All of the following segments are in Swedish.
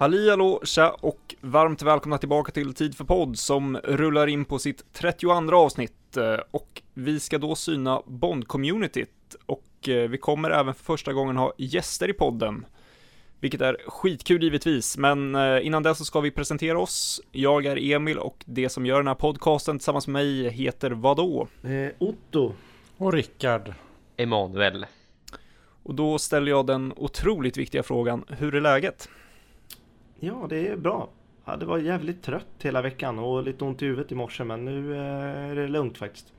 Halli hallå, tja och varmt välkomna tillbaka till Tid för podd som rullar in på sitt 32 avsnitt eh, och vi ska då syna Bond-communityt och eh, vi kommer även för första gången ha gäster i podden. Vilket är skitkul givetvis, men eh, innan dess så ska vi presentera oss. Jag är Emil och det som gör den här podcasten tillsammans med mig heter vadå? Eh, Otto. Och Rickard. Emanuel. Och då ställer jag den otroligt viktiga frågan, hur är läget? Ja, det är bra. Ja, det var jävligt trött hela veckan och lite ont i huvudet i morse men nu eh, är det lugnt faktiskt.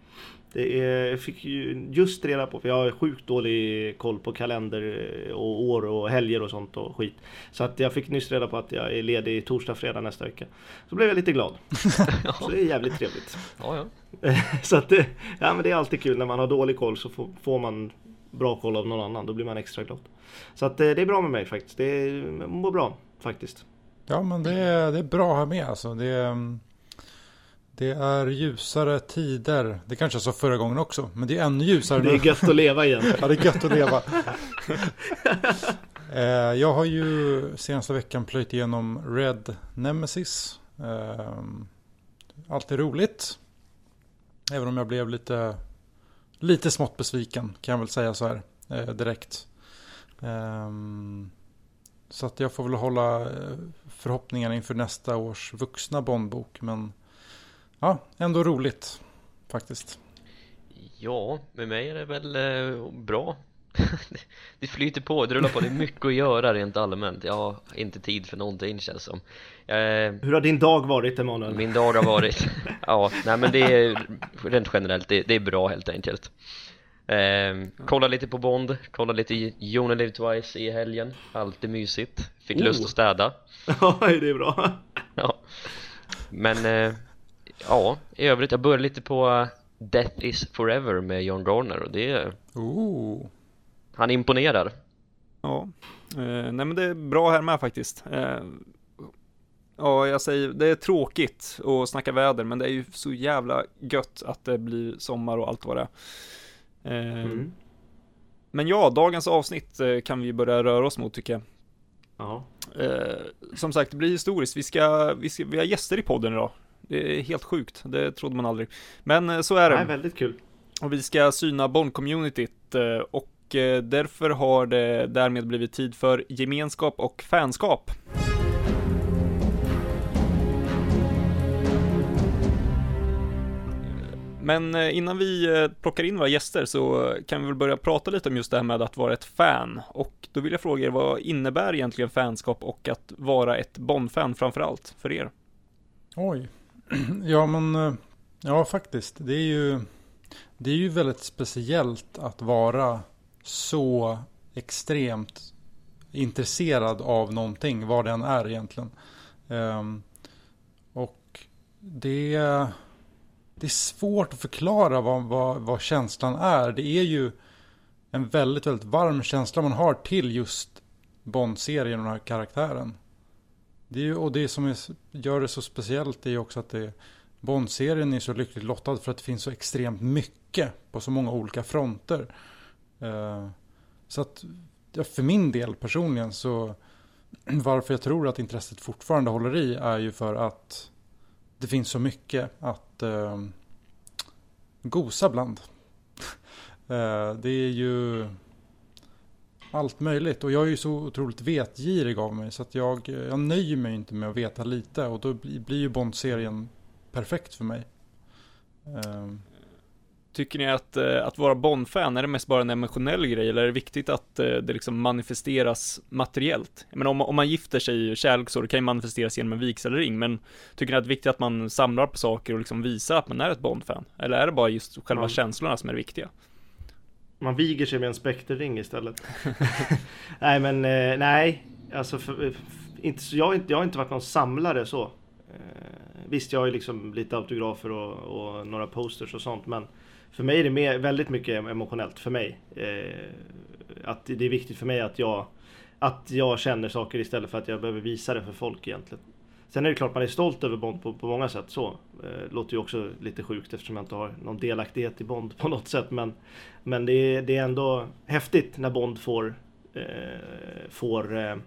Det är, jag fick ju just reda på, för jag har sjukt dålig koll på kalender och år och helger och sånt och skit. Så att jag fick nyss reda på att jag är ledig torsdag, fredag nästa vecka. Så blev jag lite glad. Så det är jävligt trevligt. Ja, ja. Så att det, ja, men det är alltid kul när man har dålig koll så får, får man bra koll av någon annan. Då blir man extra glad. Så att eh, det är bra med mig faktiskt. Det mår bra faktiskt. Ja, men det är, det är bra här med alltså. Det är, det är ljusare tider. Det kanske jag sa förra gången också, men det är ännu ljusare Det är gött att leva igen. ja, det är gött att leva. Eh, jag har ju senaste veckan plöjt igenom Red Nemesis. Eh, Alltid roligt. Även om jag blev lite, lite smått besviken kan jag väl säga så här eh, direkt. Ehm, Så att jag får väl hålla eh, förhoppningarna inför nästa års vuxna Bondbok. Men ja, ändå roligt faktiskt. Ja, med mig är det väl eh, bra. det flyter på, det rullar på. Det är mycket att göra rent allmänt. Jag har inte tid för någonting känns som. Eh, Hur har din dag varit Emanuel? min dag har varit, ja, nej men det är rent generellt, det, det är bra helt enkelt. Eh, kolla lite på Bond, kolla lite Only Live Twice i helgen. Alltid mysigt. Fick Oh. lust att städa. Ja, det är bra. Ja. Men eh, ja, i övrigt, jag började lite på eh, Death is forever med John Garner och det, Ooh. han imponerar. Ja, eh, nej men det är bra här med faktiskt. Eh, ja, jag säger, det är tråkigt att snacka väder, men det är ju så jävla gött att det blir sommar och allt vad det är. Eh, Mm. Men ja, dagens avsnitt eh, kan vi börja röra oss mot tycker jag. Ja. Eh, som sagt, det blir historiskt. Vi ska, vi ska, vi har gäster i podden idag. Det är helt sjukt, det trodde man aldrig. Men så är det. Nej, väldigt kul. Och vi ska syna Bond-communityt och därför har det därmed blivit tid för gemenskap och fanskap. Men eh, innan vi eh, plockar in våra gäster så eh, kan vi väl börja prata lite om just det här med att vara ett fan. Och då vill jag fråga er, vad innebär egentligen fanskap och att vara ett Bond-fan framförallt för er? Oj. Ja, men ja, faktiskt. Det är ju, det är ju väldigt speciellt att vara så extremt intresserad av någonting, vad den är egentligen. Um, och det, det är svårt att förklara vad, vad, vad känslan är. Det är ju en väldigt, väldigt varm känsla man har till just Bond-serien och den här karaktären. Det är ju, och det som är, gör det så speciellt är ju också att det, Bond-serien är så lyckligt lottad för att det finns så extremt mycket på så många olika fronter. Uh, så att ja, för min del personligen så varför jag tror att intresset fortfarande håller i är ju för att det finns så mycket att eh, gosa bland. eh, det är ju allt möjligt och jag är ju så otroligt vetgirig av mig så att jag, jag nöjer mig inte med att veta lite och då blir, blir ju Bond-serien perfekt för mig. Eh, Tycker ni att, eh, att vara Bond-fan, är det mest bara en emotionell grej eller är det viktigt att eh, det liksom manifesteras materiellt? Men om, om man gifter sig i kärlek så, det kan ju manifesteras genom en vigselring, men tycker ni att det är viktigt att man samlar på saker och liksom visar att man är ett Bond-fan? Eller är det bara just själva Ja. känslorna som är det viktiga? Man viger sig med en spekterring istället. nej men eh, nej, alltså för, inte, jag, jag har inte varit någon samlare så. Visst, jag har ju liksom lite autografer och, och några posters och sånt, men för mig är det mer, väldigt mycket emotionellt för mig. Eh, att det är viktigt för mig att jag, att jag känner saker istället för att jag behöver visa det för folk egentligen. Sen är det klart man är stolt över Bond på, på många sätt så. Eh, låter ju också lite sjukt eftersom jag inte har någon delaktighet i Bond på något sätt. Men, men det, är, det är ändå häftigt när Bond får, eh, får eh,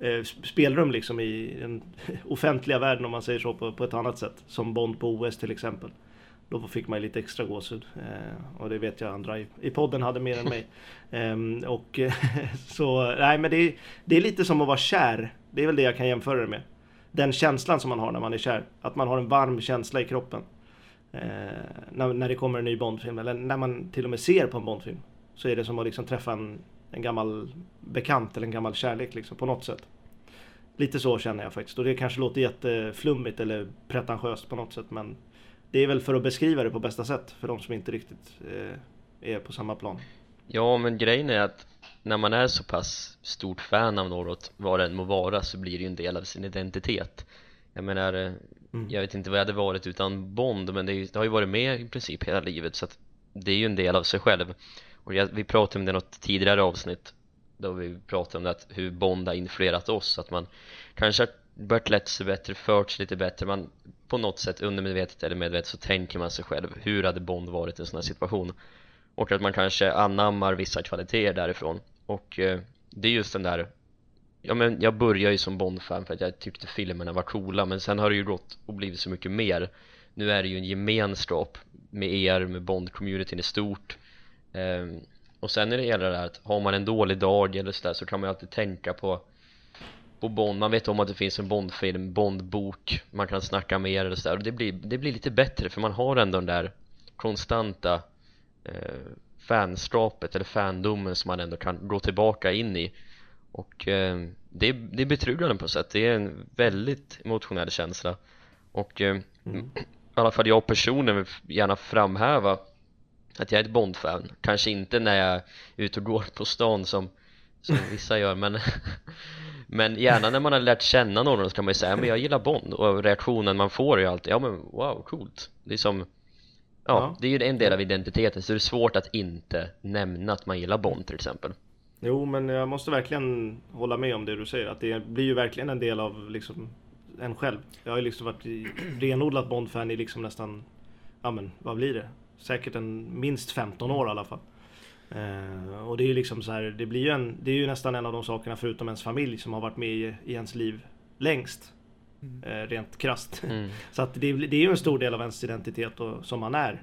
eh, spelrum liksom i den offentliga världen om man säger så på, på ett annat sätt. Som Bond på OS till exempel. Då fick man lite extra gåshud. Eh, och det vet jag andra i, i podden hade mer än mig. Eh, och så, nej men det är, det är lite som att vara kär. Det är väl det jag kan jämföra det med. Den känslan som man har när man är kär. Att man har en varm känsla i kroppen. Eh, när, när det kommer en ny Bondfilm. Eller när man till och med ser på en Bondfilm. Så är det som att liksom träffa en, en gammal bekant eller en gammal kärlek liksom, på något sätt. Lite så känner jag faktiskt. Och det kanske låter jätteflummigt eller pretentiöst på något sätt. Men det är väl för att beskriva det på bästa sätt för de som inte riktigt eh, är på samma plan. Ja, men grejen är att när man är så pass stort fan av något, vad det än må vara, så blir det ju en del av sin identitet. Jag menar, eh, mm. jag vet inte vad jag hade varit utan Bond, men det, är, det, har ju varit med i princip hela livet, så att det är ju en del av sig själv. Och jag, vi pratade om det i något tidigare avsnitt, då vi pratade om det, att hur Bond har influerat oss, att man kanske har börjat lätt sig bättre, fört sig lite bättre, man på något sätt undermedvetet eller medvetet så tänker man sig själv hur hade Bond varit i en sån här situation? Och att man kanske anammar vissa kvaliteter därifrån. Och eh, det är just den där ja men jag började ju som Bond-fan för att jag tyckte filmerna var coola men sen har det ju gått och blivit så mycket mer. Nu är det ju en gemenskap med er, med Bond-communityn i stort. Eh, och sen när det gäller det här att har man en dålig dag eller sådär så kan man ju alltid tänka på på Bond, man vet om att det finns en Bondfilm, Bondbok man kan snacka mer eller sådär och det blir, det blir lite bättre för man har ändå den där konstanta eh, fanskapet eller fandomen som man ändå kan gå tillbaka in i. Och eh, det, det är betryggande på ett sätt, det är en väldigt emotionell känsla. Och eh, mm. i alla fall jag personligen vill gärna framhäva att jag är ett Bond-fan, kanske inte när jag är ute och går på stan som, som vissa gör men Men gärna när man har lärt känna någon så kan man ju säga men jag gillar Bond. Och reaktionen man får är ju alltid ja men wow coolt. Det är som Ja, ja. det är ju en del av identiteten så det är svårt att inte nämna att man gillar Bond till exempel. Jo men jag måste verkligen hålla med om det du säger att det blir ju verkligen en del av liksom en själv. Jag har ju liksom varit renodlat Bond-fan i liksom nästan Ja men vad blir det? Säkert en minst 15 år i alla fall Uh, och det är ju liksom så här, det blir ju en, det är ju nästan en av de sakerna förutom ens familj som har varit med i, i ens liv längst. Mm. Uh, rent krast. Mm. så att det, det, är ju en stor del av ens identitet och, som man är.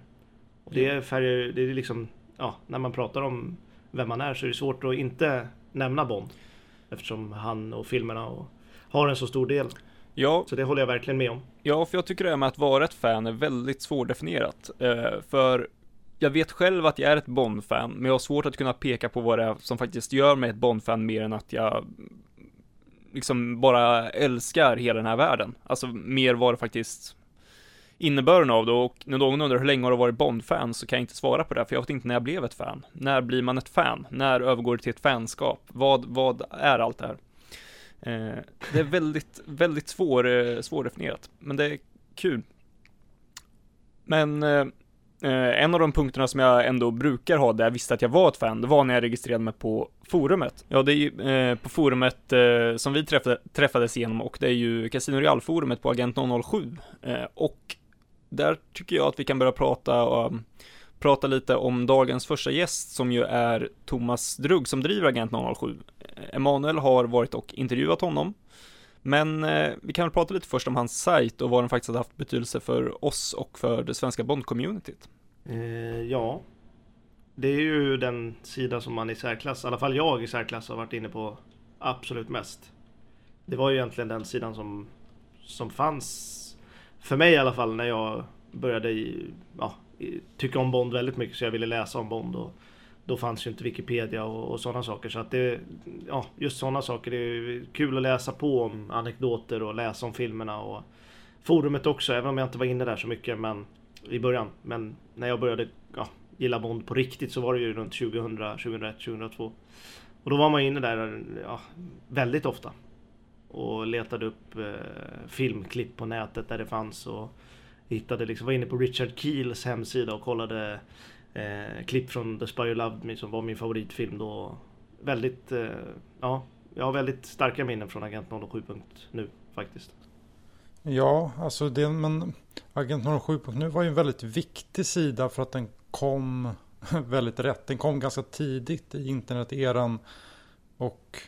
Och det är färger, det är liksom, ja, när man pratar om vem man är så är det svårt att inte nämna Bond. Eftersom han och filmerna och, har en så stor del. Ja. Så det håller jag verkligen med om. Ja, för jag tycker det här med att vara ett fan är väldigt svårdefinierat. Uh, för jag vet själv att jag är ett Bond-fan, men jag har svårt att kunna peka på vad det är som faktiskt gör mig ett Bond-fan mer än att jag liksom bara älskar hela den här världen. Alltså mer vad det faktiskt innebörden av det och när någon undrar hur länge har du varit Bond-fan så kan jag inte svara på det, för jag vet inte när jag blev ett fan. När blir man ett fan? När övergår det till ett fanskap? Vad, vad är allt det här? Eh, det är väldigt, väldigt svår, eh, svårdefinierat, men det är kul. Men eh, Eh, en av de punkterna som jag ändå brukar ha där jag visste att jag var ett fan, det var när jag registrerade mig på forumet. Ja, det är ju eh, på forumet eh, som vi träffade, träffades igenom och det är ju Casino Real-forumet på Agent 007. Eh, och där tycker jag att vi kan börja prata och prata lite om dagens första gäst som ju är Thomas Drugg som driver Agent 007. Eh, Emanuel har varit och intervjuat honom men eh, vi kan väl prata lite först om hans sajt och vad den faktiskt har haft betydelse för oss och för det svenska Bond-communityt. Eh, ja, det är ju den sida som man i särklass, i alla fall jag i särklass har varit inne på absolut mest. Det var ju egentligen den sidan som, som fanns, för mig i alla fall, när jag började i, ja, tycka om Bond väldigt mycket så jag ville läsa om Bond och då fanns ju inte Wikipedia och, och sådana saker. Så att det, ja, just sådana saker. Det är kul att läsa på om anekdoter och läsa om filmerna och forumet också, även om jag inte var inne där så mycket men, i början. Men när jag började ja, gilla Bond på riktigt så var det ju runt 2000, 2001, 2002. Och då var man inne där ja, väldigt ofta. Och letade upp eh, filmklipp på nätet där det fanns och hittade liksom, var inne på Richard Keels hemsida och kollade eh, klipp från The Spy Who Loved Me som var min favoritfilm då. Väldigt, eh, ja, jag har väldigt starka minnen från Agent 07.nu faktiskt. Ja, alltså det, men Agent 07.nu var ju en väldigt viktig sida för att den kom väldigt rätt. Den kom ganska tidigt i interneteran och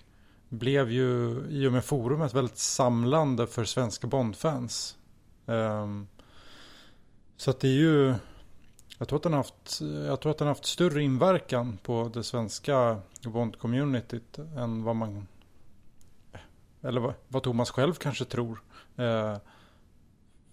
blev ju i och med forumet väldigt samlande för svenska Bondfans. Um, så att det är ju, jag tror, att den har haft, jag tror att den har haft större inverkan på det svenska Bond-communityt än vad man, eller vad, vad Thomas själv kanske tror. Eh,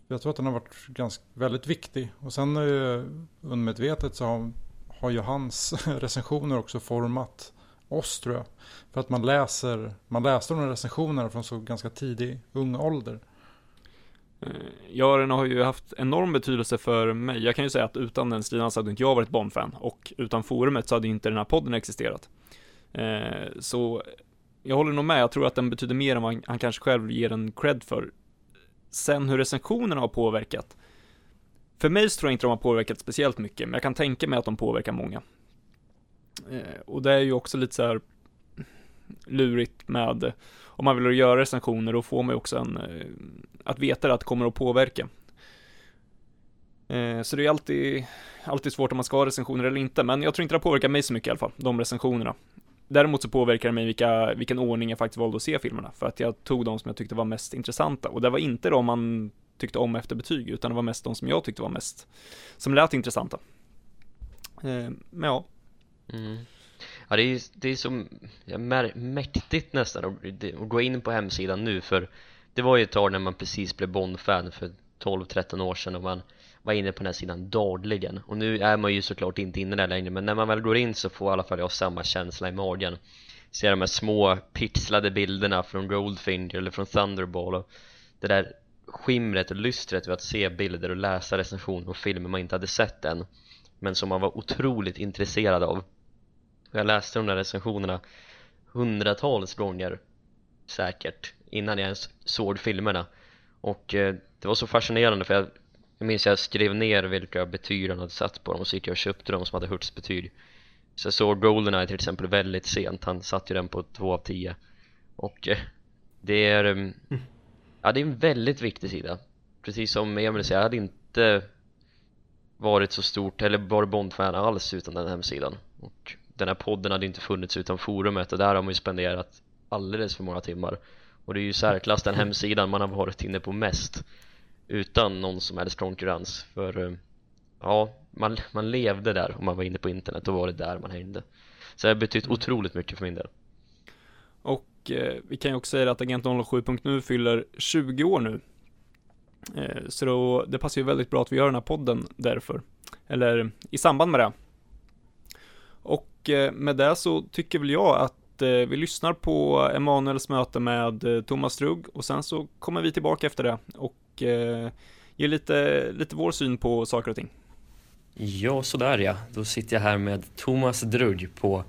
jag tror att den har varit ganska, väldigt viktig. Och sen eh, undermedvetet så har, har ju hans recensioner också format oss tror jag. För att man läser, man läser de här recensionerna från så ganska tidig, ung ålder. Eh, ja, den har ju haft enorm betydelse för mig. Jag kan ju säga att utan den stilen så hade inte jag varit Bond-fan och utan forumet så hade inte den här podden existerat. Eh, så jag håller nog med, jag tror att den betyder mer än vad han kanske själv ger en cred för. Sen hur recensionerna har påverkat. För mig så tror jag inte de har påverkat speciellt mycket, men jag kan tänka mig att de påverkar många. Eh, och det är ju också lite så här lurigt med, om man vill göra recensioner, då får man ju också en, eh, att veta att det kommer att påverka. Eh, så det är alltid, alltid svårt om man ska ha recensioner eller inte, men jag tror inte det påverkar mig så mycket i alla fall, de recensionerna. Däremot så påverkar det mig vilka, vilken ordning jag faktiskt valde att se filmerna, för att jag tog de som jag tyckte var mest intressanta, och det var inte de man tyckte om efter betyg, utan det var mest de som jag tyckte var mest, som lät intressanta. Eh, men ja, Mm. Ja det är, det är så ja, mäktigt nästan att, att gå in på hemsidan nu för det var ju ett tag när man precis blev Bond-fan för 12-13 år sedan och man var inne på den här sidan dagligen. Och nu är man ju såklart inte inne där längre men när man väl går in så får i alla fall jag samma känsla i magen. Ser de här små pixlade bilderna från Goldfinger eller från Thunderball och det där skimret och lystret vid att se bilder och läsa recensioner och filmer man inte hade sett än men som man var otroligt intresserad av jag läste de där recensionerna hundratals gånger säkert innan jag ens såg filmerna. Och eh, det var så fascinerande för jag, jag minns jag skrev ner vilka betyg han hade satt på dem och så gick jag och köpte dem som hade högst betyg. Så jag såg Goldeneye till exempel väldigt sent, han satte ju den på 2 av 10 och eh, det är mm. ja det är en väldigt viktig sida. Precis som Emil säger, jag hade inte varit så stort eller varit Bond-fan alls utan den hemsidan och den här podden hade inte funnits utan forumet och där har man ju spenderat alldeles för många timmar. Och det är ju särklass den hemsidan man har varit inne på mest utan någon som helst konkurrens. För eh, ja, man, man levde där om man var inne på internet och var det där man hängde. Så det har betytt mm. otroligt mycket för min del. Och eh, vi kan ju också säga att Agent 07.nu fyller 20 år nu. Eh, så då, det passar ju väldigt bra att vi gör den här podden därför. Eller i samband med det och Eh, med det så tycker väl jag att eh, vi lyssnar på Emanuels möte med eh, Thomas Strugg och sen så kommer vi tillbaka efter det och ger lite, lite vår syn på saker och ting. Ja, sådär ja. Då sitter jag här med Thomas Drugg på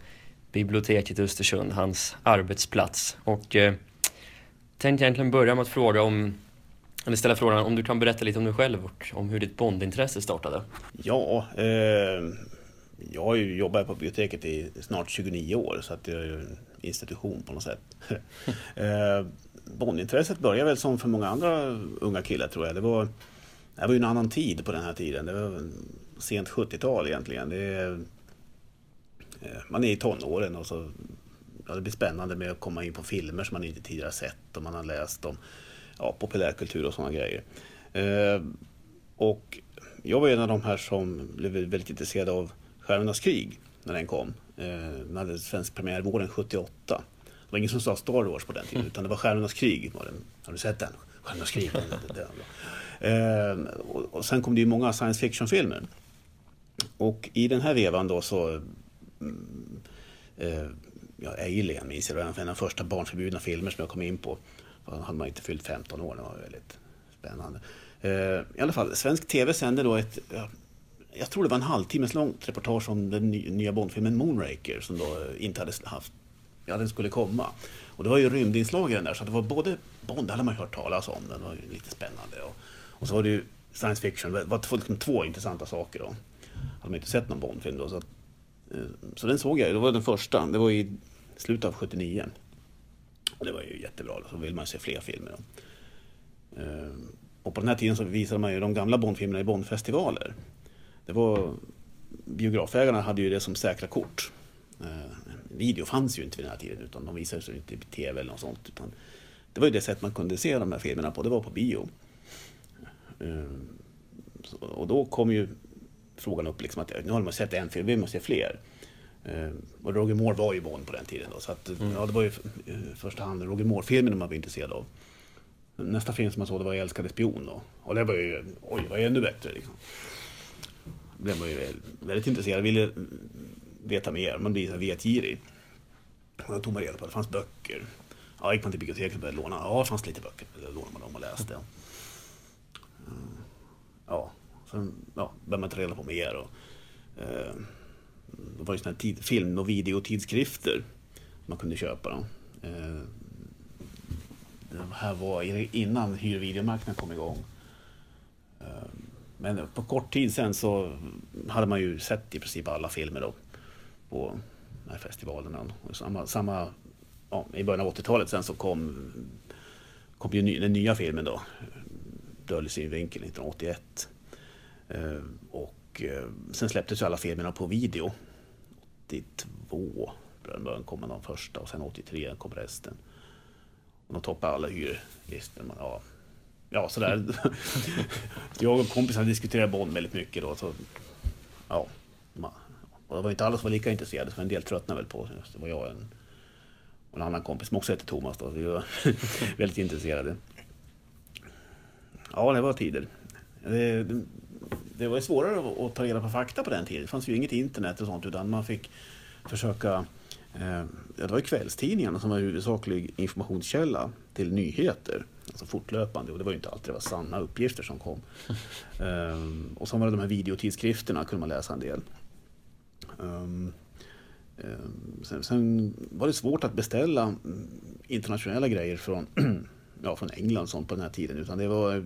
biblioteket i Östersund, hans arbetsplats. Och eh, tänkte egentligen börja med att fråga om, eller ställa frågan om du kan berätta lite om dig själv och om hur ditt bondintresse startade? Ja, eh, jag har ju jobbat på biblioteket i snart 29 år så att det är ju en institution på något sätt. eh, Bondintresset började väl som för många andra unga killar tror jag. Det var, det var ju en annan tid på den här tiden. Det var sent 70-tal egentligen. Det eh, man är i tonåren och så ja, det blir spännande med att komma in på filmer som man inte tidigare sett och man har läst om ja, populärkultur och sådana grejer. Eh, och jag var en av de här som blev väldigt intresserad av Stjärnornas krig, när den kom. Eh, den hade svensk premiär våren 78. Det var ingen som sa Star Wars på den tiden, utan det var Stjärnornas krig. Var den. Har du sett den? Stjärnornas krig. eh, och, och sen kom det ju många science fiction-filmer. Och i den här vevan då så... Mm, eh, ja, Alien minns jag, det var en av de första barnförbjudna filmer som jag kom in på. Då hade man inte fyllt 15 år, det var väldigt spännande. Eh, I alla fall, svensk TV sände då ett jag tror det var en halvtimmes långt reportage om den nya Bondfilmen Moonraker som då eh, inte hade haft, ja den skulle komma. Och det var ju rymdinslag i den där så det var både Bond, det hade man hört talas om, den var ju lite spännande. Och, och så var det ju science fiction, det var liksom två intressanta saker då. Hade man inte sett någon Bondfilm då. Så, att, eh, så den såg jag, det var den första, det var i slutet av 79. Och det var ju jättebra, så vill man se fler filmer. Då. Ehm, och på den här tiden så visade man ju de gamla Bondfilmerna i Bondfestivaler det var biografägarna hade ju det som säkra kort. Eh, video fanns ju inte vid den här tiden utan de visades inte i TV eller något sånt. Utan det var ju det sätt man kunde se de här filmerna på, det var på bio. Ehm, och då kom ju frågan upp liksom att nu har man sett en film, vi måste se fler. Ehm, och Roger Moore var ju Bond på den tiden då, så att, mm. ja, det var ju i första hand Roger Moore-filmen man var intresserad av. Nästa film som man såg det var Jag älskade spion då. Och det var ju, oj, vad ännu bättre liksom. Blev man ju väldigt intresserad, ville veta mer, man blir vetgirig. Och då tog man reda på att det fanns böcker. Ja, gick man till biblioteket och började låna. Ja, det fanns lite böcker. Då lånade man dem och läste. Mm. Ja, sen ja, började man ta reda på mer. Och, eh, det var ju sådana tid, film och videotidskrifter man kunde köpa. Då. Eh, det här var innan hyrvideomarknaden kom igång. Eh, men på kort tid sen så hade man ju sett i princip alla filmer då på den här festivalen. samma, samma, ja, I början av 80-talet sen så kom, kom ju den nya filmen då, Dödlig synvinkel 1981. Eh, och eh, sen släpptes ju alla filmerna på video. 82 början kom de första och sen 83 kom resten. Och de toppade alla hyrlistor. Ja, ja sådär. jag och kompisarna diskuterade Bond väldigt mycket då. Så, ja, och det var inte alla som var lika intresserade, så en del tröttnade väl på det. var jag en, och en annan kompis som också hette Thomas då, så vi var väldigt intresserade. Ja, det var tider. Det, det, det var svårare att ta reda på fakta på den tiden. Det fanns ju inget internet och sånt, utan man fick försöka eh, det var ju kvällstidningarna som var huvudsaklig informationskälla till nyheter. Alltså fortlöpande och det var ju inte alltid det var sanna uppgifter som kom. Ehm, och så var det de här videotidskrifterna kunde man läsa en del. Um, sen, sen, var det svårt att beställa internationella grejer från, ja, från England sånt på den här tiden. Utan det, var,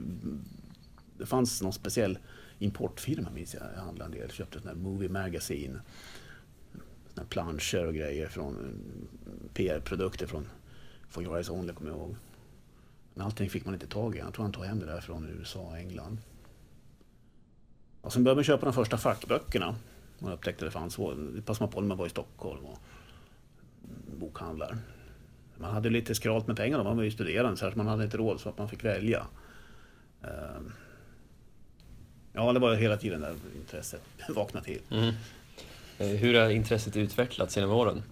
det fanns någon speciell importfirma minns jag. Jag handlade en del. Köpte sån här Movie Magazine. Planscher och grejer från PR-produkter från For Your Eyes Only kommer jag ihåg. Men allting fick man inte tag i. Jag tror han tog hem det där från USA och England. Och sen började man köpa de första fackböckerna. Man upptäckte det fanns. Det passade man på när man var i Stockholm och bokhandlar. Man hade lite skralt med pengar då, man var ju studerande så man hade inte råd så att man fick välja. Ehm, ja, det var hela tiden där intresset vaknade till. Mm. Eh, hur har intresset utvecklats genom åren?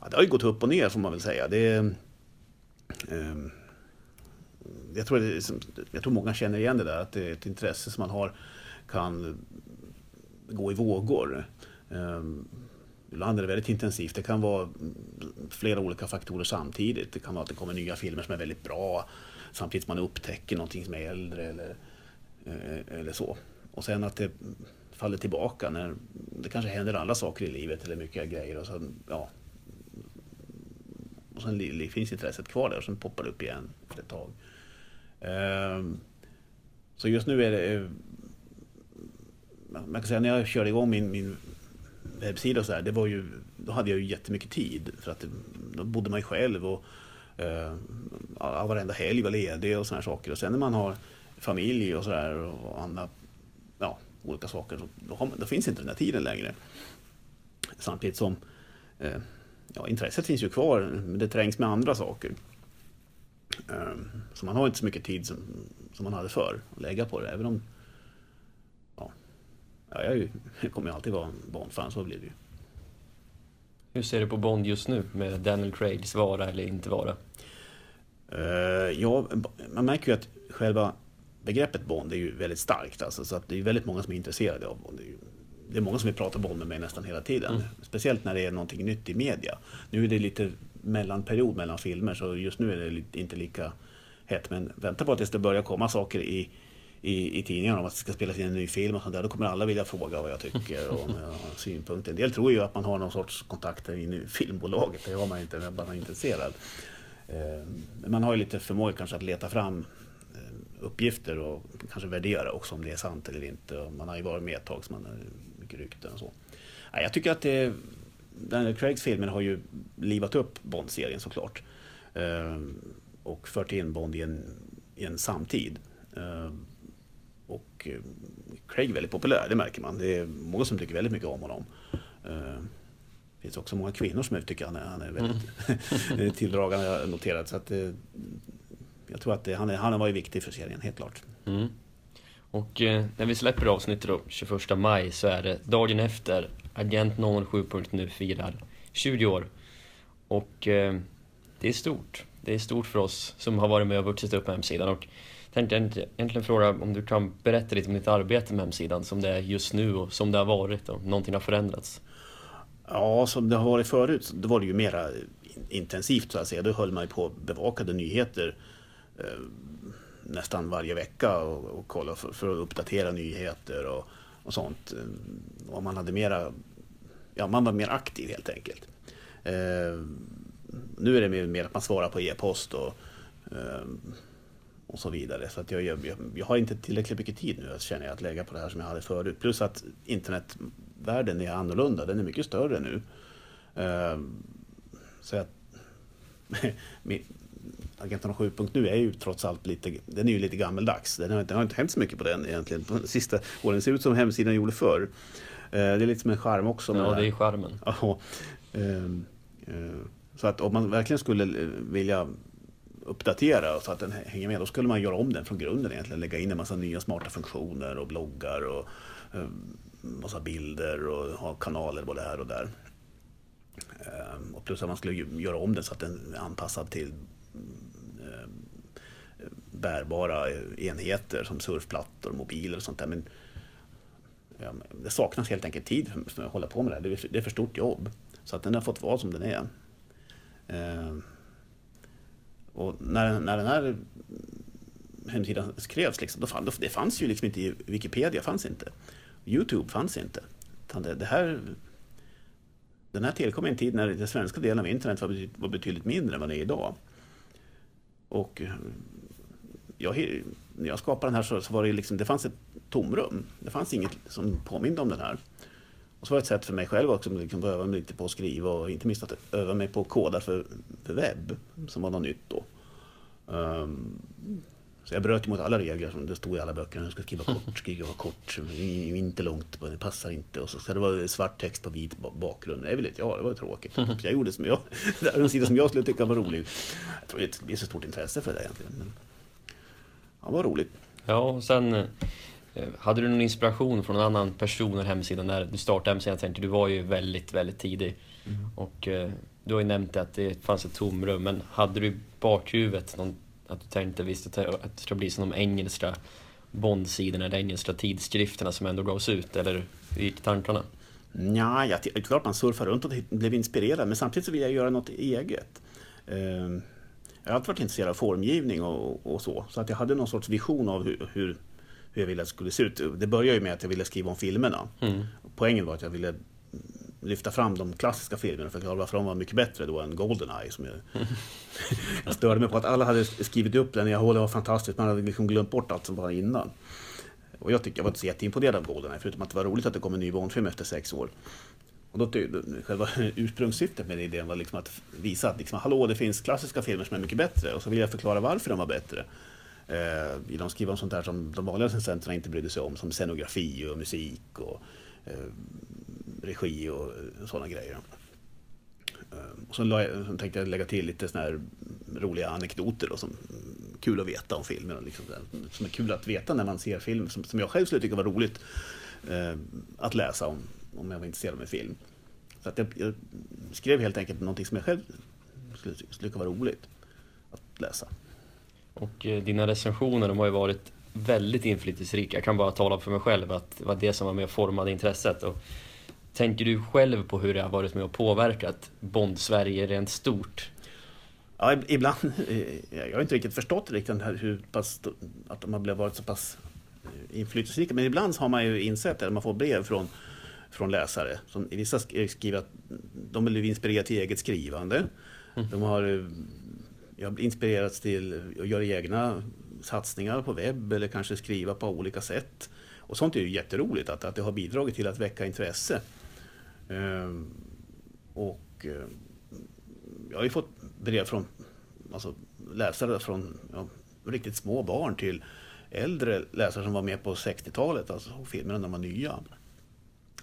Ja, det har ju gått upp och ner får man väl säga. Det, eh, jag, tror det, jag tror många känner igen det där, att det är ett intresse som man har kan gå i vågor. Ehm, ibland är det väldigt intensivt. Det kan vara flera olika faktorer samtidigt. Det kan vara att det kommer nya filmer som är väldigt bra samtidigt som man upptäcker någonting som är äldre eller, eh, eller så. Och sen att det faller tillbaka när det kanske händer andra saker i livet eller mycket grejer. Och sen, ja, och sen finns intresset kvar där och sen poppar det upp igen efter ett tag. Ehm, så just nu är det eh, man kan säga när jag körde igång min, min webbsida och så här, det var ju, då hade jag ju jättemycket tid. För att då bodde man ju själv och eh, varenda helg var ledig och sådana saker. Och sen när man har familj och sådär och andra ja, olika saker, då, har, då, finns inte den där tiden längre. Samtidigt som eh, ja, intresset finns ju kvar, men det trängs med andra saker. Eh, så man har inte så mycket tid som, som man hade förr att lägga på det, även om ja, jag, jag kommer alltid vara en Bond-fan, så blir det ju. Hur ser du på Bond just nu med Daniel Craigs vara eller inte vara? Uh, ja, man märker ju att själva begreppet Bond är ju väldigt starkt. Alltså, så att det är väldigt många som är intresserade av Bond. Det är, ju, det är många som vill prata Bond med mig nästan hela tiden. Mm. Speciellt när det är någonting nytt i media. Nu är det lite mellanperiod mellan filmer så just nu är det inte lika hett. Men vänta på att det ska börja komma saker i i, i tidningarna om att det ska spelas in en ny film och sånt där. Då kommer alla vilja fråga vad jag tycker och om jag har synpunkter. En del tror ju att man har någon sorts kontakter i filmbolaget. Det har man inte, man är intresserad. Eh, men man har ju lite förmåga kanske att leta fram eh, uppgifter och kanske värdera också om det är sant eller inte. Man har ju varit med ett tag så man har mycket rykten och så. Jag tycker att det, Daniel Craigs filmer har ju livat upp Bond-serien såklart. Eh, och fört in Bond i en, i en samtid. Och eh, Craig är väldigt populär, det märker man. Det är många som tycker väldigt mycket om honom. Det finns också många kvinnor som tycker han är, han är väldigt mm. tilldragande, jag noterat. Så att, eh, jag tror att det, han, är, han var ju viktig för serien, helt klart. Mm. Och eh, när vi släpper avsnittet då, 21 maj, så är det dagen efter Agent 007.nu firar 20 år. Och eh, det är stort. Det är stort för oss som har varit med och vuxit upp med hemsidan. Och tänkte egentligen fråga om du kan berätta lite om ditt arbete med hemsidan, som det är just nu och som det har varit och någonting har förändrats. Ja, som det har varit förut, då var det ju mera intensivt så att säga. Då höll man ju på bevakade nyheter eh, nästan varje vecka och, och kolla för, för, att uppdatera nyheter och, och sånt. Eh, och man hade mera, ja man var mer aktiv helt enkelt. Eh, nu är det mer, att man svarar på e-post och, eh, och så vidare. Så att jag, jag, jag, har inte tillräckligt mycket tid nu känner jag att lägga på det här som jag hade förut. Plus att internetvärlden är annorlunda, den är mycket större nu. Eh, så att Agent 07.nu är ju trots allt lite, den är ju lite gammeldags. Den har, det har inte hänt så mycket på den egentligen på de sista åren. Det ser ut som hemsidan gjorde förr. Eh, det är lite som en charm också. Ja, det är charmen. Ja, ehm, eh, så att om man verkligen skulle vilja uppdatera så att den hänger med, då skulle man göra om den från grunden egentligen. Lägga in en massa nya smarta funktioner och bloggar och eh, massa bilder och ha kanaler både här och där. Ehm, och plus att man skulle göra om den så att den är anpassad till eh, Eh, bärbara enheter som surfplattor, mobiler och sånt där. Men ja, det saknas helt enkelt tid för att hålla på med det här. Det är för stort jobb. Så att den har fått vara som den är. Eh, och när, när den här hemsidan skrevs, liksom, då fann, det fanns ju liksom inte i Wikipedia, fanns inte. Youtube fanns inte. Det, det här den här tillkom i en tid när den svenska delen av internet var betydligt mindre än vad det är idag. Och eh, jag, när jag skapade den här så, var det liksom, det fanns ett tomrum. Det fanns inget som påminde om den här. Och så var det ett sätt för mig själv också att liksom öva mig lite på att skriva och inte minst att öva mig på att koda för, för webb, som var något nytt då. Um, så jag bröt mot alla regler som det stod i alla böcker. Jag ska skriva kort, skriva kort, inte långt, det passar inte. Och så ska det vara svart text på vit bakgrund. Det vet jag, det var tråkigt. Så jag gjorde som jag, den sida som jag skulle tycka var rolig. Jag tror inte det blir så stort intresse för det egentligen. Men, ja, det var roligt. Ja, och sen eh, hade du någon inspiration från en annan person eller hemsidan när du startade hemsidan? Tänkte, du var ju väldigt, väldigt tidig. Mm. Och eh, du har ju nämnt att det fanns ett tomrum, men hade du i bakhuvudet någon att du tänkte visst att det ska bli som de engelska Bondsidorna, de engelska tidskrifterna som ändå gavs ut, eller hur gick tankarna? Ja, jag, det är klart man surfar runt och blev inspirerad, men samtidigt så vill jag göra något eget. Ehm, jag har alltid varit intresserad av formgivning och, och så, så att jag hade någon sorts vision av hur, hur, hur jag ville att det skulle se ut. Det började ju med att jag ville skriva om filmerna. Mm. Poängen var att jag ville lyfta fram de klassiska filmerna och förklara varför de var mycket bättre då än Goldeneye. Som jag, jag störde mig på att alla hade skrivit upp den. Jag håller var fantastiskt, man hade liksom glömt bort allt som var innan. Och jag tyckte jag var inte så jätteimponerad av Goldeneye, förutom att det var roligt att det kom en ny Bondfilm efter sex år. Och då, själva ursprungssyftet med idén var liksom att visa att liksom, hallå, det finns klassiska filmer som är mycket bättre. Och så vill jag förklara varför de var bättre. Eh, de skriva om sånt där som de vanliga recensenterna inte brydde sig om, som scenografi och musik och eh, regi och eh, sådana grejer. Ehm, och så, jag, tänkte jag lägga till lite såna här roliga anekdoter då, som kul att veta om filmen. Liksom, som är kul att veta när man ser film, som, som jag själv skulle tycka var roligt eh, att läsa om, om jag var intresserad av en film. Så att jag, jag, skrev helt enkelt någonting som jag själv skulle, skulle tycka var roligt att läsa. Och eh, dina recensioner de har ju varit väldigt inflytelserika. Jag kan bara tala för mig själv att det var det som var med och formade intresset. Och Tänker du själv på hur det har varit med och påverkat Bond-Sverige rent stort? Ja, ibland. Eh, jag har inte riktigt förstått riktigt hur pass, att de har varit så pass eh, inflytelserika. Men ibland har man ju insett att man får brev från, från läsare. Som vissa skriver att de vill inspirera till eget skrivande. Mm. De har, eh, jag har inspirerats till att göra egna satsningar på webb eller kanske skriva på olika sätt. Och sånt är ju jätteroligt att, att det har bidragit till att väcka intresse. Ehm, och eh, jag har ju fått brev från alltså, läsare från ja, riktigt små barn till äldre läsare som var med på 60-talet, alltså filmerna när de var nya.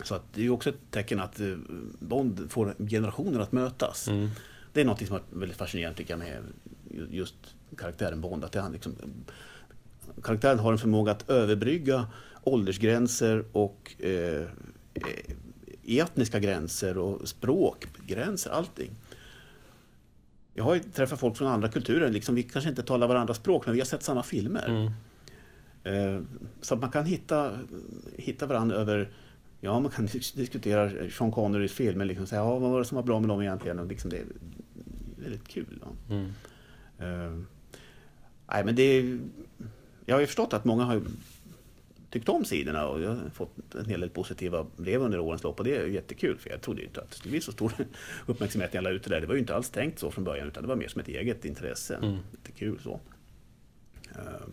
Så att det är ju också ett tecken att eh, Bond får generationer att mötas. Mm. Det är något som är väldigt fascinerande tycker jag med just karaktären Bond. Att han liksom, karaktären har en förmåga att överbrygga åldersgränser och eh, etniska gränser och språkgränser, allting. Jag har ju träffat folk från andra kulturer, liksom, vi kanske inte talar varandras språk men vi har sett samma filmer. Mm. Eh, så att man kan hitta, hitta varandra över Ja, man kan diskutera Sean Connerys filmer, liksom säga ja, vad var det som var bra med dem egentligen? Och liksom det är väldigt kul. Ja. Mm. Uh, nej, men det är, jag har ju förstått att många har tyckt om sidorna och jag har fått en hel del positiva brev under årens lopp och det är jättekul för jag trodde inte att det skulle bli så stor uppmärksamhet när jag la ut det där. Det var ju inte alls tänkt så från början utan det var mer som ett eget intresse. Mm. Lite kul så. Uh,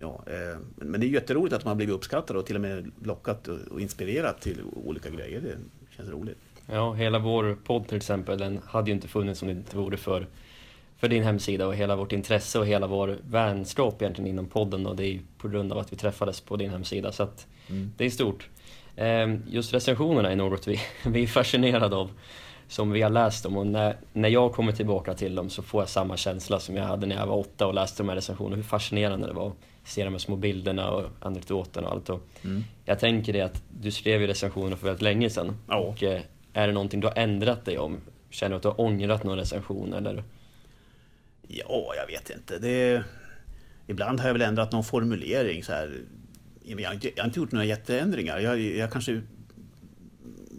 ja, eh, men det är jätteroligt att man har blivit uppskattad och till och med lockat och inspirerat till olika grejer. Det känns roligt. Ja, hela vår podd till exempel, den hade ju inte funnits om det inte vore för, för din hemsida och hela vårt intresse och hela vår vänskap egentligen inom podden och det är ju på grund av att vi träffades på din hemsida så att Mm. det är stort. Ehm, Just recensionerna är något vi, vi är fascinerade av som vi har läst dem och när, när jag kommer tillbaka till dem så får jag samma känsla som jag hade när jag var åtta och läste de här recensionerna, hur fascinerande det var. Se de här små bilderna och anekdoterna och allt. Och Mm. jag tänker det att du skrev ju recensioner för väldigt länge sedan. Ja. Och eh, är det någonting du har ändrat dig om? Känner du att du har ångrat någon recension eller? Ja, jag vet inte. Det, ibland har jag väl ändrat någon formulering så här. Jag har inte, jag har inte gjort några jätteändringar. Jag, jag har kanske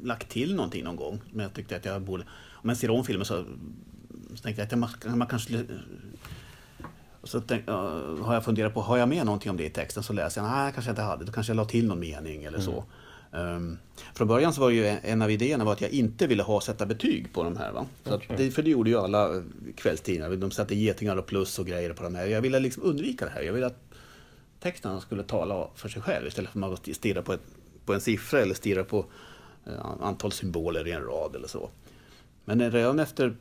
lagt till någonting någon gång. Men jag tyckte att jag borde... Om jag ser om filmen så, så tänkte jag att man, man kanske... så tänk, har jag funderat på, har jag med någonting om det i texten? Så läser jag, nej kanske jag inte hade. Då kanske jag la till någon mening eller så. Mm. Um, från början så var ju en- av idéerna var att jag inte ville ha sätta betyg på de här. Va? Okej. det, för det gjorde ju alla eh, kvällstidningar. De satte getingar och plus och grejer på de här. Jag ville liksom undvika det här. Jag ville att texten skulle tala för sig själv istället för att man stirrar på, ett, på en siffra eller stirrar på eh, antal symboler i en rad eller så. Men redan efter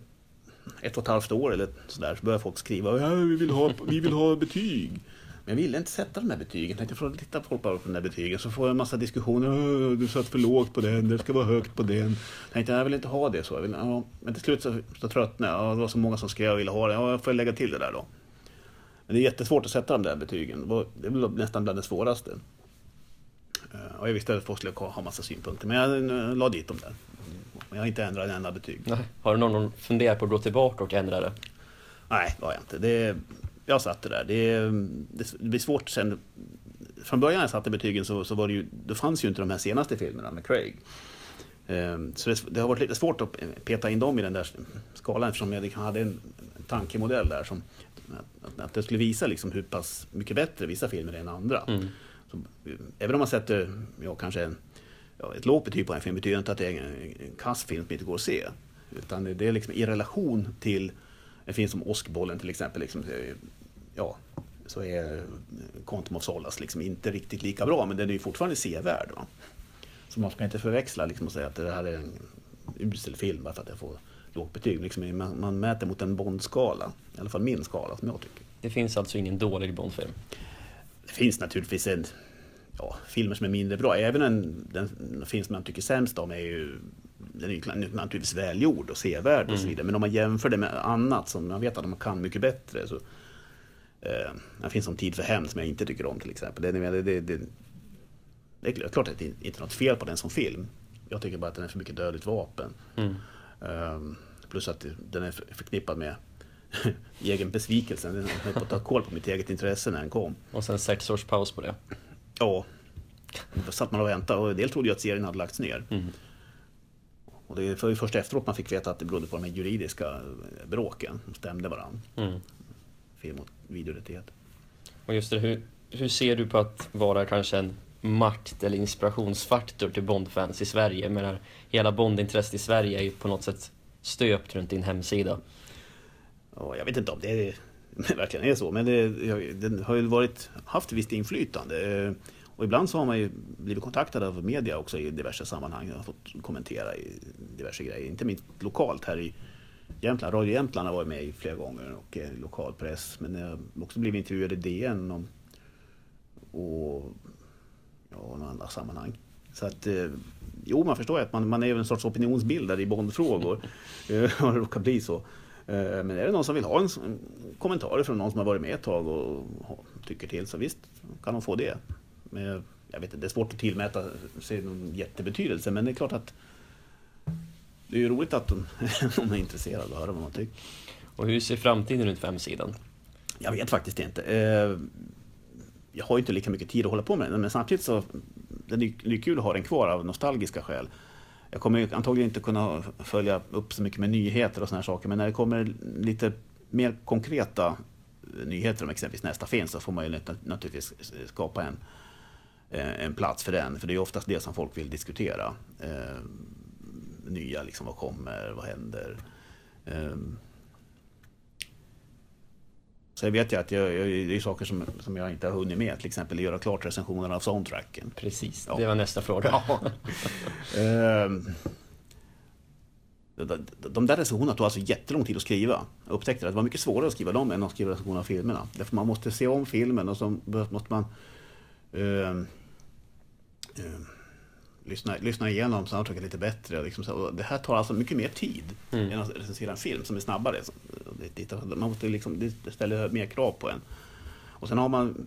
ett och ett halvt år eller sådär så började folk skriva ja, vi, vill ha, vi vill ha betyg. Men jag ville inte sätta de här betygen. Jag tänkte, får titta folk bara på de här betygen så får jag en massa diskussioner. "Åh, Du satt för lågt på den, det ska vara högt på den. Jag tänkte, jag vill inte ha det så. Jag vill, ja. Men till slut så, så tröttnade jag. Ja, det var så många som skrev och ville ha det. Ja, jag får lägga till det där då. Men det är jättesvårt att sätta de där betygen. Det är nästan bland det svåraste. Eh, Och jag visste att folk skulle ha massa synpunkter. Men jag eh, la dit dem där. Men jag har inte ändrat en enda betyg. Nej. Har du någon funderat på att gå tillbaka och ändra det? Nej, det har jag inte. Det, jag satt det där. Det, det, blir svårt sen. Från början när jag satte betygen så, så var det ju, då fanns ju inte de här senaste filmerna med Craig. Ehm, Så det, det har varit lite svårt att peta in dem i den där skalan eftersom jag liksom hade en tankemodell där som att, att det skulle visa liksom hur pass mycket bättre vissa filmer är än andra. Mm. Så, även om man sätter ja, kanske en, ja, ett lågt betyg på en film betyder inte att det är en, en kass film som inte går att se. Utan det är liksom i relation till en film som Åskbollen till exempel. Liksom, eh, ja, så är Quantum of Solace liksom inte riktigt lika bra men den är ju fortfarande sevärd. Va? Så man ska inte förväxla liksom, och säga att det här är en usel film bara för att jag får lågt betyg. Liksom, man, man mäter mot en Bond-skala. I alla fall min skala som jag tycker. Det finns alltså ingen dålig Bondfilm? Det finns naturligtvis en, ja, filmer som är mindre bra. Även en, den, den film som man tycker sämst om är ju den är ju naturligtvis välgjord och sevärd och så vidare. Men om man jämför det med annat som man vet att man kan mycket bättre. Så, eh, det finns som Tid för hämnd som jag inte tycker om till exempel. Det, det, det, det, det är klart att det inte är något fel på den som film. Jag tycker bara att den är för mycket dödligt vapen. Mm. Ehm, plus att den är för- förknippad med egen besvikelse. Den höll på att ta koll på mitt eget intresse när den kom. Och sen sex års paus på det? Ja. Då satt man och väntade och en del trodde ju att serien hade lagts ner. Mm. Och det var ju först efteråt man fick veta att det berodde på de här juridiska bråken som stämde varandra. Mm. Film och videorättigheter. Och just det, hur, hur ser du på att vara kanske en makt eller inspirationsfaktor till Bondfans i Sverige? Menar, hela Bondintresset i Sverige är ju på något sätt stöpt runt din hemsida. Och jag vet inte om det är, verkligen är så, men det, den har ju varit, haft visst inflytande. Och ibland så har man ju blivit kontaktad av media också i diverse sammanhang. och fått kommentera i diverse grejer. Inte minst lokalt här i Jämtland. Radio Jämtland har varit med i flera gånger och eh, lokalpress. Men jag har också blivit intervjuad i DN om, och ja, några andra sammanhang. Så att, eh, jo, man förstår ju att man, man är en sorts opinionsbildare i Bondfrågor. Eh, det råkar bli så. Eh, men är det någon som vill ha en, en kommentar från någon som har varit med ett tag och tycker till så visst kan de få det. Men jag- vet inte, det är svårt att tillmäta sig någon jättebetydelse men det är klart att det är ju roligt att de, de är intresserade och höra vad man tycker. Och hur ser framtiden ut för hemsidan? Jag vet faktiskt inte. Eh, Jag har ju inte lika mycket tid att hålla på med den, men samtidigt så det är kul att ha den kvar av nostalgiska skäl. Jag kommer antagligen inte kunna följa upp så mycket med nyheter och såna här saker, men när det kommer lite mer konkreta nyheter om exempelvis nästa film så får man ju nat- naturligtvis skapa en, en plats för den, för det är oftast det som folk vill diskutera. Eh, Nya, liksom vad kommer, vad händer? Eh, Sen vet jag att jag, jag, det är saker som, som jag inte har hunnit med, till exempel göra klart recensionerna av soundtracken. Precis, Ja. det var nästa fråga. De, de, de där recensionerna tog alltså jättelång tid att skriva. Jag upptäckte att det var mycket svårare att skriva dem än att skriva recensioner av filmerna. Därför man måste se om filmen och så måste man ehm, ehm, lyssna, lyssna igenom soundtracket lite bättre. Liksom så. Det här tar alltså mycket mer tid Mm. än att recensera en film som är snabbare. Så det- det- Man måste liksom, det ställer mer krav på en. Och sen har man,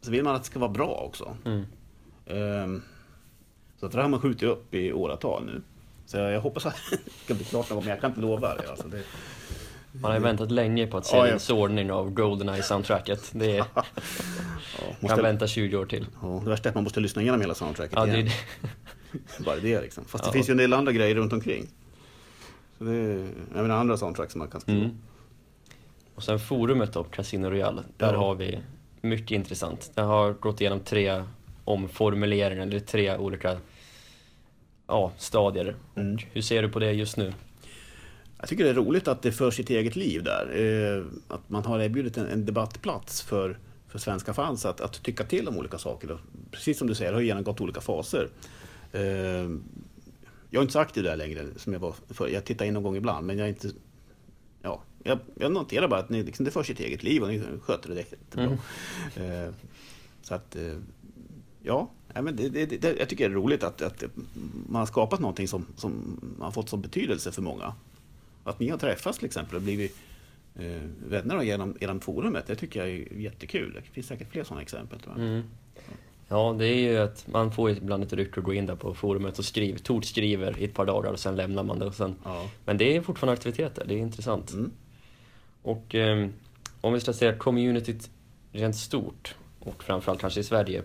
så vill man att det ska vara bra också. Mm. Ehm, så det här har man skjutit upp i åratal nu. Så jag hoppas att det ska bli klart någon gång, men jag kan inte lova det. Alltså det Man har ju väntat länge på att se Ja, ja. en sårning av Goldeneye-soundtracket. Det är, ja, kan måste, vänta 20 år till. ja, det värsta är att man måste lyssna igenom hela soundtracket Ja, igen. det. Bara det liksom. Fast det finns ju en del andra grejer runt omkring. Så det är, jag menar andra soundtracks som man kan skriva. Mm. Och sen forumet då, Casino Royale, där har vi mycket intressant. Det har gått igenom tre omformuleringar, eller tre olika ja, stadier. Mm. Hur ser du på det just nu? Jag tycker det är roligt att det för sitt eget liv där. Eh, att man har erbjudit en, en debattplats för, för svenska fans att, att tycka till om olika saker. Precis som du säger, det har genomgått olika faser. Eh, jag är inte så aktiv där längre som jag var för. Jag tittar in någon gång ibland, men jag är inte... Ja, jag, jag noterar bara att ni, liksom, det för sitt eget liv och ni sköter det jättebra. Eh, så att... Ja, men det, det, det, jag tycker det är roligt att, att man har skapat någonting som, som har fått sån betydelse för många. Att ni har träffats till exempel och blivit eh, vänner då genom, genom forumet, det tycker jag är jättekul. Det finns säkert fler sådana exempel. Mm. Ja, det är ju att man får ibland ett ryck att gå in där på forumet och skriva. Tord skriver i ett par dagar och sen lämnar man det. Och sen, Ja. men det är fortfarande aktiviteter, det är intressant. Mm. Och eh, om vi ska säga communityt rent stort och framförallt kanske i Sverige.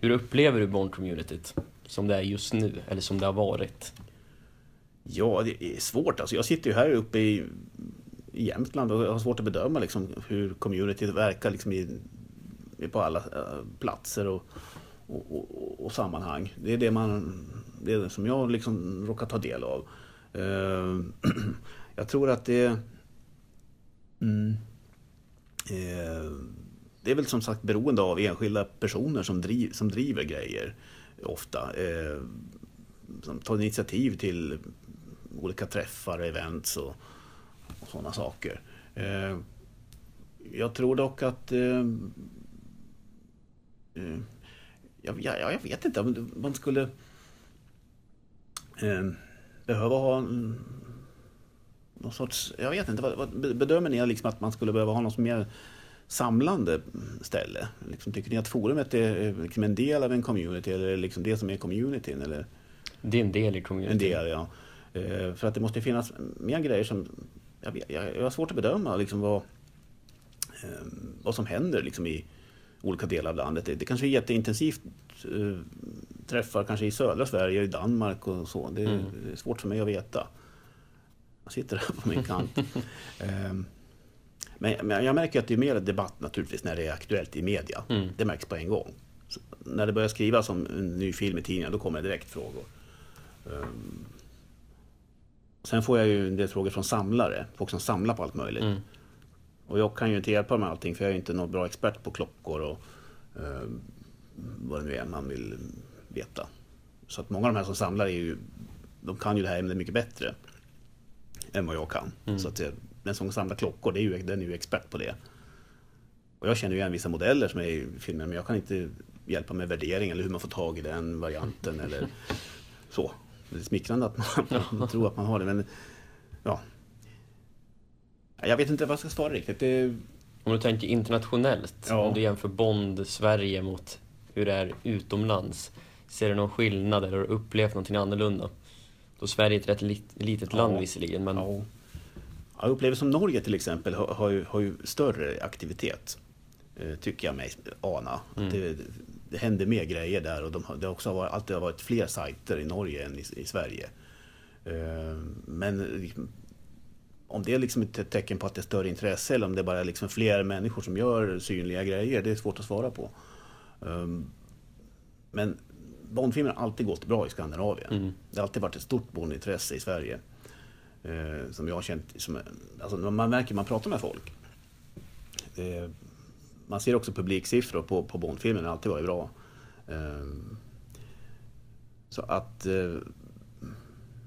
Hur upplever du Bond-communityt? Som det är just nu, eller som det har varit? Ja, det är svårt. Alltså, jag sitter ju här uppe i, i Jämtland och har svårt att bedöma liksom, hur communityt verkar liksom, i, i- på alla eh, platser och, och, och, och sammanhang. Det är det, man, det är det som jag liksom råkar ta del av. Eh, jag tror att det... Mm, eh, det är väl som sagt beroende av enskilda personer som, driv, som driver grejer ofta. Eh, som tar initiativ till olika träffar, events och, och sådana saker. Eh, jag tror dock att... Eh, eh, jag, jag, jag vet inte om man skulle eh, behöva ha en, någon sorts... Jag vet inte, vad, vad bedömer ni liksom att man skulle behöva ha något mer samlande ställe? Liksom, tycker ni att forumet är liksom en del av en community eller liksom det som är communityn? Eller? Det är en del i communityn. En del, ja. Eh, För att det måste finnas mer grejer som... Jag, vet- jag, jag har svårt att bedöma liksom vad, eh, vad som händer liksom i olika delar av landet. Det, det kanske är jätteintensivt eh, träffar kanske i södra Sverige i Danmark och så. Det, Mm. är svårt för mig att veta. Jag sitter här på min kant. Ehm, men, men jag märker att det är mer debatt naturligtvis när det är aktuellt i media. Mm. Det märks på en gång. Så när det börjar skrivas om en ny film i tidningen, då kommer det direkt frågor. Sen får jag ju en del frågor från samlare, folk som samlar på allt möjligt. Mm. Och jag kan ju inte hjälpa med allting för jag är inte någon bra expert på klockor och ehm, vad det nu är man vill veta. Så att många av de här som samlar är ju, de kan ju det här ämnet mycket bättre än vad jag kan. Mm. Så att det, den som samlar klockor, det är ju, den är ju expert på det. Och jag känner ju igen vissa modeller som är i filmen, men jag kan inte hjälpa med värdering eller hur man får tag i den varianten eller så. Det är smickrande att man, man tror att man har det men ja. Jag vet inte vad jag ska svara riktigt. Det, Om du tänker internationellt, Ja. om du jämför Bond Sverige mot hur det är utomlands. Ser du någon skillnad eller har du upplevt någonting annorlunda? Då Sverige är ett rätt lit, litet land Ja. visserligen, men Ja. Jag upplever som Norge till exempel har, har, ju, har ju större aktivitet. eh, Tycker jag mig ana. Mm. Det, det händer mer grejer där och de, har- det har också varit, alltid har varit fler sajter i Norge än i, i Sverige. Eh, Men liksom, om det är liksom ett tecken på att det är större intresse eller om det bara är liksom fler människor som gör synliga grejer, det är svårt att svara på. Eh, Men Bondfilmer har alltid gått bra i Skandinavien. Mm. Det har alltid varit ett stort Bondintresse i Sverige. Eh, som jag har känt, som, alltså man märker man pratar med folk. Man ser också publiksiffror på, på Bondfilmen, det har alltid varit bra. Ehm, så att... Eh,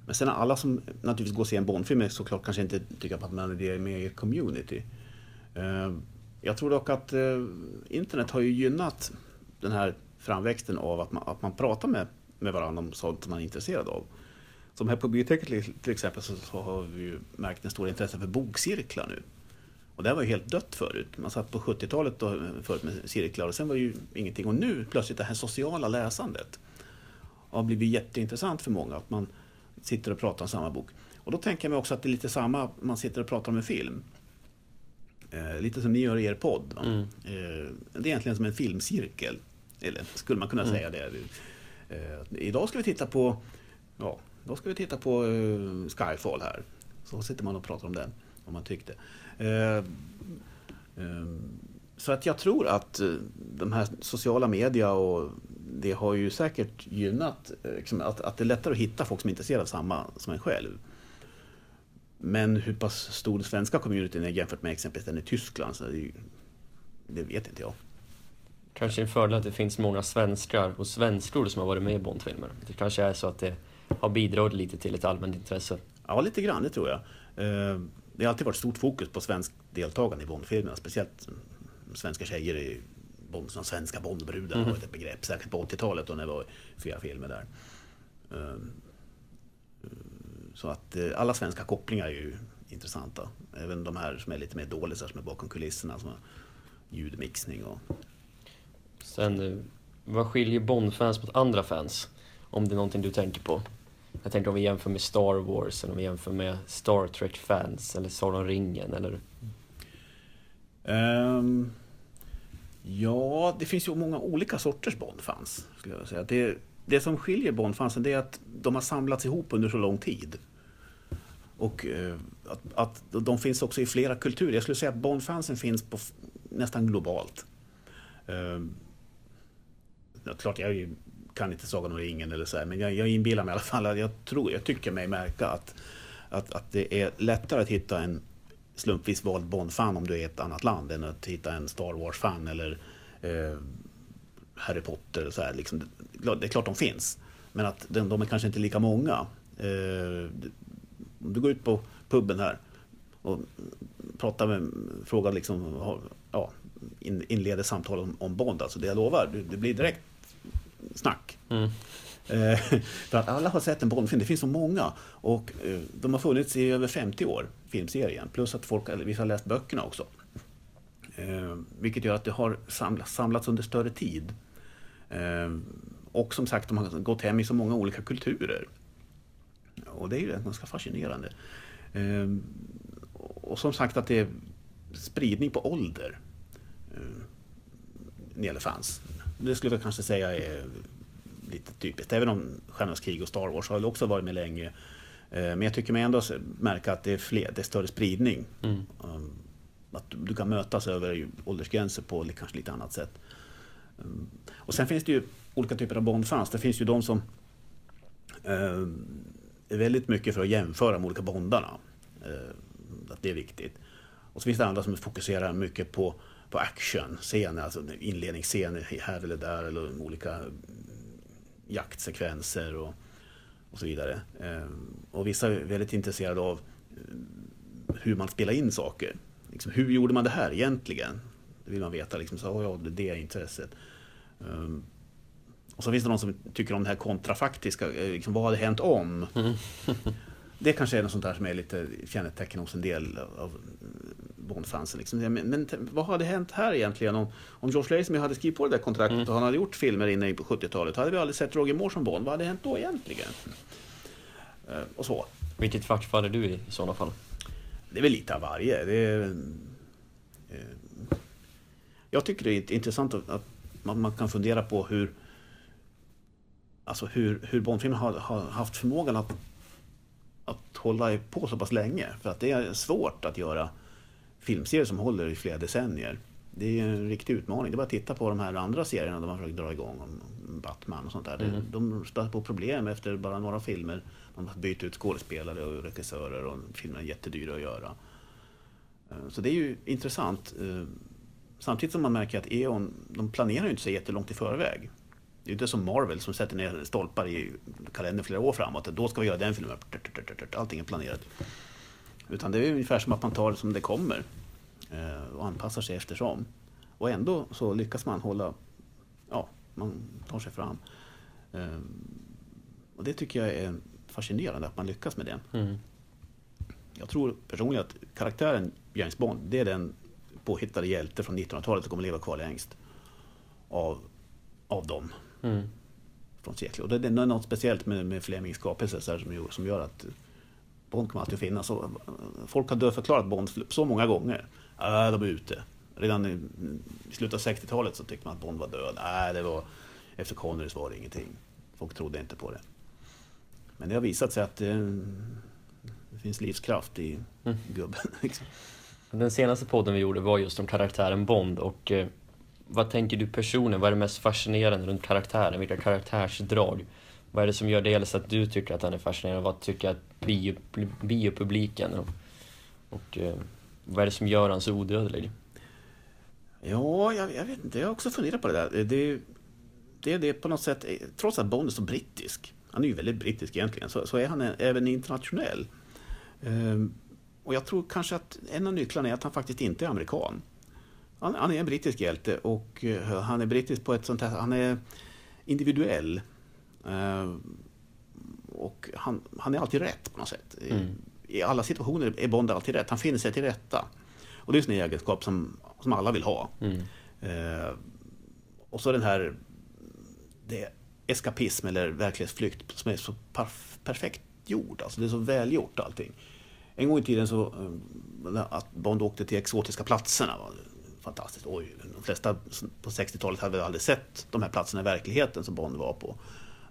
men sen alla som naturligtvis går och ser en Bondfilm är såklart kanske inte tycker att man är med i ett community. Ehm, jag tror dock att eh, internet har ju gynnat den här framväxten av att man, att man pratar med, med varandra om sånt som man är intresserad av. Som här på biblioteket till- till exempel så, så har vi ju märkt en stor intresse för bokcirklar nu. Och det här var ju helt dött förut. Man satt på 70-talet då, förut med cirklar och sen var det ju ingenting. Och nu plötsligt det här sociala läsandet har blivit jätteintressant för många. Att man sitter och pratar om samma bok. Och då tänker jag mig också att det är lite samma, man sitter och pratar om en film. Eh, lite som ni gör i er podd. Mm. Eh, det är egentligen som en filmcirkel. Eller skulle man kunna Mm. säga det. Eh, idag ska vi titta på Ja, då ska vi titta på eh, Skyfall här. Så sitter man och pratar om den, om man tyckte. Eh, eh, så att jag tror att eh, de här sociala media och det har ju säkert gynnat eh, liksom, att, att det är lättare att hitta folk som är intresserade av samma som en själv. Men hur pass stor den svenska communityn är jämfört med exempelvis den i Tyskland, så är det, ju, det vet inte jag. kanske en fördel att det finns många svenskar och svenskor som har varit med i Bondfilmer. Det kanske är så att det har bidragit lite till ett allmänt intresse. Ja, lite grann, det tror jag. Det har alltid varit stort fokus på svensk deltagande i Bondfilmerna, speciellt svenska tjejer i Bond, som svenska Bondbrudar Mhm. var ett begrepp, säkert på 80-talet då när det var fyra filmer där. Eh, Så att eh, alla svenska kopplingar är ju intressanta. Även de här som är lite mer dåliga, som är bakom kulisserna, som ljudmixning och... Sen, eh, vad skiljer Bond-fans mot andra fans? Om det är någonting du tänker på? Jag tänker om vi jämför med Star Wars, eller om vi jämför med Star Trek-fans, eller Sagan om ringen, eller... Um, ja, det finns ju många olika sorters Bondfans. Skulle jag säga. Det, det som skiljer Bondfansen det är att de har samlats ihop under så lång tid. Och uh, att, att de finns också i flera kulturer. Jag skulle säga att Bondfansen finns på nästan globalt. Uh, klart, jag är ju- kan inte Sagan om ringen eller så här, men jag, jag inbillar mig i alla fall att jag tror, jag tycker mig märka att, att, att det är lättare att hitta en slumpvis vald Bond-fan om du är i ett annat land än att hitta en Star Wars-fan eller eh, Harry Potter. Och så här, liksom. Det är klart de finns, men att de, de är kanske inte lika många. Eh, om du går ut på puben här och pratar med, frågar liksom, ja, inleder samtal om, om Bond, alltså det jag lovar, det blir direkt snack. Mm. Eh, För att alla har sett en Bondfilm, det finns så många. Och eh, de har funnits i över 50 år, filmserien. Plus att folk, vissa har läst böckerna också. Eh, Vilket gör att det har samlats, samlats under större tid. Och som sagt, de har gått hem i så många olika kulturer. Och det är ju ganska fascinerande. Och som sagt att det är spridning på ålder. När det gäller fans. Det skulle jag kanske säga är lite typiskt. Även om Stjärnornas krig och Star Wars har också varit med länge. Eh, Men jag tycker mig ändå märka att det är, fler, det är större spridning. Mm. Um, Att du kan mötas över åldersgränser på kanske lite annat sätt. Um, Och sen finns det ju olika typer av Bondfans. Det finns ju de som eh, är väldigt mycket för att jämföra de olika Bondarna. Eh, Att det är viktigt. Och så finns det andra som fokuserar mycket på, på actionscener, alltså inledningsscener här eller där eller olika jaktsekvenser och, och så vidare. Eh, Och vissa är väldigt intresserade av eh, hur man spelar in saker. Liksom, hur gjorde man det här egentligen? Det vill man veta. Liksom, så, "Åh, ja, det är det intresset. Um, och så finns det någon som tycker om det här kontrafaktiska, eh, liksom, vad hade hänt om? Mm. det kanske är något sånt där som är lite kännetecken hos en del av Bondfansen. Liksom. Men, men, vad hade hänt här egentligen om, om George Lazenby hade skrivit på det där kontraktet mm. och han hade gjort filmer inne på 70-talet? Hade vi aldrig sett Roger Moore som Bond? Vad hade hänt då egentligen? Uh, och så. Vilket fack faller du i i sådana fall? Det är väl lite av varje. Det är, uh, jag tycker det är intressant att, att man, man, kan fundera på hur Alltså hur, hur Bondfilmer har, har haft förmågan att att hålla på så pass länge. För att det är svårt att göra filmserier som håller i flera decennier. Det är en riktig utmaning. Det är bara att titta på de här andra serierna de har försökt dra igång. Om Batman och sånt där. Mm. De stöter på problem efter bara några filmer. De har bytt ut skådespelare och regissörer och filmerna är jättedyra att göra. Eh, så det är ju intressant. Eh, samtidigt som man märker att E.ON, de planerar ju inte så jättelångt i förväg. Det är inte som Marvel som sätter ner stolpar i kalendern flera år framåt. Då ska vi göra den filmen. Allting är planerat. Utan det är ungefär som att man tar det som det kommer. Eh, och anpassar sig eftersom. Och ändå så lyckas man hålla... Ja, man tar sig fram. Eh, och det tycker jag är fascinerande att man lyckas med det. Mm. Jag tror personligen att karaktären James Bond, det är den påhittade hjälte från 1900-talet som kommer leva kvar längst av, av dem. Mm. Från sekler. Och det, är något speciellt med, med Flemings skapelse som, som gör att Bond kommer alltid att finnas. Och folk har förklarat Bond så många gånger. Äh, de är ute. Redan i, slutet av 60-talet så tyckte man att Bond var död. Äh, det var, efter Connerys var det ingenting. Folk trodde inte på det. Men det har visat sig att det, eh, det finns livskraft i mm. gubben. Liksom. Den senaste podden vi gjorde var just om karaktären Bond och eh, vad tänker du personligen? Vad är det mest fascinerande runt karaktären? Vilka karaktärsdrag? Vad är det som gör dels att du tycker att han är fascinerande? och Vad tycker att bio, biopubliken? Och, och eh, vad är det som gör han så odödlig? Ja, jag, jag, vet inte. Jag har också funderat på det där. Det, det är det på något sätt, trots att Bond är så brittisk, han är ju väldigt brittisk egentligen, så, så är han även internationell. Ehm, och jag tror kanske att en av nycklarna är att han faktiskt inte är amerikan. Han, han är en brittisk hjälte och eh, han är brittisk på ett sånt här, han är individuell. Uh, och han, han är alltid rätt på något sätt. Mm. I alla situationer är Bond alltid rätt. Han finner sig till rätta. Och det är en sån egenskap som, som alla vill ha. Mm. Uh, och så den här det eskapism eller verklighetsflykt som är så perf perfekt gjord. Alltså det är så välgjort allting. En gång i tiden så att Bond åkte till exotiska platserna fantastiskt. Oj, de flesta på 60-talet hade aldrig sett de här platserna i verkligheten som Bond var på.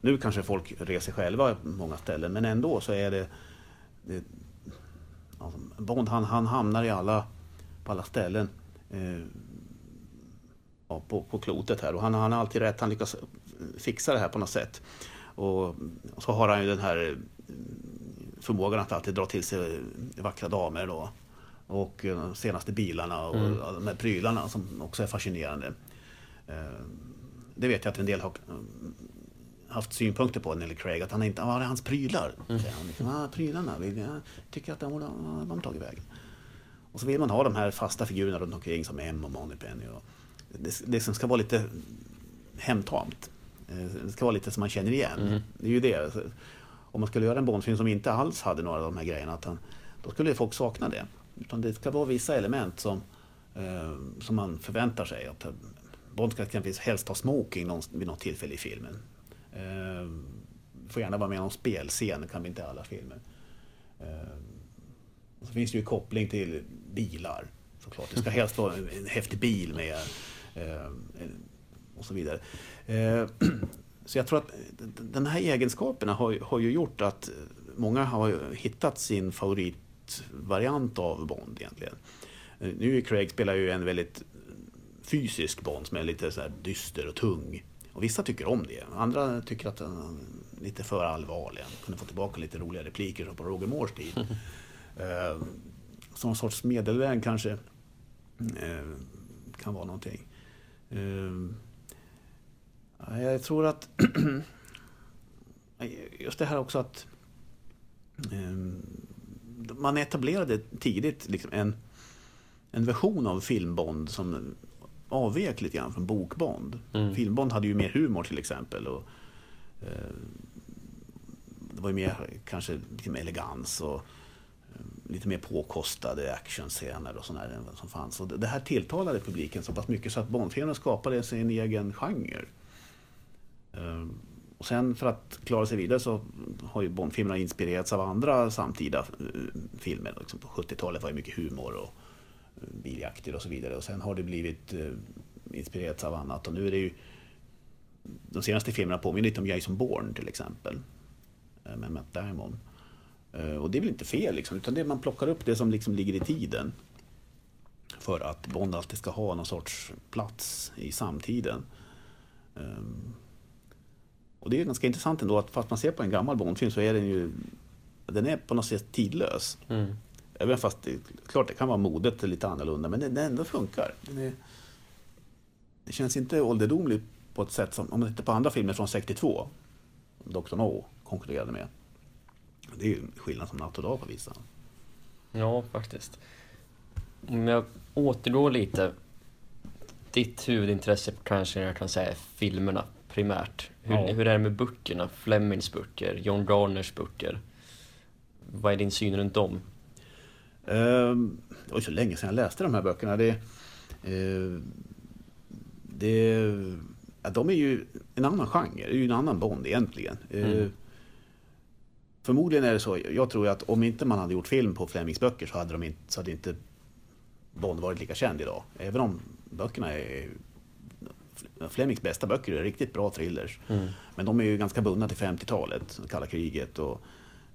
Nu kanske folk reser själva på många ställen, men ändå så är det... det alltså Bond han, han hamnar i alla, på alla ställen eh, ja, på, på klotet här och han, han har alltid rätt, han lyckas fixa det här på något sätt. Och, och så har han ju den här förmågan att alltid dra till sig vackra damer då och de senaste bilarna och mm. de här prylarna som också är fascinerande. Eh, det vet jag att en del har eh, haft synpunkter på Nelly Craig, att han inte, var är hans prylar? Mm. Han, liksom, ah, prylarna, jag tycker att de borde de tagit vägen. Och så vill man ha de här fasta figurerna runt omkring som M och Moneypenny. Och det, det som ska vara lite hemtamt. Eh, det ska vara lite som man känner igen. Mm. Det är ju det. Om man skulle göra en Bondfilm som inte alls hade några av de här grejerna, att han, då skulle folk sakna det. Utan det ska vara vissa element som, eh, som man förväntar sig. Att Bond ska exempelvis helst ha smoking någon, vid något tillfälle i filmen. Eh, får gärna vara med i någon spelscen, det kan bli inte i alla filmer. Eh, så finns det ju koppling till bilar såklart. Det ska helst vara en häftig bil med eh, och så vidare. Eh, så jag tror att de här egenskaperna har, har ju gjort att många har hittat sin favorit variant av Bond egentligen. Eh, nu är Craig spelar ju en väldigt fysisk Bond som är lite så dyster och tung. Och vissa tycker om det. Andra tycker att den är lite för allvarlig. Kunde få tillbaka lite roliga repliker som på Roger Moores tid. eh, som en sorts medelväg kanske eh, kan vara någonting. Eh, jag tror att just det här också att eh, man etablerade tidigt liksom en, en version av filmbond som avvek lite grann från bokbond. Mm. Filmbond hade ju mer humor till exempel. Och, eh, det var ju mer, kanske lite mer elegans och eh, lite mer påkostade actionscener och sådär som fanns. Och det, det här tilltalade publiken så pass mycket så att Bondfilmerna skapade sig en egen genre. Eh, och sen för att klara sig vidare så har ju Bondfilmerna inspirerats av andra samtida eh, filmer. Liksom på 70-talet var det mycket humor och biljakter och så vidare. Och sen har det blivit eh, inspirerats av annat. Och nu är det ju de senaste filmerna påminner lite om Jason Bourne till exempel. eh, Med Matt Damon. Eh, Och det är väl inte fel liksom, utan det man plockar upp det som liksom ligger i tiden. För att Bond alltid ska ha någon sorts plats i samtiden. Ehm, och det är ganska intressant ändå att fast man ser på en gammal Bondfilm så är den ju den är på något sätt tidlös. Mm. Även fast det, klart det kan vara modet lite annorlunda men den, den ändå funkar. Den är, det känns inte ålderdomligt på ett sätt som om man tittar på andra filmer från 62. Som Dr. No konkurrerade med. Det är ju skillnad som natt och dag på vissa. Ja, faktiskt. Om jag återgår lite. Ditt huvudintresse kanske jag kan säga är filmerna primärt. Hur, Ja. hur är det med böckerna? Flemings böcker, John Garners böcker. Vad är din syn runt dem? Ehm, Det var så länge sedan jag läste de här böckerna. Det, eh, det, ja, de är ju en annan genre, det är ju en annan Bond egentligen. Eh, Mm. Förmodligen är det så, jag tror att om inte man hade gjort film på Flemings böcker så hade, de inte, så hade inte Bond varit lika känd idag. Även om böckerna är Flemings bästa böcker är riktigt bra thrillers. Mm. Men de är ju ganska bundna till 50-talet, kalla kriget och,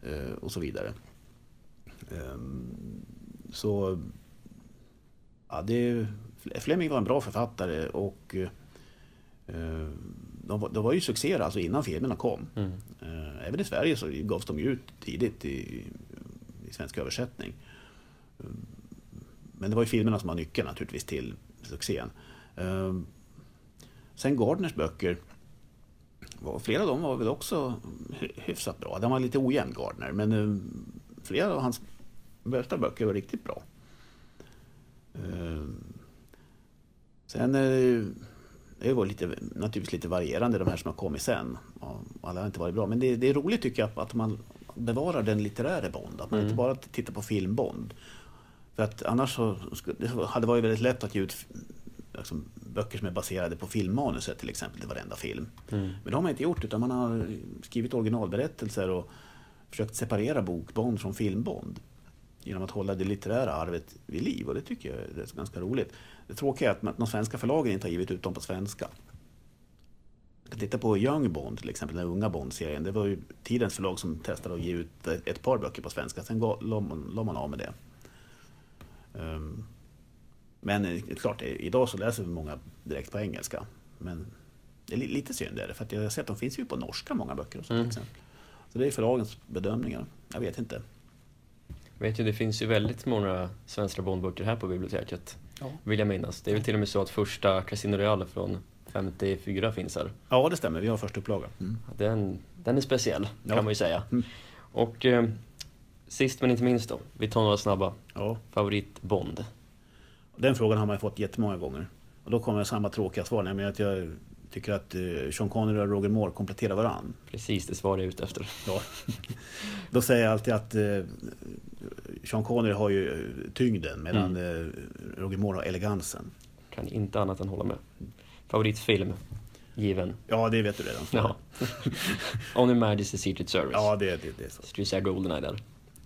eh, och så vidare. Ehm, Så... Ja, det, Fleming var en bra författare och eh, de, var- de var ju succéer alltså innan filmerna kom. Mm. Eh, Även i Sverige så gavs de ju ut tidigt i, i svensk översättning. Men det var ju filmerna som var nyckeln naturligtvis till succén. Eh, Sen Gardners böcker, var- flera av dem var väl också hy- hyfsat bra. Den var lite ojämn Gardner, men eh, flera av hans bästa böcker var riktigt bra. Eh, Sen eh, det var lite, naturligtvis lite varierande de här som har kommit sen. Alla har inte varit bra, men det, det är roligt tycker jag att man bevarar den litterära Bond. Att man Mm. inte bara tittar på film-Bond. För att annars så skulle, det hade varit väldigt lätt att ge ut liksom, böcker som är baserade på filmmanuset till exempel till varenda film. Mm. Men det har man inte gjort utan man har skrivit originalberättelser och försökt separera bokbond från filmbond. Genom att hålla det litterära arvet vid liv och det tycker jag är ganska roligt. Det tråkiga är att de svenska förlagen inte har givit ut dem på svenska. Kan titta på Young Bond till exempel, den unga Bond-serien. Det var ju tidens förlag som testade att ge ut ett par böcker på svenska. Sen la man, la man av med det. Ehm, Men eh, klart, idag så läser vi många direkt på engelska. Men det är li- lite synd är det, för att jag har sett att de finns ju på norska många böcker och så, Mm. exempel. Så det är förlagens bedömningar. Jag vet inte. Vet ju, det finns ju väldigt många svenska Bondböcker här på biblioteket. Ja. Vill jag minnas. Det är väl till och med så att första Casino Royale från 54 finns här. Ja, det stämmer. Vi har första upplaga. Den, den är speciell, Ja. kan man ju säga. Mm. Och eh, sist men inte minst då, vi tar några snabba. Ja, Favorit Bond? den frågan har man ju fått jättemånga gånger. Och då kommer samma tråkiga svar, nämligen att jag tycker att eh, Sean Connery och Roger Moore kompletterar varann. Precis det svar jag är ute efter. Ja. Då säger jag alltid att eh, Sean Connery har ju eh, tyngden medan eh, Roger Moore har elegansen. Kan inte annat än hålla med. Favoritfilm? Given. Ja, det vet du redan. Ja. Only Majesty Secret Service. Ja, det, det, det är så. Skulle säga Goldeneye där.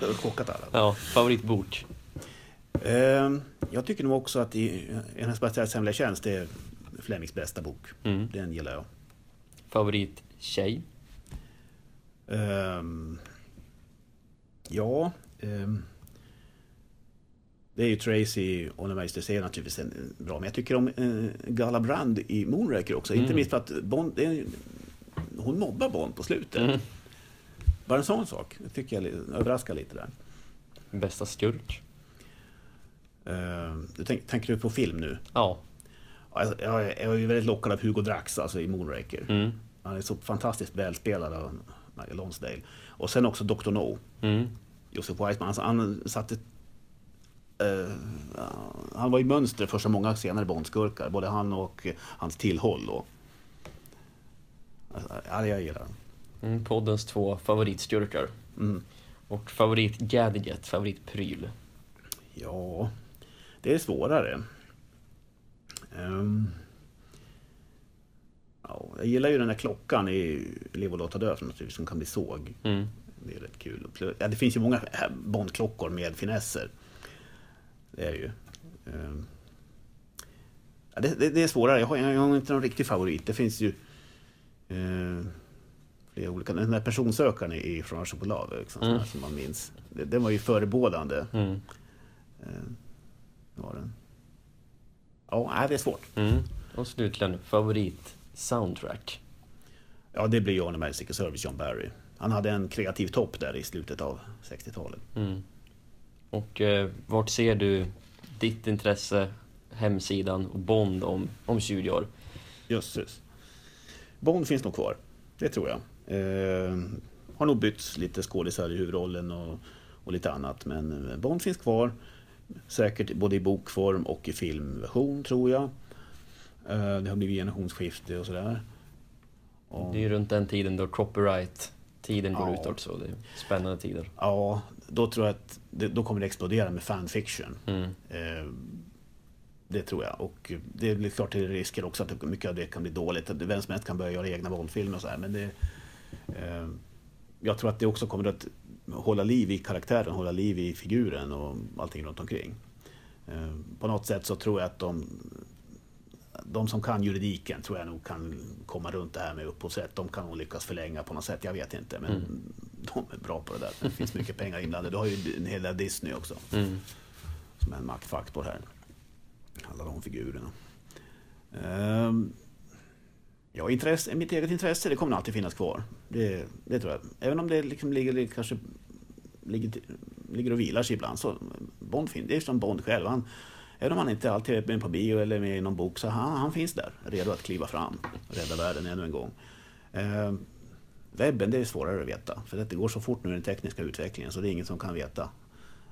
Det har chockat alla. Ja, favoritbok? Ehm, Jag tycker nog också att i En Hennes Majestäts Hemliga Tjänst är Flemings bästa bok. Mm. Den gillar jag. Favorittjej? Ehm, ja, ehm, det är ju Tracy och Majestäts är naturligtvis en, bra. Men jag tycker om uh, Gala Brand i Moonraker också. Inte Mm. minst för att Bond, är, hon mobbar Bond på slutet. Mm. Bara en sån sak. Det tycker jag överraskar lite där. Bästa skurk? Ehm, du tänk, tänker du på film nu? Ja. Jag, är- jag är ju väldigt lockad av Hugo Drax alltså, i Moonraker. Mm. Han är så fantastiskt välspelad av Lonsdale. Och sen också Dr. No, Mm. Joseph Wiseman. Alltså, han satte eh, han var i mönster för så många senare Bondskurkar. Både han och hans tillhåll. Och, alltså, ja, jag gillar den. Mm, poddens två favoritskurkar. Mm. Och favorit gadget, favoritpryl. Ja, det är svårare. Um, ja, jag gillar ju den där klockan i Lev och låta dö som kan bli såg. Mm. Det är rätt kul. Ja, det finns ju många Bondklockor med finesser. Det är ju. Um, ja, det, det, det, är svårare. Jag har, jag har, inte någon riktig favorit. Det finns ju uh, flera olika. Den där personsökaren i Från Choklad liksom, mm. som man minns. Det, den var ju förebådande. Mm. Uh, var den. Ja, det är svårt. Mm. Och slutligen, favorit soundtrack? Ja, det blir Arne Magic Service John Barry. Han hade en kreativ topp där i slutet av 60-talet. Mm. Och eh, vart ser du ditt intresse, hemsidan och Bond om, om 20 år? Jösses. Bond finns nog kvar, det tror jag. Eh, har nog bytts lite skådisar i huvudrollen och, och lite annat. Men eh, Bond finns kvar. Säkert både i bokform och i filmversion tror jag. Eh, det har blivit generationsskifte och sådär. Och... Det är ju runt den tiden då copyright-tiden går ja. ut också. Det är spännande tider. Ja, då tror jag att det, då kommer det explodera med fanfiction. Mm. Eh, det tror jag. Och det är klart det är risker också att mycket av det kan bli dåligt. Att vem som helst kan börja göra egna våldfilmer och så här. Men det, eh, jag tror att det också kommer att hålla liv i karaktären, hålla liv i figuren och allting runt omkring. Eh, på något sätt så tror jag att de, de som kan juridiken tror jag nog kan komma runt det här med upphovsrätt. De kan nog lyckas förlänga på något sätt, jag vet inte. Men mm. de är bra på det där. Det finns mycket pengar inblandade. Du har ju en hel del Disney också. Mm. Som är en maktfaktor här. Alla de figurerna. Um, ja, intresse, mitt eget intresse det kommer alltid finnas kvar. Det, det tror jag. Även om det liksom ligger, kanske ligger, ligger och vilar sig ibland. Så Bond, det är som Bond själv. Han, även om han inte alltid är med på bio eller med i någon bok så han, han finns där. Redo att kliva fram och rädda världen ännu en gång. Eh, webben det är svårare att veta. För det går så fort nu i den tekniska utvecklingen så det är ingen som kan veta.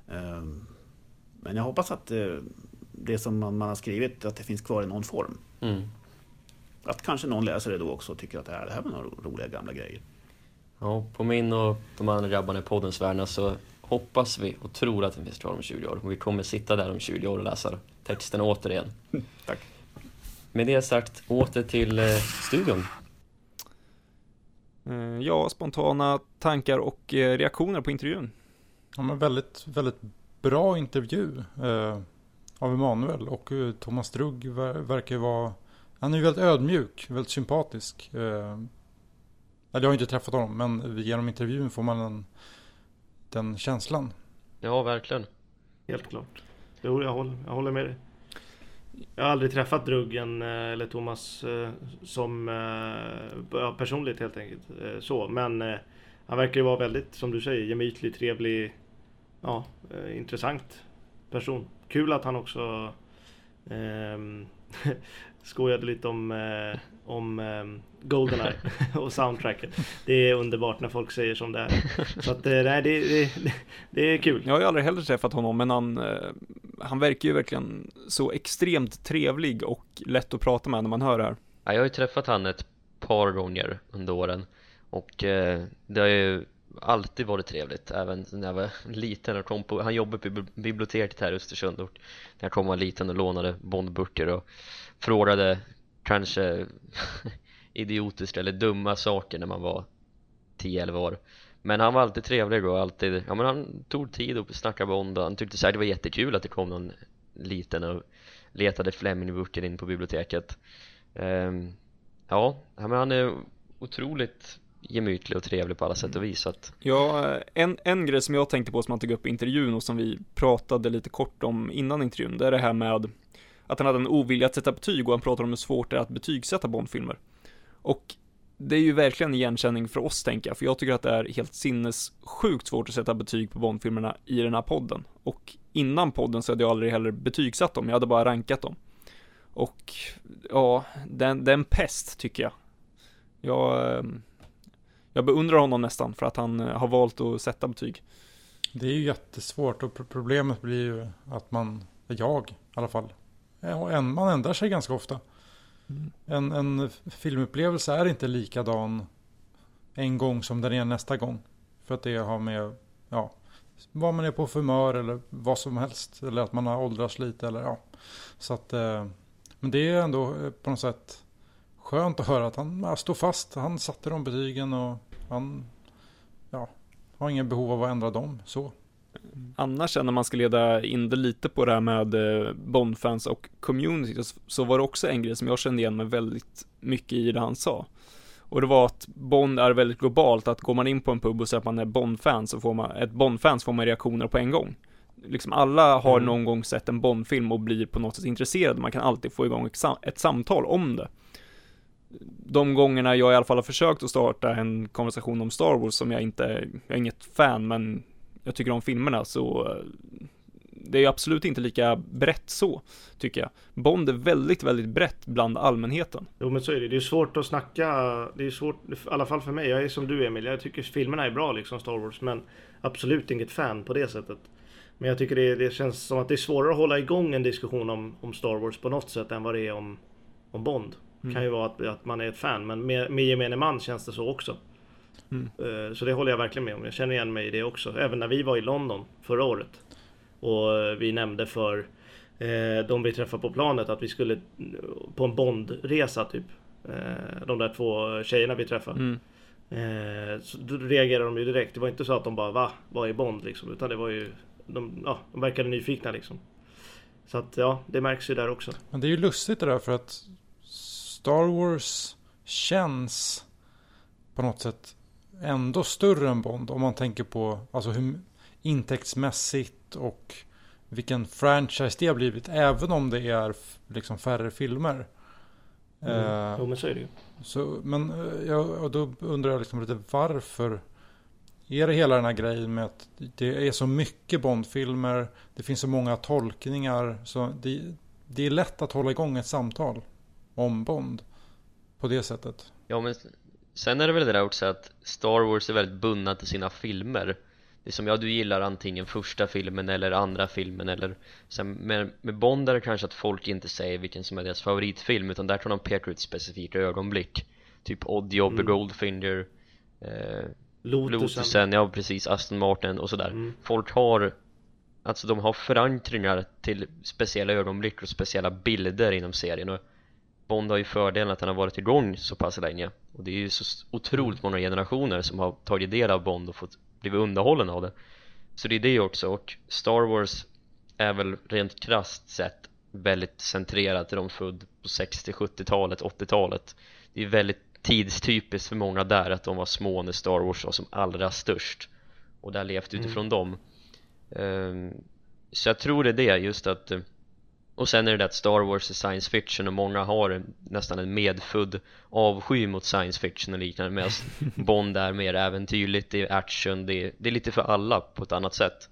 Eh, men jag hoppas att eh, det som man, man, har skrivit att det finns kvar i någon form. Mm. Att kanske någon läser det då också och tycker att det här, det här var några roliga gamla grejer. Ja, på min och de andra grabbarna i poddens värld så hoppas vi och tror att den finns kvar om 20 år. Och vi kommer sitta där om 20 år och läsa texten återigen. Tack. Med det sagt, åter till eh, studion. Eh, ja, spontana tankar och eh, reaktioner på intervjun. Ja, men väldigt, väldigt bra intervju eh, av Emanuel och Thomas Drugg ver verkar vara han är ju väldigt ödmjuk, väldigt sympatisk. Eh, jag har inte träffat honom, men genom intervjun får man den, den känslan. Ja, verkligen. Helt klart. Jo, jag håller, jag håller med dig. Jag har aldrig träffat Druggen eh, eller Thomas eh, som ja, personligt helt enkelt. Så, men han verkar ju vara väldigt, som du säger, gemytlig, trevlig, ja, intressant person. Kul att han också eh, skojade lite om, eh, om eh, Goldeneye och soundtracket. Det är underbart när folk säger som det är. Så att, eh, nej, det, det, det, är kul. Jag har ju aldrig heller träffat honom, men han, eh, han verkar ju verkligen så extremt trevlig och lätt att prata med när man hör det här. Ja, jag har ju träffat han ett par gånger under åren och eh, det har ju alltid varit trevligt även när jag var liten och kom på, han jobbade på biblioteket här i Östersund och när jag kom var liten och lånade bondböcker och frågade kanske idiotiska eller dumma saker när man var 10-11 år. Men han var alltid trevlig och alltid, ja men han tog tid och snackade Bond och han tyckte säkert det var jättekul att det kom någon liten och letade Fleming-böcker in på biblioteket. Um, ja, men han är otroligt gemytlig och trevlig på alla sätt och vis att... Ja, en, en grej som jag tänkte på som han tog upp i intervjun och som vi pratade lite kort om innan intervjun, det är det här med att han hade en ovilja att sätta betyg och han pratar om hur svårt det är att betygsätta Bondfilmer. Och det är ju verkligen igenkänning för oss tänker jag, för jag tycker att det är helt sinnessjukt svårt att sätta betyg på Bondfilmerna i den här podden. Och innan podden så hade jag aldrig heller betygsatt dem, jag hade bara rankat dem. Och ja, det är en pest tycker jag. Jag, ehm, jag beundrar honom nästan för att han eh, har valt att sätta betyg. Det är ju jättesvårt och problemet blir ju att man, jag i alla fall, man ändrar sig ganska ofta. Mm. En, en filmupplevelse är inte likadan en gång som den är nästa gång. För att det har med, ja, vad man är på för humör eller vad som helst. Eller att man har åldrats lite eller ja. Så att, eh, men det är ändå eh, på något sätt skönt att höra att han står fast. Han satte de betygen och han ja, har ingen behov av att ändra dem. Så. Annars när man ska leda in det lite på det här med eh, Bondfans och community så var det också en grej som jag kände igen mig väldigt mycket i det han sa. Och det var att Bond är väldigt globalt, att går man in på en pub och säger att man är Bond-fan så får man, ett Bond-fan så får man reaktioner på en gång. Liksom alla har mm. någon gång sett en Bond-film och blir på något sätt intresserade, man kan alltid få igång ett, samtal om det. De gångerna jag i alla fall har försökt att starta en konversation om Star Wars som jag inte, jag är inget fan men jag tycker om filmerna så eh, det är absolut inte lika brett så, tycker jag. Bond är väldigt, väldigt brett bland allmänheten. Jo men så är det, det är svårt att snacka, det är svårt, i alla fall för mig, jag är som du Emil, jag tycker filmerna är bra liksom, Star Wars, men absolut inget fan på det sättet. Men jag tycker det, det känns som att det är svårare att hålla igång en diskussion om, om Star Wars på något sätt än vad det är om, om Bond. Mm. kan ju vara att, att man är ett fan, men med, med gemene man känns det så också. Mm. Uh, så det håller jag verkligen med om. Jag känner igen mig i det också. Även när vi var i London förra året. Och vi nämnde för eh, de vi träffade på planet att vi skulle på en Bondresa typ. Eh, de där två tjejerna vi träffade. Mm. Eh, så då reagerade de ju direkt. Det var inte så att de bara va? Vad är Bond liksom? Utan det var ju de, ja, de verkade nyfikna liksom. Så att ja, det märks ju där också. Men det är ju lustigt det där för att Star Wars känns på något sätt ändå större än Bond om man tänker på alltså hur intäktsmässigt och vilken franchise det har blivit. Även om det är liksom färre filmer. Mm. Uh, jo men så är det ju. Så, men eh, ja, då undrar jag liksom lite varför är det hela den här grejen med att det är så mycket Bondfilmer, det finns så många tolkningar, så det, det är lätt att hålla igång ett samtal om Bond på det sättet. Ja men sen är det väl det där också att Star Wars är väldigt bundna till sina filmer det är som, ja du gillar antingen första filmen eller andra filmen eller sen med, med Bond är det kanske att folk inte säger vilken som är deras favoritfilm utan där tror de pekar ut ett specifikt ögonblick typ Oddjob, mm. Goldfinger eh, Lotusen. Lotusen, ja precis, Aston Martin och sådär mm. folk har alltså de har förankringar till speciella ögonblick och speciella bilder inom serien och Bond har ju fördelen att han har varit igång så pass länge. Och det är ju så otroligt många generationer som har tagit del av Bond och fått blivit underhållen av det. Så det är det också. Och Star Wars är väl rent krasst sett väldigt centrerat. Till de född på 60, 70-talet, 80-talet det är väldigt tidstypiskt för många där att de var små när Star Wars var som allra störst. Och har levt mm. utifrån mm. dem. Um, så jag tror det är det. Just att och sen är det att Star Wars är science fiction och många har nästan en medfödd avsky mot science fiction och liknande medan Bond är mer äventyrligt, det är action, det är, det är lite för alla på ett annat sätt.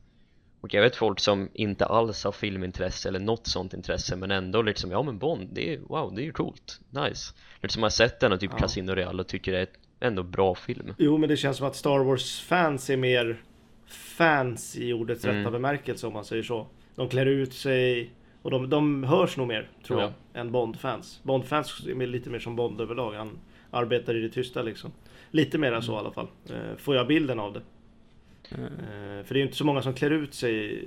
Och jag vet folk som inte alls har filmintresse eller något sånt intresse men ändå liksom, ja men Bond, det är, wow, det är ju coolt, nice. Liksom har sett den och typ ja. Casino Real och tycker det är ändå bra film. Jo men det känns som att Star Wars-fans är mer fans i ordets mm. rätta bemärkelse om man säger så. De klär ut sig och de, de hörs nog mer, tror ja. jag, än Bond-fans. Bond-fans är lite mer som Bond överlag. Han arbetar i det tysta liksom. Lite mer mm. så i alla fall. Eh, får jag bilden av det. Mm. För det är inte så många som klär ut sig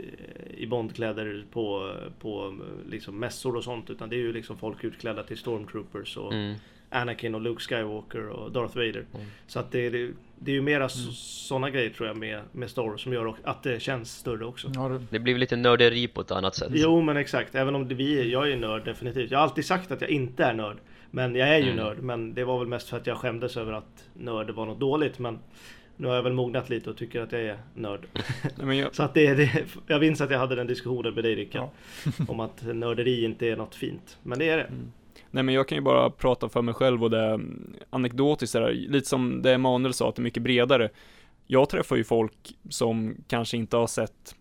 i Bondkläder på, på liksom mässor och sånt. Utan det är ju liksom folk utklädda till Stormtroopers och mm. Anakin och Luke Skywalker och Darth Vader. Mm. Så att det, det, det är ju mera mm. sådana grejer tror jag med, med Star som gör att det känns större också. Ja, det... det blir lite nörderi på ett annat sätt. Jo men exakt, även om det, vi, jag är nörd definitivt. Jag har alltid sagt att jag inte är nörd. Men jag är ju mm. nörd, men det var väl mest för att jag skämdes över att nörd var något dåligt. Men nu har jag väl mognat lite och tycker att jag är nörd. Nej, jag... Så att det, det, jag minns att jag hade den diskussionen med dig Rickard. Ja. om att nörderi inte är något fint. Men det är det. Mm. Nej men jag kan ju bara prata för mig själv och det mm, anekdotiskt där, lite som det Emanuel sa, att det är mycket bredare. Jag träffar ju folk som kanske inte har sett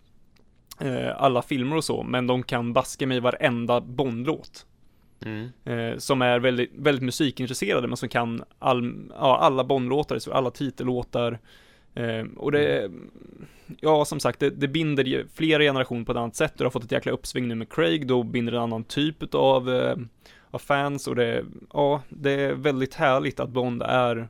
eh, alla filmer och så, men de kan baska mig varenda Bondlåt. Mm. Eh, som är väldigt, väldigt musikintresserade, men som kan all, ja, alla Bondlåtar, alla titellåtar, Eh, och det, ja som sagt, det, det binder flera generationer på ett annat sätt. Du har fått ett jäkla uppsving nu med Craig, då binder det en annan typ av, eh, av fans och det, ja, det är väldigt härligt att Bond är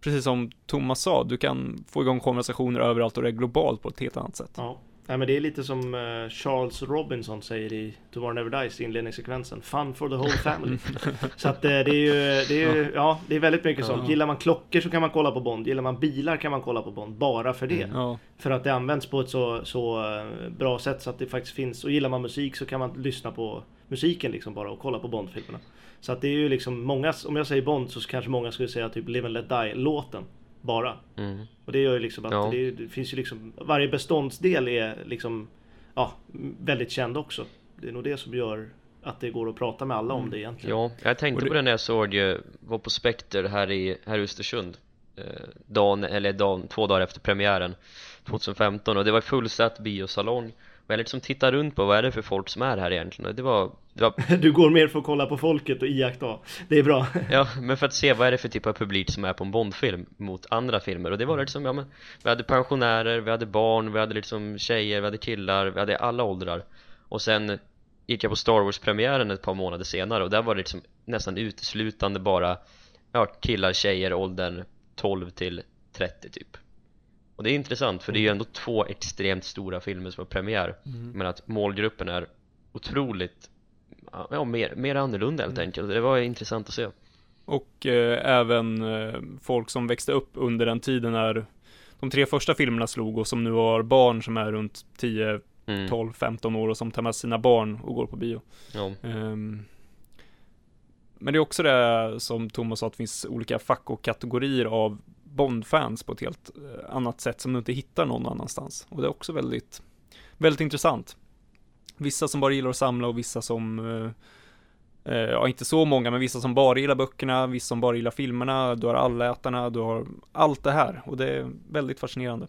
precis som Thomas sa, du kan få igång konversationer överallt och det är globalt på ett helt annat sätt. Ja. Nej men det är lite som uh, Charles Robinson säger i Tomorrow Never Dies, inledningssekvensen. Fun for the whole family. så att uh, det är ju, det är ju, ja det är väldigt mycket ja. sånt. Gillar man klockor så kan man kolla på Bond. Gillar man bilar kan man kolla på Bond. Bara för det. Ja. För att det används på ett så, så uh, bra sätt så att det faktiskt finns. Och gillar man musik så kan man lyssna på musiken liksom bara och kolla på Bond-filmerna. Så att det är ju liksom många, om jag säger Bond så kanske många skulle säga typ Live and Let Die-låten bara. Mm. Och det gör ju liksom att ja. det, det, finns ju liksom Varje beståndsdel är liksom Ja, väldigt känd också. Det är nog det som gör att det går att prata med alla om mm. det egentligen. Ja, jag tänkte det... på det när jag såg, var på Spectre här i, här i Östersund eh, dagen, eller dagen, två dagar efter premiären 2015 och det var fullsatt biosalong och jag liksom tittar runt på vad är det för folk som är här egentligen? Det var, det var... Du går mer för att kolla på folket och iaktta. Det är bra. Ja, men för att se vad är det för typ av publik som är på en Bondfilm mot andra filmer. Och det var liksom, ja men Vi hade pensionärer, vi hade barn, vi hade liksom tjejer, vi hade killar, vi hade alla åldrar. Och sen gick jag på Star Wars-premiären ett par månader senare och där var det liksom nästan uteslutande bara Ja, killar, tjejer, åldern 12 till 30 typ och det är intressant för det är ju mm. ändå två extremt stora filmer som har premiär mm. Men att målgruppen är otroligt Ja, mer, mer annorlunda helt mm. enkelt Det var intressant att se Och eh, även eh, folk som växte upp under den tiden när de tre första filmerna slog och som nu har barn som är runt 10, mm. 12, 15 år och som tar med sina barn och går på bio. Ja. Um, men det är också det som Thomas sa, att det finns olika fack och kategorier av Bond-fans på ett helt eh, annat sätt som du inte hittar någon annanstans. Och det är också väldigt, väldigt intressant. Vissa som bara gillar att samla och vissa som, eh, eh, ja inte så många, men vissa som bara gillar böckerna, vissa som bara gillar filmerna, du har allätarna, du har allt det här och det är väldigt fascinerande.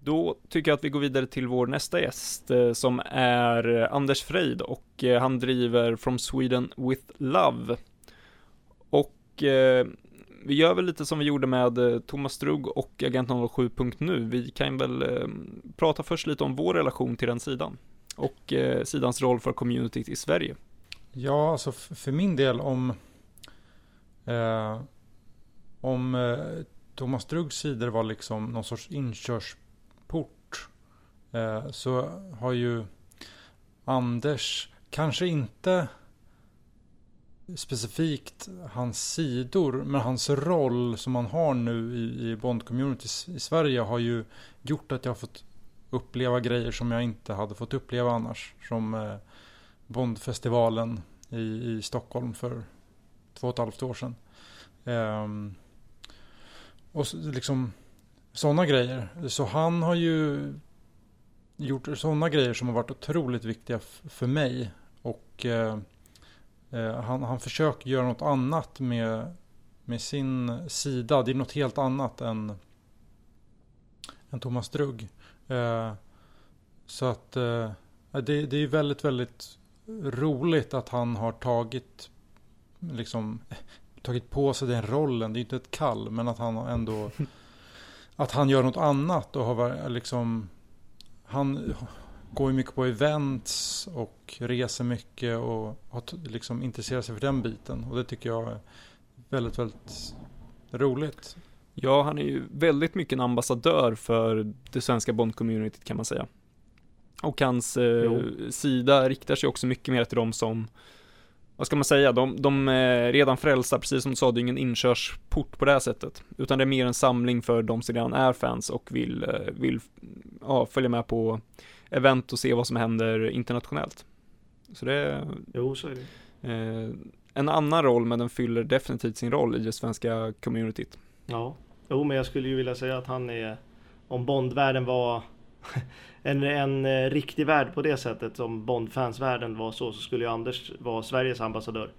Då tycker jag att vi går vidare till vår nästa gäst eh, som är eh, Anders Freid och han driver From Sweden with Love. Och vi gör väl lite som vi gjorde med eh, Thomas Strug och Agent 07.nu. Vi kan väl eh, prata först lite om vår relation till den sidan och eh, sidans roll för communityt i Sverige. Ja, alltså för min del om eh, om eh, Thomas Drugs sidor var liksom någon sorts inkörsport eh, så har ju Anders kanske inte specifikt hans sidor, men hans roll som han har nu i, i Bond-community i Sverige har ju gjort att jag har fått uppleva grejer som jag inte hade fått uppleva annars. Som eh, Bondfestivalen i, i Stockholm för två och ett halvt år sedan. Um, och liksom sådana grejer. Så han har ju gjort sådana grejer som har varit otroligt viktiga för mig. Och Eh, han, han försöker göra något annat med, med sin sida. Det är något helt annat än, än Thomas Drugg. Eh, så att eh, det, det är väldigt, väldigt roligt att han har tagit liksom tagit på sig den rollen. Det är inte ett kall, men att han ändå att han gör något annat och har liksom han går ju mycket på events och reser mycket och har liksom intresserar sig för den biten. Och det tycker jag är väldigt, väldigt roligt. Ja, han är ju väldigt mycket en ambassadör för det svenska Bond-communityt kan man säga. Och hans eh, sida riktar sig också mycket mer till de som, vad ska man säga, de, de är redan frälsta, precis som du sa, det är ingen inkörsport på det här sättet. Utan det är mer en samling för de som redan är fans och vill, eh, vill ja, följa med på event och se vad som händer internationellt. Så det jo, så är det. Eh, en annan roll, men den fyller definitivt sin roll i det svenska communityt. Ja, jo, men jag skulle ju vilja säga att han är, om Bondvärlden var en, en eh, riktig värld på det sättet, som Bondfansvärlden var så, så skulle ju Anders vara Sveriges ambassadör.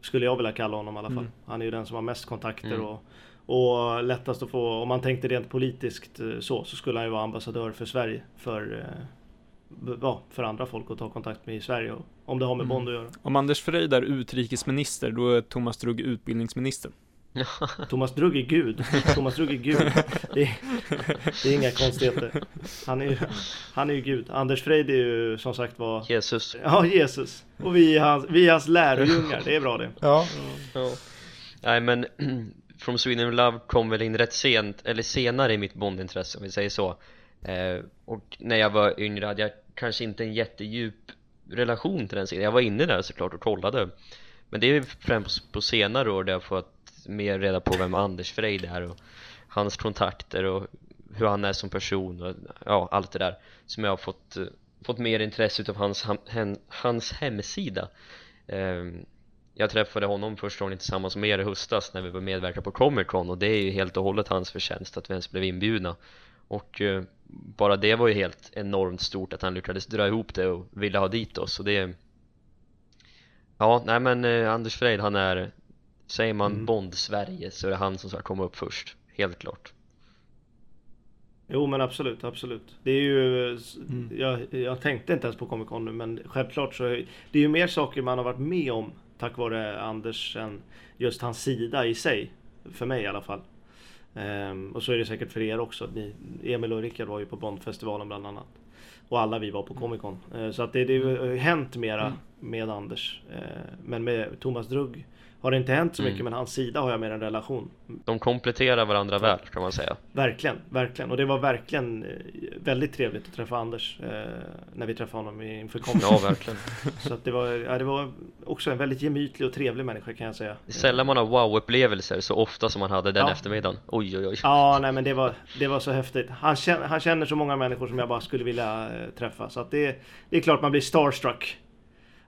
Skulle jag vilja kalla honom i alla fall. Mm. Han är ju den som har mest kontakter mm. och, och lättast att få, om man tänkte rent politiskt eh, så, så skulle han ju vara ambassadör för Sverige. För ja, för andra folk att ta kontakt med i Sverige om det har med mm. Bond att göra. Om Anders Frejd är utrikesminister, då är Thomas Drugg utbildningsminister. Thomas Drugg är gud. Thomas Drugg är gud. Det är, det är inga konstigheter. Han är, ju- han är ju gud. Anders Frejd är ju som sagt var Jesus. Ja, Jesus. Och vi är hans, vi är hans lärjungar. Det är bra det. Ja, Ja. Nej men From Sweden with Love kom väl in rätt sent, eller senare i mitt bondintresse om vi säger så eh, Och när jag var yngre hade jag kanske inte en jättedjup relation till den serien. Jag var inne där såklart och kollade. Men det är främst på senare år där jag fått mer reda på vem Anders Frejd är och hans kontakter och hur han är som person och ja, allt det där Som jag har fått, eh, fått mer intresse utav hans, hans hemsida. Ehm, jag träffade honom första gången tillsammans med er i höstas när vi var medverka på Comic Con och det är ju helt och hållet hans förtjänst att vi ens blev inbjudna och eh, bara det var ju helt enormt stort att han lyckades dra ihop det och ville ha dit oss och det Ja, nej men eh, Anders Frejd han är Säger man Mm. Bond-Sverige så är det han som ska komma upp först, helt klart Jo men absolut, absolut. Det är ju, Mm. jag, jag tänkte inte ens på Comic Con nu men självklart så är det är ju mer saker man har varit med om tack vare Anders än just hans sida i sig. För mig i alla fall. Ehm, och så är det säkert för er också. Ni, Emil och Rickard var ju på Bondfestivalen bland annat. Och alla vi var på Comic Con. Ehm, så att det, det har ju hänt mera med Anders. Ehm, men med Thomas Drugg har det inte hänt så mycket Mm. men hans sida har jag mer en relation. De kompletterar varandra väl kan man säga Verkligen, verkligen. Och det var verkligen eh, väldigt trevligt att träffa Anders eh, när vi träffade honom inför Comic Ja, verkligen Så att det var, ja, det var också en väldigt gemytlig och trevlig människa kan jag säga. Sällan man har wow-upplevelser så ofta som man hade den Ja. eftermiddagen Oj oj oj Ja, nej men det var, det var så häftigt. Han känner, han känner så många människor som jag bara skulle vilja eh, träffa. Så att det, det är klart man blir starstruck.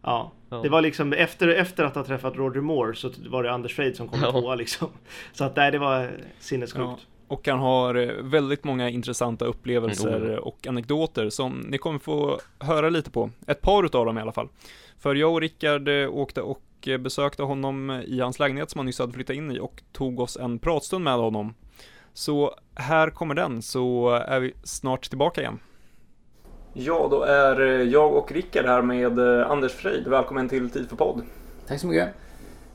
Ja, Ja. det var liksom efter, efter att ha träffat Roger Moore så var det Anders Frejd som kom Ja. tvåa liksom. Så att nej, det var sinnessjukt. Ja, och han har eh, väldigt många intressanta upplevelser Mm, och anekdoter som ni kommer få höra lite på. Ett par utav dem i alla fall. För jag och Rickard eh, åkte och eh, besökte honom i hans lägenhet som han nyss hade flyttat in i och tog oss en pratstund med honom. Så här kommer den, så är vi snart tillbaka igen. Ja, då är eh, jag och Rickard här med eh, Anders Frejd. Välkommen till Tid för podd. Tack så mycket.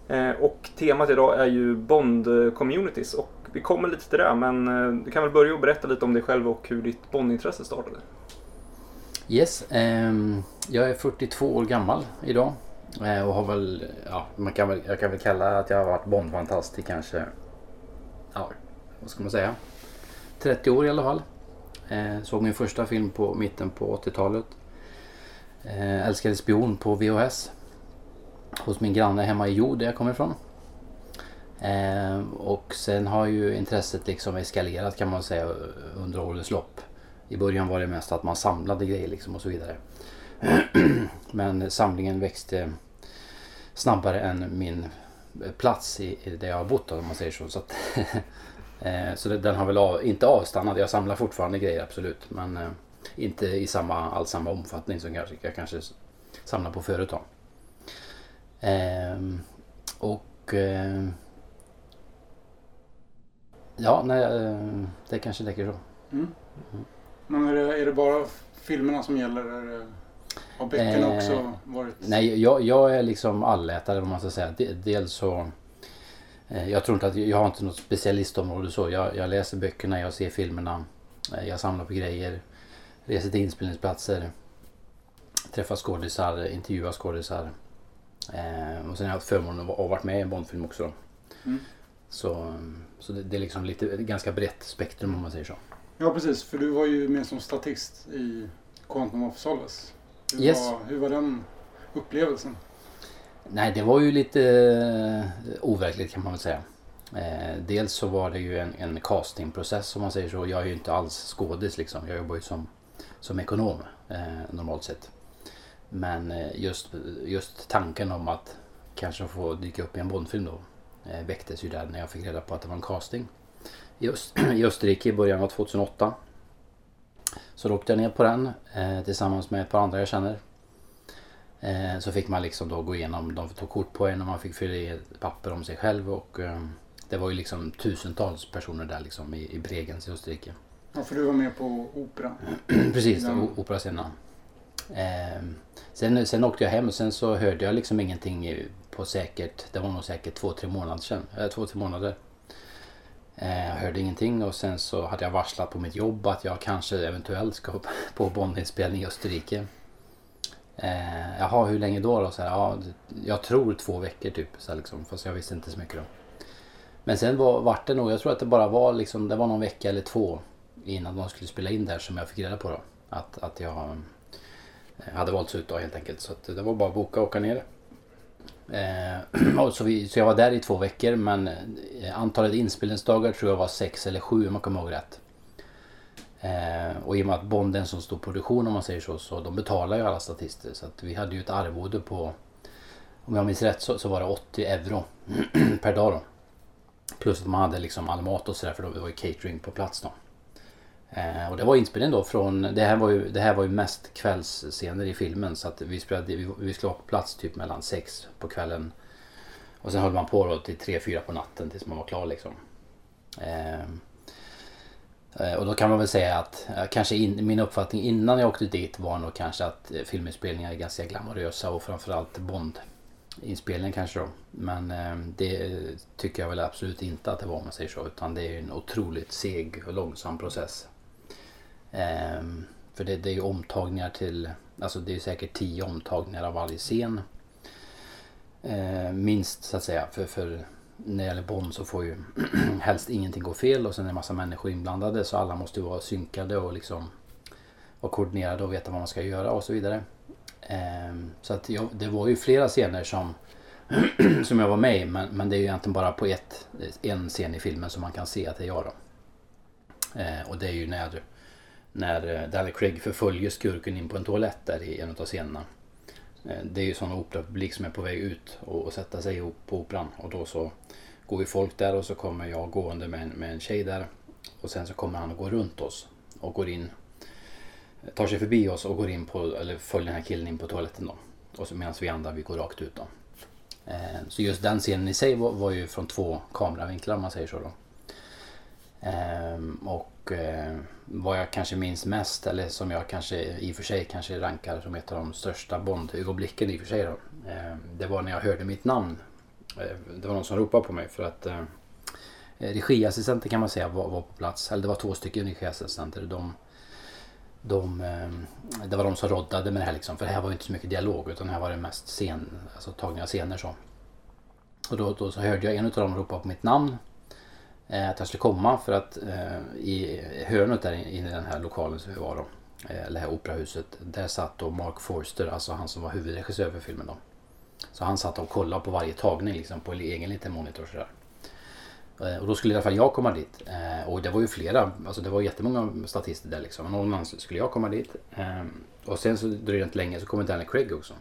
Eh, Och temat idag är ju Bond-communities och vi kommer lite till det, men du kan väl börja och berätta lite om dig själv och hur ditt Bond-intresse startade. Yes, ehm, jag är 42 år gammal idag. Och har väl, ja, man kan väl, jag kan väl kalla att jag har varit Bondfantast i kanske, ja, vad ska man säga? 30 år i alla fall. Eh, såg min första film på mitten på 80-talet. Eh, älskade spion på VHS. Hos min granne hemma i Jo där jag kommer ifrån. Eh, och sen har ju intresset liksom eskalerat kan man säga under årens lopp. I början var det mest att man samlade grejer liksom och så vidare. Men samlingen växte snabbare än min plats i, i där jag har bott om man säger så. Så, att, så det, den har väl av, inte avstannat. Jag samlar fortfarande grejer absolut. Men eh, inte i samma, all samma omfattning som kanske, jag kanske samlar på förut. Ehm, och eh, Ja, nej, eh, det kanske räcker så. men är det, är det bara filmerna som gäller? Det, har böckerna Eh, också varit... Nej, jag, jag är liksom allätare om man ska säga. De- Dels så... eh, Jag tror inte att jag har inte något specialistområde så. Jag, jag läser böckerna, jag ser filmerna. eh, Jag samlar på grejer. Reser till inspelningsplatser. Träffar skådisar, intervjuar skådisar. Eh, och sen har jag haft förmånen att ha varit med i en Bondfilm också. Mm. Så, så det, det är liksom lite ett ganska brett spektrum om man säger så. Ja, precis. För du var ju med som statist i Quantum of Solace. Hur, Yes. var, hur var den upplevelsen? Nej, det var ju lite eh, overkligt kan man väl säga. Eh, dels så var det ju en, en castingprocess om man säger så. Jag är ju inte alls skådis liksom. Jag jobbar ju som, som ekonom eh, normalt sett. Men just, just tanken om att kanske få dyka upp i en Bondfilm då väcktes ju där när jag fick reda på att det var en casting. I, i Österrike i början av 2008. Så då åkte jag ner på den eh, tillsammans med ett par andra jag känner. Eh, så fick man liksom då gå igenom, de tog kort på en och man fick fylla i ett papper om sig själv och eh, det var ju liksom tusentals personer där liksom i, i Bregenz i Österrike. Ja, för du var med på Opera. Precis, Ja. operascenen. Eh, sen, sen åkte jag hem och sen så hörde jag liksom ingenting på säkert, det var nog säkert två, tre månader sedan. Äh, två, tre månader. Eh, jag hörde ingenting och sen så hade jag varslat på mitt jobb att jag kanske eventuellt ska på Bondinspelning i Österrike. Eh, jaha, hur länge då? då? Så här, ja, jag tror två veckor typ. Så här, liksom, fast jag visste inte så mycket då. Men sen var, vart det nog, jag tror att det bara var liksom, det var någon vecka eller två innan de skulle spela in där som jag fick reda på då. Att, att jag eh, hade valts ut då helt enkelt. Så det var bara att boka och åka ner. Eh, så, vi, så jag var där i två veckor men eh, antalet inspelningsdagar tror jag var sex eller sju om jag kommer ihåg rätt. Eh, och i och med att Bond är en så stor produktion om man säger så, så de betalar ju alla statister. Så att vi hade ju ett arvode på, om jag minns rätt så, så var det 80 euro per dag då. Plus att man hade liksom all mat och sådär för det var ju catering på plats då. Eh, och det var inspelning då från, det här var ju, det här var ju mest kvällsscener i filmen så att vi, spelade, vi, vi skulle vara på plats typ mellan sex på kvällen. Och sen höll man på då till tre, fyra på natten tills man var klar liksom. Eh Eh, och då kan man väl säga att eh, kanske in, min uppfattning innan jag åkte dit var nog kanske att eh, filminspelningar är ganska glamorösa och framförallt Bond inspelningen kanske då. Men det tycker jag väl absolut inte att det var om man säger så. Utan det är en otroligt seg och långsam process. För det, det är ju omtagningar till, alltså det är säkert tio omtagningar av varje scen. Minst så att säga. För, för när det gäller Bond så får ju helst ingenting gå fel och sen är det en massa människor inblandade så alla måste ju vara synkade och liksom vara koordinerade och veta vad man ska göra och så vidare. Ehm, så att jag, det var ju flera scener som, som jag var med i men, men det är ju egentligen bara på ett, en scen i filmen som man kan se att det är jag då. Ehm, och det är ju när, när eh, Daniel Craig förföljer skurken in på en toalett där i en av scenerna. Ehm, det är ju sån operapublik som är på väg ut och, och sätta sig ihop på operan och då så går ju folk där och så kommer jag gående med en, med en tjej där. Och sen så kommer han och går runt oss och går in tar sig förbi oss och går in på, eller följer den här killen in på toaletten då. Och så medan vi andra vi går rakt ut då. Eh, så just den scenen i sig var, var ju från två kameravinklar om man säger så då. Ehm, och eh, vad jag kanske minns mest, eller som jag kanske i och för sig kanske rankar som ett av de största Bond-ögonblicken i och för sig då. Ehm, det var när jag hörde mitt namn. Eh, det var någon som ropade på mig för att eh, eh, regiassistenter kan man säga var, var på plats. Eller det var två stycken regiassistenter. De de, det var de som roddade med det här liksom. För det här var inte så mycket dialog utan det här var det mest scen, alltså tagna scener så. Och då, då så hörde jag en av dem ropa på mitt namn. Eh, att jag skulle komma för att eh, i hörnet där inne i den här lokalen som vi var då. Eh, eller det här operahuset. Där satt då Mark Forster, alltså han som var huvudregissör för filmen då. Så han satt och kollade på varje tagning liksom på en egen liten monitor sådär. Eh, och då skulle i alla fall jag komma dit. Eh, och det var ju flera, alltså det var jättemånga statister där liksom. Någon annan skulle jag komma dit. Eh, och sen så dröjde det inte länge så kommer Daniel Craig också.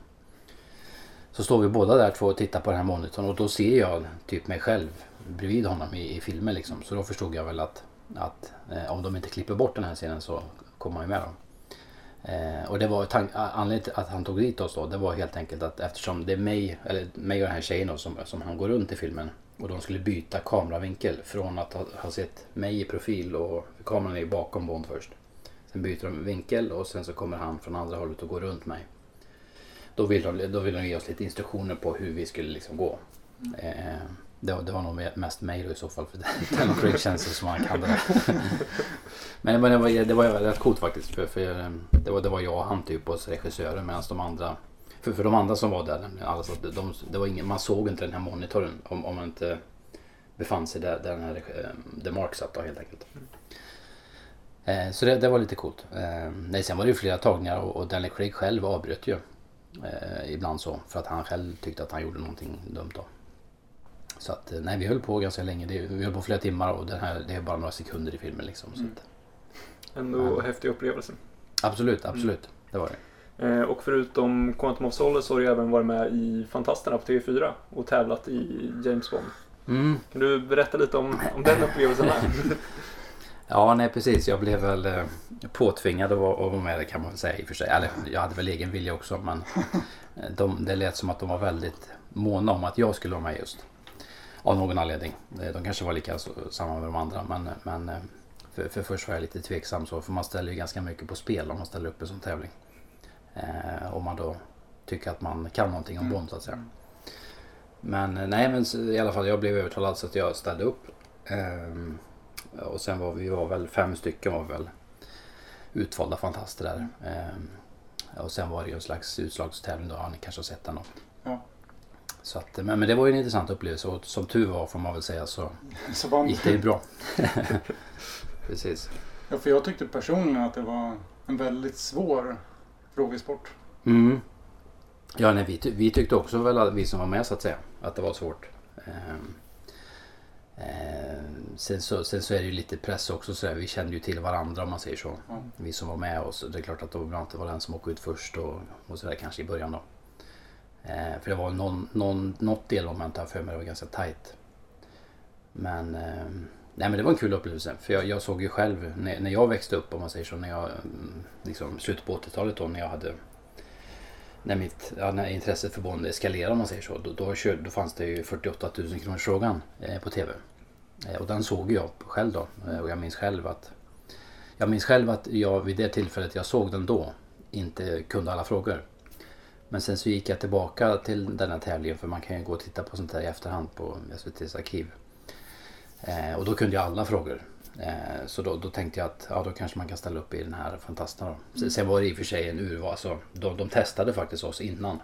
Så står vi båda där två och tittar på den här monitorn och då ser jag typ mig själv bredvid honom i, i filmen liksom. Så då förstod jag väl att, att om de inte klipper bort den här scenen så kommer han ju med dem. Eh, och det var anledningen till att han tog dit oss då, det var helt enkelt att eftersom det är mig, eller mig och den här tjejen då, som, som han går runt i filmen och de skulle byta kameravinkel från att ha, ha sett mig i profil och kameran är bakom Bond först. Sen byter de vinkel och sen så kommer han från andra hållet och går runt mig. Då vill de, då vill de ge oss lite instruktioner på hur vi skulle liksom gå. Eh, det, var, det var nog mest mig då i så fall för den Craig känns som han kan det Men, men det, var, det var rätt coolt faktiskt. För, för eh, det, var, det var jag och han typ och regissören medan de andra för, för de andra som var där, alltså, de, det var ingen, man såg inte den här monitorn om, om man inte befann sig där, där, den här, eh, där Mark satt då, helt enkelt. Eh, så det, det, var lite coolt. Eh, nej, sen var det ju flera tagningar och, och Daniel Craig själv avbröt ju. Eh, ibland så, för att han själv tyckte att han gjorde någonting dumt då. Så att eh, nej, vi höll på ganska länge. Det, vi höll på flera timmar och den här, det är bara några sekunder i filmen liksom. Så mm. att, Ändå ja. häftig upplevelse. Absolut, absolut. Mm. Det var det. Eh, och förutom Quantum of Solace så har du även varit med i Fantasterna på TV4 och tävlat i James Bond. Mm. Kan du berätta lite om, om den upplevelsen ja, nej precis. Jag blev väl eh, påtvingad att vara med kan man väl säga i och för sig. Eller jag hade väl egen vilja också men de, det lät som att de var väldigt måna om att jag skulle vara med just. Av någon anledning. De kanske var lika samma med de andra men, men för, för först var jag lite tveksam så för man ställer ju ganska mycket på spel om man ställer upp en sån tävling. Eh, om man då tycker att man kan någonting om mm. Bond så att säga. Men eh, nej men i alla fall jag blev övertalad så att jag ställde upp. Ehm, och sen var vi var väl fem stycken var väl utvalda fantaster där. Ehm, och sen var det ju en slags utslagstävling då. Ni kanske har sett den då. Så att, men, men det var ju en intressant upplevelse och som tur var får man väl säga så Så gick det ju bra. Precis. Ja, för jag tyckte personligen att det var en väldigt svår frågesport. Mm. Ja, nej, vi, vi tyckte också väl, vi som var med så att säga, att det var svårt. Ehm, ehm, sen, så, sen så är det ju lite press också så där. Vi kände ju till varandra om man säger så. Ja. Vi som var med oss. Det är klart att det var inte var den som åkte ut först och, och sådär kanske i början då. Eh, för det var någon, någon, något delmoment har för mig, det var ganska tight. Men, eh, nej, men det var en kul upplevelse. För jag, jag såg ju själv när, när jag växte upp om man säger så. När jag, mm, liksom, slutet på 80-talet då när jag hade när, mitt, ja, när intresset för Bond eskalerade om man säger så. Då, då, kör, då fanns det ju 48 000 kronors frågan eh, på TV. Eh, och den såg jag själv då. Eh, och jag minns själv att jag minns själv att jag vid det tillfället jag såg den då inte kunde alla frågor. Men sen så gick jag tillbaka till den här tävlingen för man kan ju gå och titta på sånt här i efterhand på SVTs arkiv. Eh, och då kunde jag alla frågor. Eh, så då, då tänkte jag att ja, då kanske man kan ställa upp i den här Fantasterna. Då. Sen- Sen var det i och för sig en urval. Alltså, de, de testade faktiskt oss innan.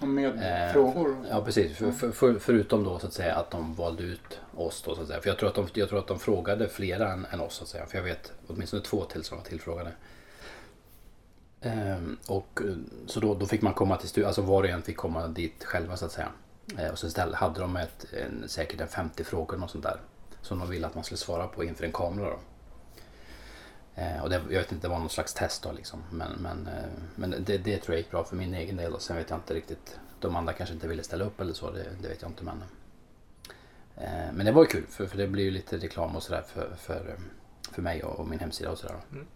Och Med Eh, frågor. Ja precis, för, för, för, förutom då så att säga att de valde ut oss då så att säga. För jag tror att de, jag tror att de frågade flera än, än oss så att säga. För jag vet åtminstone två till som var tillfrågade. Ehm, och eh, så då, då fick man komma till studion, alltså var och en fick komma dit själva så att säga. Eh, och så ställ, hade de ett, en, säkert en 50 frågor och sånt där. Som de ville att man skulle svara på inför en kamera då. Eh, och det, jag vet inte, det var någon slags test då liksom. Men, men, eh, men det, det tror jag gick bra för min egen del. Och sen vet jag inte riktigt. De andra kanske inte ville ställa upp eller så. Det, det vet jag inte. Men, eh, men det var ju kul. För, för det blir ju lite reklam och sådär för, för, för mig och, och min hemsida och sådär. Mm.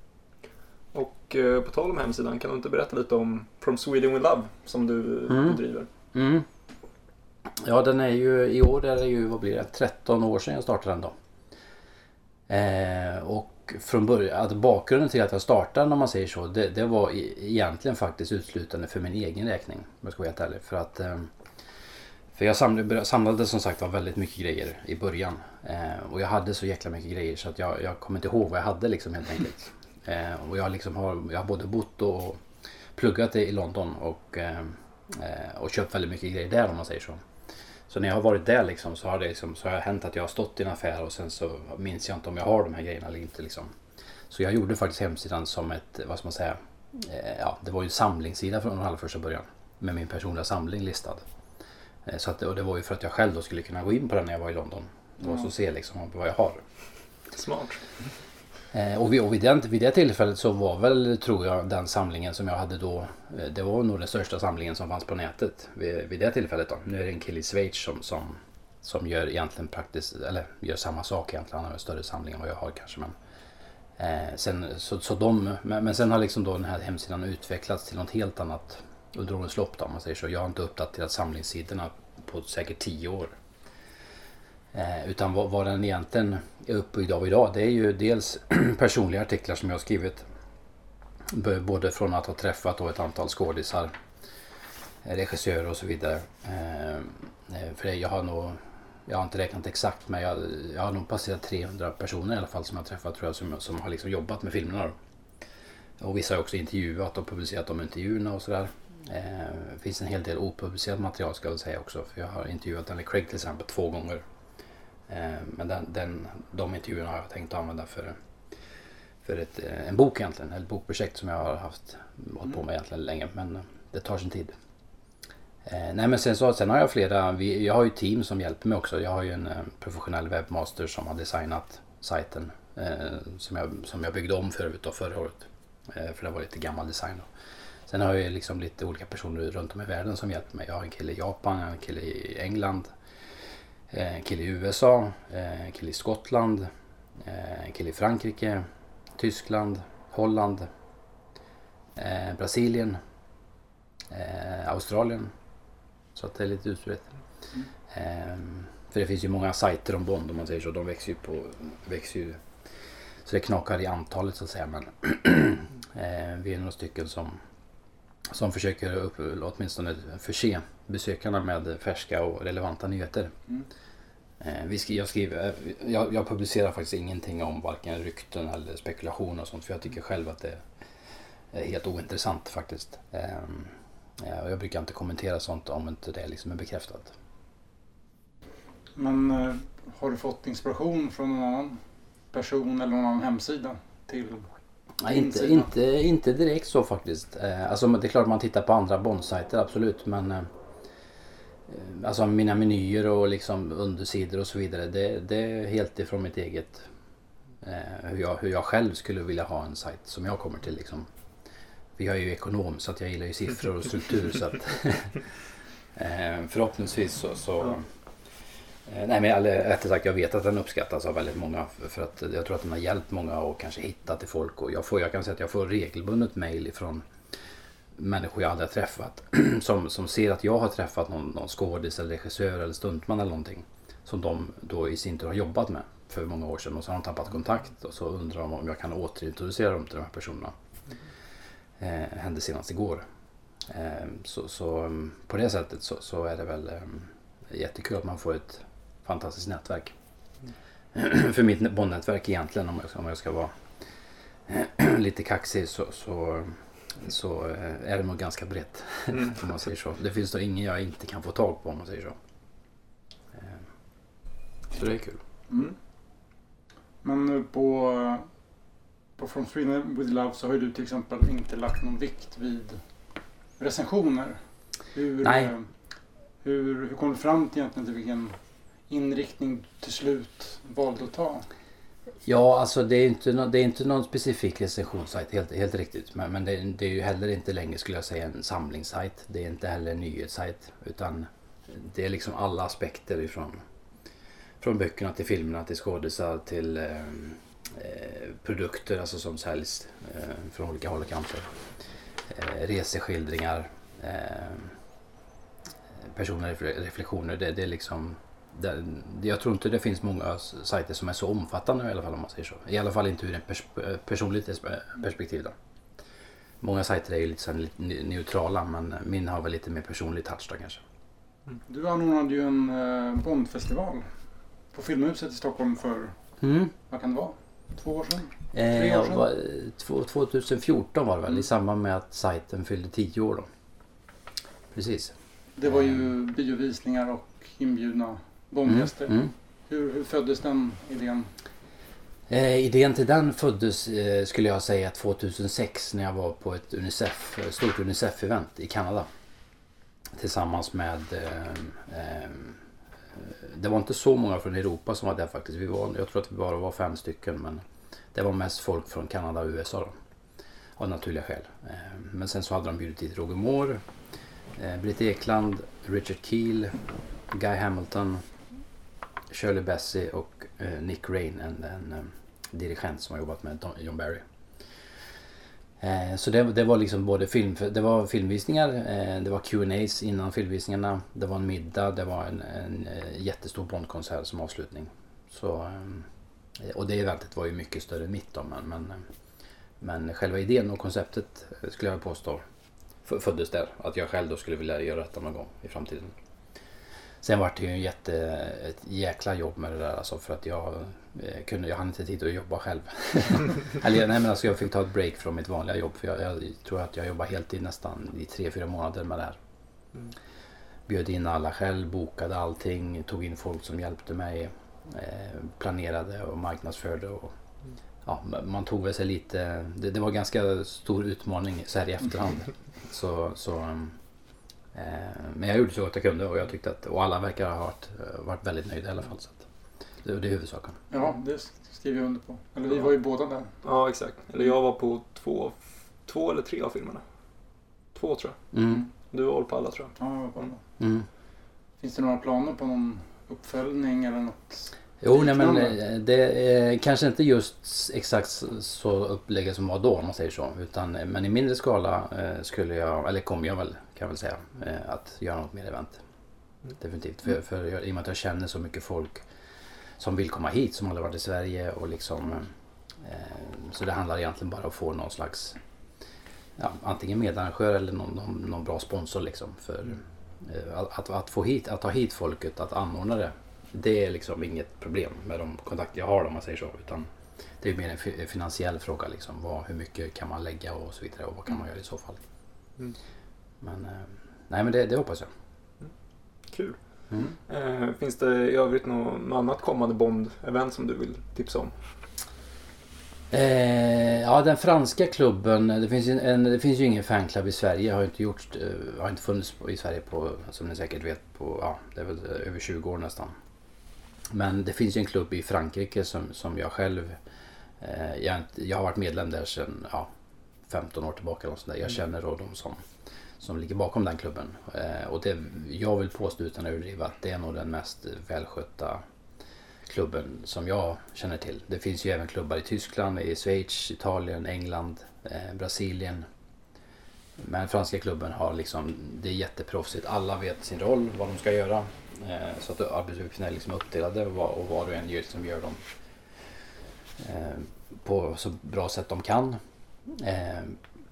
Och eh, på tal om hemsidan, kan du inte berätta lite om From Sweden With Love som du, Mm. driver? Mm. Ja, den är ju i år är det ju, vad blir det, 13 år sedan jag startade den då. Eh, och från början, att bakgrunden till att jag startade om man säger så, det, det var egentligen faktiskt uteslutande för min egen räkning. Om jag ska vara helt ärlig. För att eh, för jag samlade, samlade som sagt var väldigt mycket grejer i början. Eh, och jag hade så jäkla mycket grejer så att jag, jag kommer inte ihåg vad jag hade liksom helt enkelt. Eh, och jag, liksom har, jag har både bott och pluggat i London och, eh, eh, och köpt väldigt mycket grejer där om man säger så. Så när jag har varit där liksom, så har det liksom, så har det hänt att jag har stått i en affär och sen så minns jag inte om jag har de här grejerna eller inte. Liksom. Så jag gjorde faktiskt hemsidan som ett, vad ska man säga, eh, ja, det var ju en samlingssida från allra första början. Med min personliga samling listad. Eh, så att, och det var ju för att jag själv då skulle kunna gå in på den när jag var i London. Och så se liksom vad jag har. Smart. Eh, och vid, och vid, den, vid det tillfället så var väl, tror jag, den samlingen som jag hade då. Eh, det var nog den största samlingen som fanns på nätet vid, vid det tillfället då. Nu är det en kille i Schweiz som, som, som gör egentligen praktiskt, eller gör samma sak egentligen. Han har en större samling än vad jag har kanske. Men, eh, sen, så, så de, men, men sen har liksom då den här hemsidan utvecklats till något helt annat under årens lopp då, om man säger så. Jag har inte uppdaterat samlingssidorna på säkert tio år. Eh, utan vad, vad den egentligen är uppbyggd av idag det är ju dels personliga artiklar som jag har skrivit. Både från att ha träffat då ett antal skådisar, eh, regissörer och så vidare. Eh, eh för jag har nog, jag har inte räknat exakt men jag, jag har nog passerat 300 personer i alla fall som jag har träffat tror jag som, som har liksom jobbat med filmerna. Då. Och vissa har också intervjuat och publicerat de intervjuerna och sådär. Eh, det finns en hel del opublicerat material ska jag väl säga också. För jag har intervjuat Danny Craig till exempel två gånger. Eh, men den, den, de intervjuerna har jag tänkt använda för, för ett, eh, en bok egentligen. Ett bokprojekt som jag har haft, hållit på med egentligen länge. Men eh, det tar sin tid. Nej men sen, så, sen har jag flera, vi, jag har ju team som hjälper mig också. Jag har ju en professionell webbmaster som har designat sajten. Som, jag, som jag byggde om förut då, förra året. För det var lite gammal design då. Sen har jag liksom lite olika personer runt om i världen som hjälper mig. Jag har en kille i Japan, en kille i England. Eh, En kille i USA, eh, en kille i Skottland, eh, en kille i Frankrike, Tyskland, Holland, Brasilien, Australien. Så att det är lite utbrett. Eh, För det finns ju många sajter om Bond om man säger så. De växer ju på... Växer ju, så det knakar i antalet så att säga. Men vi är några stycken som, som försöker upp, åtminstone förse besökarna med färska och relevanta nyheter. Mm. Eh, vi skri, jag, skriver, eh, jag, jag publicerar faktiskt ingenting om varken rykten eller spekulationer och sånt för jag tycker själv att det är helt ointressant faktiskt. Ehm, ja, jag brukar inte kommentera sånt om inte det liksom är bekräftat. Men eh, har du fått inspiration från någon annan person eller någon annan hemsida till Nej, inte, inte, inte direkt så faktiskt. Eh, Alltså, det är klart man tittar på andra bondsajter, absolut. Men eh, eh, alltså mina menyer och liksom undersidor och så vidare. Det, det är helt ifrån mitt eget. Hur jag, hur jag själv skulle vilja ha en sajt som jag kommer till. Liksom. För jag är ju ekonom så att jag gillar ju siffror och struktur. så att, förhoppningsvis så... så Eh, nej men eller, rättare sagt jag vet att den uppskattas av väldigt många för- att jag tror att den har hjälpt många och kanske hittat till folk och jag, får, jag kan säga att jag får regelbundet mail ifrån människor jag aldrig har träffat som, som ser att jag har träffat någon, någon skådis eller regissör eller stuntman eller någonting som de då i sin tur har jobbat med för många år sedan och så har de tappat kontakt och så undrar de om jag kan återintroducera dem till de här personerna. Eh, hände senast igår. Eh, så, så mm, på det sättet så, så är det väl eh, jättekul att man får ett fantastiskt nätverk. För mitt bondnätverk egentligen om jag, om jag ska vara lite kaxig så, så, så eh, är det nog ganska brett. om man säger så. Det finns då ingen jag inte kan få tag på om man säger så. Eh, Så det är kul. Mm. Men på, på From Sweden with Love så har ju du till exempel inte lagt någon vikt vid recensioner. Hur, Nej. eh, Hur, hur kom du fram till egentligen till vilken inriktning till slut valde att ta? Ja, alltså det är inte, det är inte någon specifik recensionssajt, helt, helt riktigt. Men, men det, det är ju heller inte längre skulle jag säga en samlingssajt. Det är inte heller en nyhetssajt. Utan det är liksom alla aspekter ifrån från böckerna till filmerna till skådisar till eh, eh produkter alltså som säljs eh, från olika håll och kanter. Eh, reseskildringar, eh, personliga reflektioner. Det, det är liksom det, jag tror inte det finns många sajter som är så omfattande i alla fall om man säger så. I alla fall inte ur ett pers- personligt pers- perspektiv. Då. Många sajter är ju lite, neutrala men min har väl lite mer personlig touch då kanske. Du anordnade ju en eh, Bondfestival på Filmhuset i Stockholm för, Mm. vad kan det vara, två år sedan? Eh, Tre år sedan? var, två- 2014 var det väl Mm. i samband med att sajten fyllde 10 år då. Precis. Det var ju biovisningar och inbjudna Bondgäster. Mm. Hur, hur föddes den idén? Eh, idén till den föddes eh, skulle jag säga 2006 när jag var på ett Unicef, stort Unicef-event i Kanada. Tillsammans med... Eh, eh, det var inte så många från Europa som var där faktiskt. Vi var, jag tror att vi bara var fem stycken men det var mest folk från Kanada och USA då. Av naturliga skäl. Eh, men sen så hade de bjudit dit Roger Moore, eh, Britt Ekland, Richard Keel, Guy Hamilton, Shirley Bassey och eh, Nick Rain, en, en eh, dirigent som har jobbat med John Barry. Eh, så det, det var liksom både film, det var filmvisningar, eh, det var Q&As innan filmvisningarna, det var en middag, det var en, en eh, jättestor Bondkonsert som avslutning. Så, eh, och det eventet var ju mycket större än mitt då, men, men, men själva idén och konceptet skulle jag påstå föddes där. Att jag själv då skulle vilja göra detta någon gång i framtiden. Sen var det ju en jätte, ett jäkla jobb med det där alltså för att jag eh, kunde, jag hade inte tid att jobba själv. Eller nej men alltså jag fick ta ett break från mitt vanliga jobb för jag, jag tror att jag jobbade heltid nästan i tre, fyra månader med det här. Bjöd in alla själv, bokade allting, tog in folk som hjälpte mig, eh, planerade och marknadsförde. Och, ja, man tog väl sig lite, det, det var ganska stor utmaning så här i efterhand. Så, så, eh, men jag gjorde så gott jag kunde och jag tyckte att, och alla verkar ha varit, varit väldigt nöjda i alla fall. Så att, det, det är huvudsaken. Ja, det skriver jag under på. Eller vi var ju båda där. Ja, exakt. Eller jag var på två, två eller tre av filmerna. Två tror jag. Mm. Du var på alla tror jag. Ja, jag var bara där. Mm. Finns det några planer på någon uppföljning eller något? Jo, nej, men eh, det är kanske inte just exakt så upplägget som var då om man säger så. Utan, eh, men i mindre skala eh, skulle jag, eller kommer jag väl, kan jag väl säga, eh, att göra något mer event. Definitivt. För, för jag, i och med att jag känner så mycket folk som vill komma hit, som aldrig varit i Sverige och liksom... Eh, så det handlar egentligen bara om att få någon slags ja, antingen medarrangör eller någon, någon, någon bra sponsor liksom. För eh, att, att, att få hit, att ta hit folket, att anordna det. Det är liksom inget problem med de kontakter jag har om man säger så. Utan det är mer en fi- finansiell fråga liksom. Vad, hur mycket kan man lägga och så vidare och vad kan man göra i så fall. Mm. Men eh, nej men det, det hoppas jag. Kul. Mm. Eh, finns det i övrigt något annat kommande Bond-event som du vill tipsa om? Eh, ja, den franska klubben. Det finns, ju en, det finns ju ingen fanklubb i Sverige. Har inte, gjort, eh, har inte funnits i Sverige på, som ni säkert vet, på, ja, det är väl över 20 år nästan. Men det finns ju en klubb i Frankrike som, som jag själv... Eh, jag, jag har varit medlem där sedan ja, 15 år tillbaka. Eller något sånt där. Jag känner då de som, som ligger bakom den klubben. Eh, och det, jag vill påstå utan att överdriva att det är nog den mest välskötta klubben som jag känner till. Det finns ju även klubbar i Tyskland, i Schweiz, Italien, England, eh, Brasilien. Men franska klubben har liksom, det är jätteproffsigt. Alla vet sin roll, vad de ska göra. Eh, så att arbetsuppgifterna är liksom uppdelade och vad, och vad du än gör som gör dem eh, på så bra sätt de kan. Eh,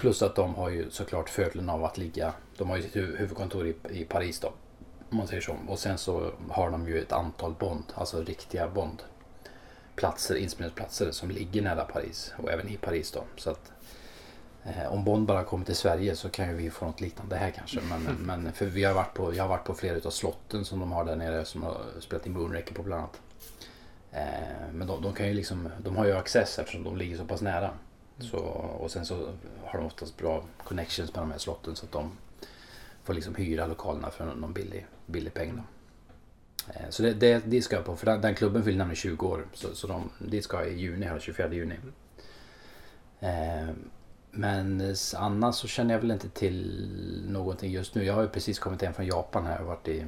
Plus att de har ju såklart fördelen av att ligga, de har ju sitt hu- huvudkontor i, i Paris då. Om man säger så. Och sen så har de ju ett antal Bond, alltså riktiga Bond-platser, inspelningsplatser som ligger nära Paris och även i Paris då. Så att eh, om Bond bara kommer till Sverige så kan ju vi få något liknande här kanske. Men, men för vi har varit på, jag har varit på flera utav slotten som de har där nere som har spelat in Moonraker på bland annat. Eh, men de, de kan ju liksom, de har ju access eftersom de ligger så pass nära. Mm. Så, och sen så har de oftast bra connections med de här slotten så att de får liksom hyra lokalerna för någon billig, billig peng. Då. Eh, så det, det, det ska jag på, för den, den klubben fyller nämligen 20 år. Så, så de, det ska jag i juni, här, 24 juni. Eh, men annars så känner jag väl inte till någonting just nu. Jag har ju precis kommit hem från Japan här och varit i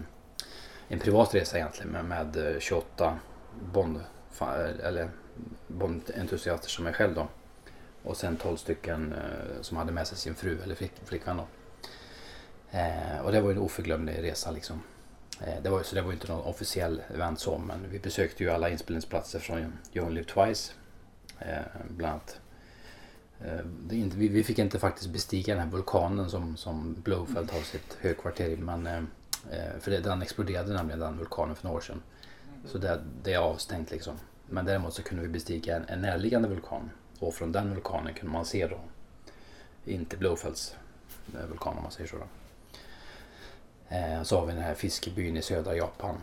en privat resa egentligen med, med eh, 28 Bond, eller Bond-entusiaster som mig själv då. Och sen 12 stycken eh, som hade med sig sin fru eller flick, flickvän då. Eh, och det var ju en oförglömlig resa liksom. Eh, det var, så det var ju inte någon officiell event så men vi besökte ju alla inspelningsplatser från You Only Live Twice. Eh, bland annat. Eh, inte, vi, vi fick inte faktiskt bestiga den här vulkanen som, som Blowfelt har sitt högkvarter i. Men, eh, eh, för det, den exploderade nämligen den vulkanen för några år sedan. Så det, det är avstängt liksom. Men däremot så kunde vi bestiga en, en närliggande vulkan. Och från den vulkanen kunde man se då. Inte Blowfells eh, vulkan om man säger så. Då. Eh, så har vi den här fiskebyn i södra Japan.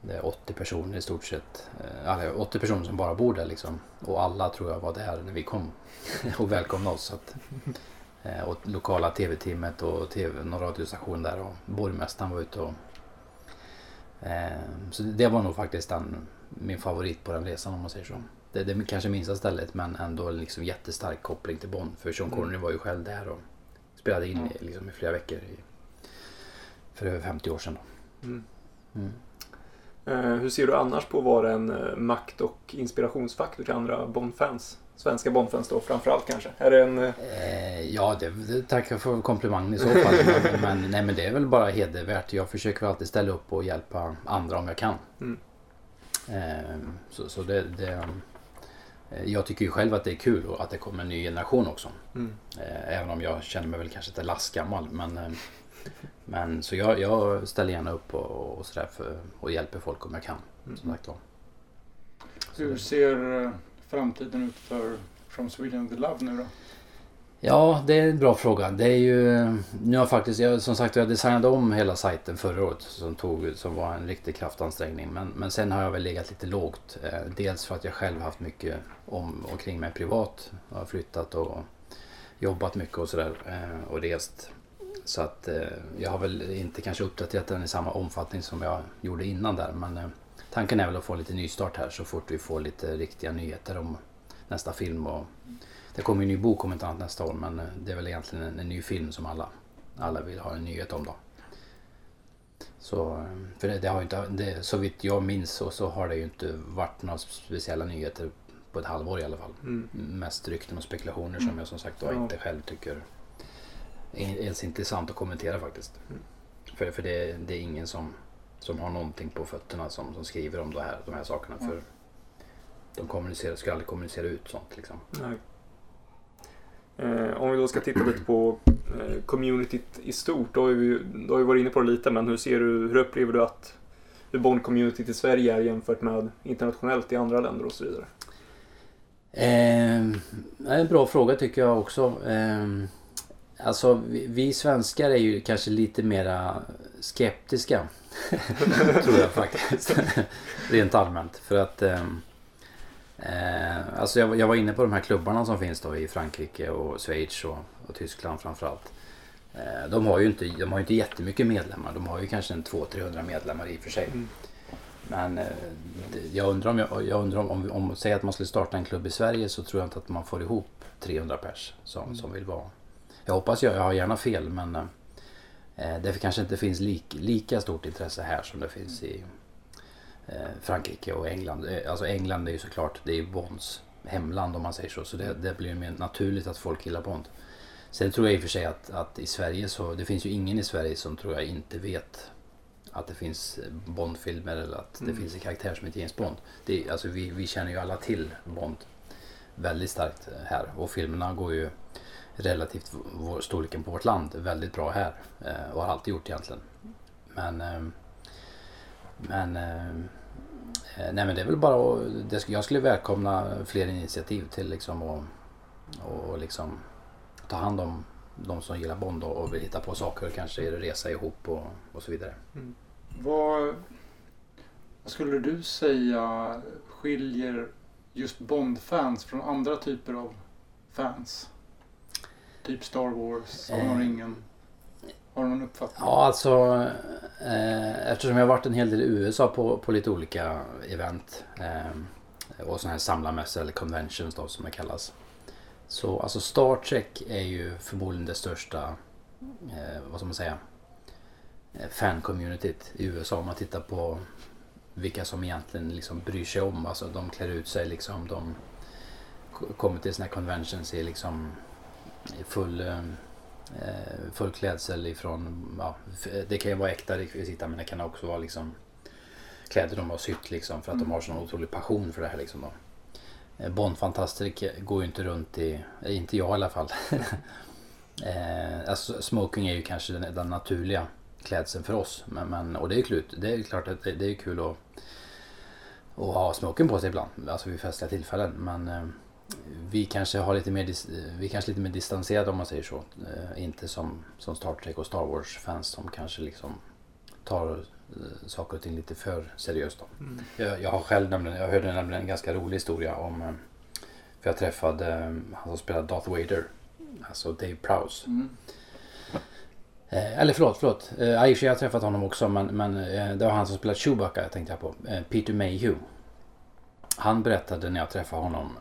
Det är 80 personer i stort sett. Eh, eller 80 personer som bara bor där liksom. Och alla tror jag var där när vi kom. och välkomnade oss. Så att, eh, och lokala tv-teamet och TV, någon radiostation där och borgmästaren var ute och eh, så det var nog faktiskt den, min favorit på den resan om man säger så. Det, det är kanske minsta stället men ändå liksom jättestark koppling till Bonn. För Sean Connery var ju själv där och spelade in i, liksom, i flera veckor i, för över 50 år sedan. Mm. Mm. Eh, hur ser du annars på att vara en eh, makt och inspirationsfaktor till andra Bond-fans? Svenska Bond-fans då framförallt kanske? Är det en... eh, Eh, ja, det, det, tackar för komplimangen i så fall. men, men, nej, men det är väl bara hedervärt. Jag försöker alltid ställa upp och hjälpa andra om jag kan. Mm. Eh, så så det, det, jag tycker ju själv att det är kul och att det kommer en ny generation också. Mm. Eh, även om jag känner mig väl kanske inte lastgammal. Men, eh, men så jag, jag ställer gärna upp och, och sådär för, och hjälper folk om jag kan. Som sagt. Hur ser eh, framtiden ut för From Sweden with Love nu då? Ja, det är en bra fråga. Det är ju... Nu har jag faktiskt, jag, som sagt jag designade om hela sajten förra året som, tog, som var en riktig kraftansträngning. Men, men sen har jag väl legat lite lågt. Eh, dels för att jag själv haft mycket om och kring mig privat. Jag har flyttat och jobbat mycket och sådär eh, och rest. Så att eh, jag har väl inte kanske uppdaterat den i samma omfattning som jag gjorde innan där. Men eh, tanken är väl att få lite nystart här så fort vi får lite riktiga nyheter om nästa film och det kommer ju en ny bok om inte annat nästa år men eh, det är väl egentligen en, en ny film som alla, alla vill ha en nyhet om då. Så, eh, för det, det har ju inte, det, så vitt jag minns så, så har det ju inte varit några speciella nyheter på ett halvår i alla fall. Mm. Mest rykten och spekulationer som jag som sagt då Ja. inte själv tycker är ens intressant att kommentera faktiskt. Mm. För, för det, det är ingen som, som har någonting på fötterna som, som skriver om det här, de här sakerna. För de kommunicerar, ska aldrig kommunicera ut sånt liksom. Nej. Eh, om vi då ska titta lite på eh, communityt i stort, då har, vi, då har vi varit inne på det lite, men hur ser du, hur upplever du att hur Bond-communityt i Sverige är jämfört med internationellt i andra länder och så vidare? Eh, det är en bra fråga tycker jag också. Eh, alltså vi, vi svenskar är ju kanske lite mera skeptiska. tror jag faktiskt. Rent allmänt. För att eh, eh, alltså jag, jag, var inne på de här klubbarna som finns då i Frankrike och Schweiz och, och Tyskland framförallt. Eh, de har ju inte, de har inte jättemycket medlemmar. De har ju kanske en 200-300 medlemmar i och för sig. Mm. Men eh, jag undrar om, jag, jag undrar om, om, om, säg att man skulle starta en klubb i Sverige så tror jag inte att man får ihop 300 pers som, mm. som vill vara. Jag hoppas jag, jag har gärna fel men eh, det kanske inte finns lik, lika stort intresse här som det finns i eh, Frankrike och England. Eh, alltså England är ju såklart, det är Bonds hemland om man säger så. Så det, det blir mer naturligt att folk gillar Bond. Sen tror jag i och för sig att, att i Sverige så, det finns ju ingen i Sverige som tror jag inte vet att det finns Bondfilmer eller att mm. det finns en karaktär som heter James Bond. Det, alltså vi, vi känner ju alla till Bond väldigt starkt här och filmerna går ju relativt vår, storleken på vårt land väldigt bra här eh, och har alltid gjort egentligen. Men eh, men eh, nej men det är väl bara att, jag skulle välkomna fler initiativ till liksom och, och liksom ta hand om de som gillar Bond och vill hitta på saker och kanske resa ihop och, och så vidare. Mm. Vad, vad skulle du säga skiljer just Bond-fans från andra typer av fans? Typ Star Wars, Sagan om eh, ringen. Har du någon uppfattning? Ja, alltså eh, eftersom jag har varit en hel del i USA på, på lite olika event eh, och sådana här samlarmässor eller conventions då som det kallas. Så alltså Star Trek är ju förmodligen det största, eh, vad ska man säga, eh, fan-communityt i USA. Om man tittar på vilka som egentligen liksom bryr sig om. Alltså de klär ut sig liksom. De kommer till sådana här conventions i liksom full, eh, full klädsel ifrån, ja, det kan ju vara äkta rekvisita men det kan också vara liksom kläder de har sytt liksom för att de har sån otrolig passion för det här liksom. Då. Eh, Bondfantaster går ju inte runt i, eh, inte jag i alla fall. eh, alltså, smoking är ju kanske den, den, naturliga klädseln för oss. Men, men, och det är, kul, det är klart att det, det är kul att, att ha smoking på sig ibland. Alltså vid festliga tillfällen. Men eh, vi kanske har lite mer, vi kanske lite mer distanserade om man säger så. Eh, inte som, som Star Trek och Star Wars fans som kanske liksom tar Eh, saker och ting lite för seriöst. Då. Mm. Jag, jag, har själv nämligen, jag hörde nämligen en ganska rolig historia om eh, för jag träffade eh, han som spelade Darth Vader. Alltså Dave Prowse. Mm. eller förlåt, förlåt. Eh, sig har jag träffat honom också men, men det var han som spelade Chewbacca tänkte jag på. Peter Mayhew. Han berättade när jag träffade honom,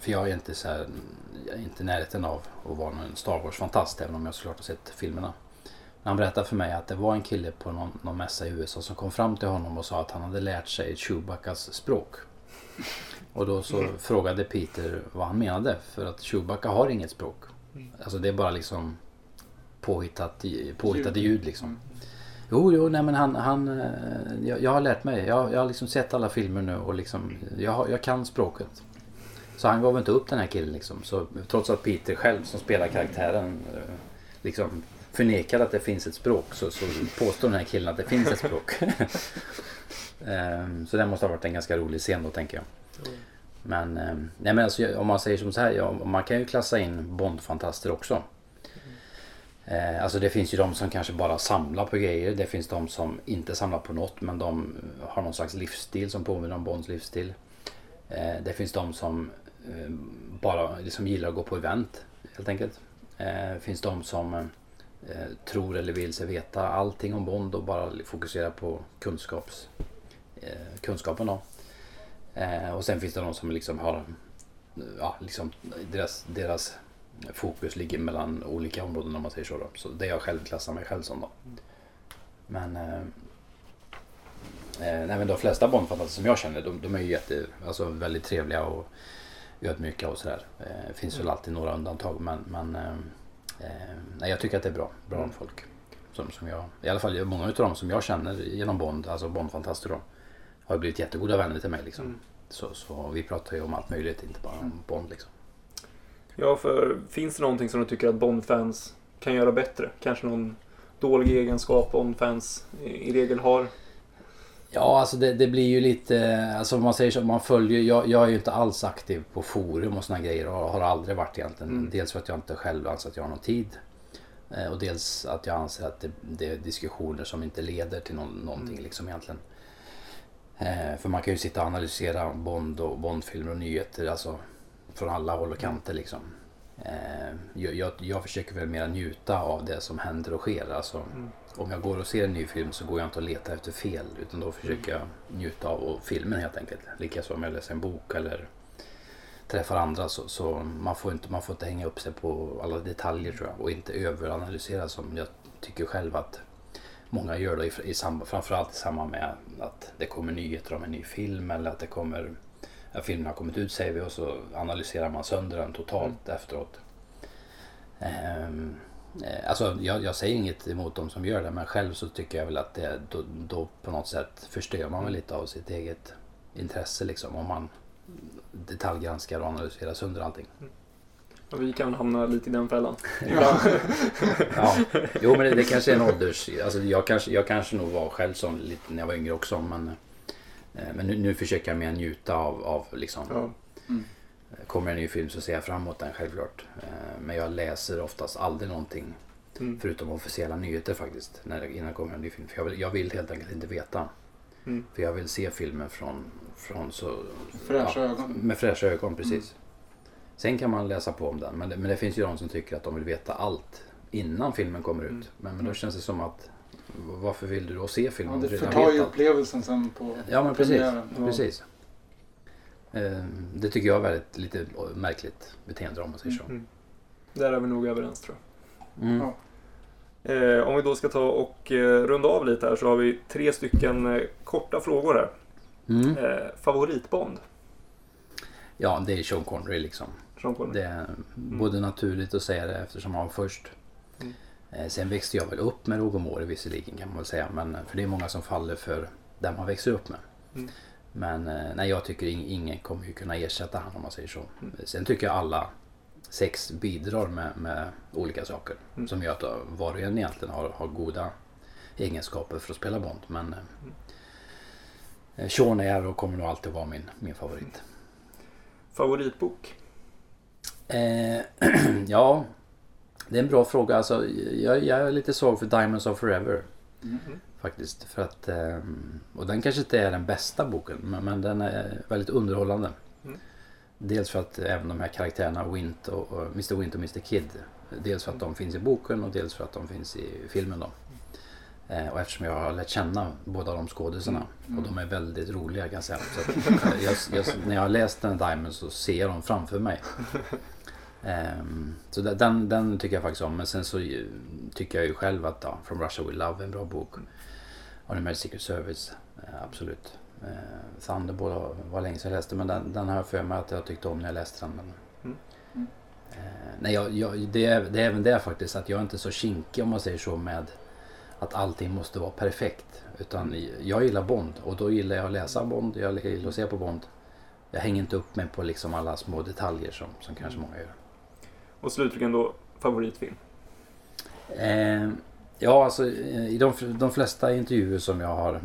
för jag är inte så här, inte i närheten av att vara någon Star Wars-fantast även om jag såklart har sett filmerna. Han berättade för mig att det var en kille på någon, någon mässa i USA som kom fram till honom och sa att han hade lärt sig Chewbaccas språk. Och då så mm. frågade Peter vad han menade för att Chewbacca har inget språk. Mm. Alltså det är bara liksom påhittat, påhittade ljud liksom. Jo, jo, nej men han, han eh, jag, jag har lärt mig. Jag, jag har liksom sett alla filmer nu och liksom, jag, jag kan språket. Så han gav inte upp den här killen liksom. Så, trots att Peter själv som spelar karaktären eh, liksom förnekar att det finns ett språk så, så påstår den här killen att det finns ett språk. Ehm, så det måste ha varit en ganska rolig scen då tänker jag. Men, ehm, nej men alltså, om man säger som så här, ja, man kan ju klassa in Bondfantaster också. Eh, alltså det finns ju de som kanske bara samlar på grejer. Det finns de som inte samlar på något men de har någon slags livsstil som påminner om Bonds livsstil. Eh, det finns de som eh, bara liksom gillar att gå på event helt enkelt. Det finns de som tror eller vill sig veta allting om Bond och bara fokusera på kunskaps, kunskapen. Då. Och sen finns det de som liksom har, ja, liksom deras, deras fokus ligger mellan olika områden om man säger så. Då. Så det jag själv klassar mig själv som. Då. Men, eh, eh nej, men de flesta Bondfantaster som jag känner de, de, är ju jätte, alltså väldigt trevliga och ödmjuka och sådär. Det eh, finns väl alltid några undantag men, men eh, Eh, nej, jag tycker att det är bra. Bra mm. folk. Som, som jag, I alla fall många av dem som jag känner genom Bond, alltså Bondfantaster då. Har blivit jättegoda vänner till mig liksom. Mm. Så, så vi pratar ju om allt möjligt, inte bara om Bond liksom. Ja, för finns det någonting som du tycker att Bond-fans kan göra bättre? Kanske någon dålig egenskap Bond-fans i, regel har? Ja, alltså det, det, blir ju lite, alltså om man säger så, man följer, jag, jag är ju inte alls aktiv på forum och såna grejer och har aldrig varit egentligen. Mm. Dels för att jag inte själv anser att jag har någon tid. Eh, och dels att jag anser att det, det är diskussioner som inte leder till någon, någonting mm. liksom egentligen. Eh, för man kan ju sitta och analysera Bond och Bondfilmer och nyheter alltså från alla håll och kanter liksom. Eh, jag, jag, jag, försöker väl mer njuta av det som händer och sker. Alltså, mm. Om jag går och ser en ny film så går jag inte och letar efter fel utan då försöker jag njuta av filmen helt enkelt. Likaså om jag läser en bok eller träffar andra så, så, man, får inte, man får inte hänga upp sig på alla detaljer tror jag och inte överanalysera som jag tycker själv att många gör då i, i samband, framförallt i samband med att det kommer nyheter om en ny film eller att det kommer att filmen har kommit ut säger vi och så analyserar man sönder den totalt mm. efteråt. Um, alltså jag, jag, säger inget emot de som gör det men själv så tycker jag väl att det, då, då på något sätt förstör man väl lite av sitt eget intresse liksom om man detaljgranskar och analyserar sönder allting. Mm. Och vi kan hamna lite i den fällan. ja. ja. Jo men det, det, kanske är en ålders... Alltså jag kanske, jag kanske nog var själv som lite när jag var yngre också men Eh, men nu, nu försöker jag mer njuta av, av liksom, ja. mm. Kommer en ny film så ser jag fram emot den självklart. Eh, men jag läser oftast aldrig någonting mm. förutom officiella nyheter faktiskt. När, innan det kommer en ny film. För jag vill, jag vill helt enkelt inte veta. Mm. För jag vill se filmen från, från så... Fräscha ja, ögon. Med fräscha ögon, precis. Mm. Sen kan man läsa på om den. Men det, men det finns ju de som tycker att de vill veta allt innan filmen kommer ut. Mm. Men, men då känns det som att varför vill du då se filmen? Ja, det förtar ju upplevelsen sen på Ja men precis. Ja. precis. Ehm, det tycker jag är väldigt lite märkligt beteende om man säger så. Mm. Där är vi nog överens tror jag. Mm. Ja. Eh, om vi då ska ta och eh, runda av lite här så har vi tre stycken eh, korta frågor här. Mm. Eh, favoritbond? Ja, det är Sean Connery liksom. Sean Connery. Det är både naturligt att säga det eftersom han var först. Eh, sen växte jag väl upp med Roger Moore visserligen kan man väl säga. Men, för det är många som faller för den man växer upp med. Mm. Men eh, nej, jag tycker ingen kommer ju kunna ersätta han om man säger så. Mm. Sen tycker jag alla sex bidrar med, med olika saker. Mm. Som gör att var och en egentligen har, har goda egenskaper för att spela Bond. Men eh, mm. Sean är och kommer nog alltid vara min, min favorit. Favoritbok? Eh, ja, det är en bra fråga. Alltså, jag, jag är lite svag för Diamonds of Forever. Mm -hmm. Faktiskt. För att, ehm, och den kanske inte är den bästa boken men, den är väldigt underhållande. Mm. Dels för att även de här karaktärerna Wint och, och Mr Wint och Mr Kid. Dels för att de finns i boken och dels för att de finns i filmen. Då. Eh, och eftersom jag har lärt känna båda de skådisarna mm. och de är väldigt roliga kan jag säga. Så jag, jag, när jag har läst den Diamond så ser jag dem framför mig. Um, så den, den tycker jag faktiskt om. Men sen så tycker jag ju själv att ja, From Russia With Love är en bra bok. Och The Secret Service, uh, absolut. Uh, Thunderbolt var länge sedan jag läste men den, den har jag för mig att jag tyckte om när jag läste den. Men, mm. Mm. Nej, jag, jag, det, är, det är även det faktiskt att jag är inte så kinkig om man säger så med att allting måste vara perfekt. Utan jag gillar Bond och då gillar jag att läsa Bond, jag gillar att se på Bond. Jag hänger inte upp mig på liksom alla små detaljer som, som kanske många gör. Och slutligen då favoritfilm? Eh, ja, alltså i de, de flesta intervjuer som jag har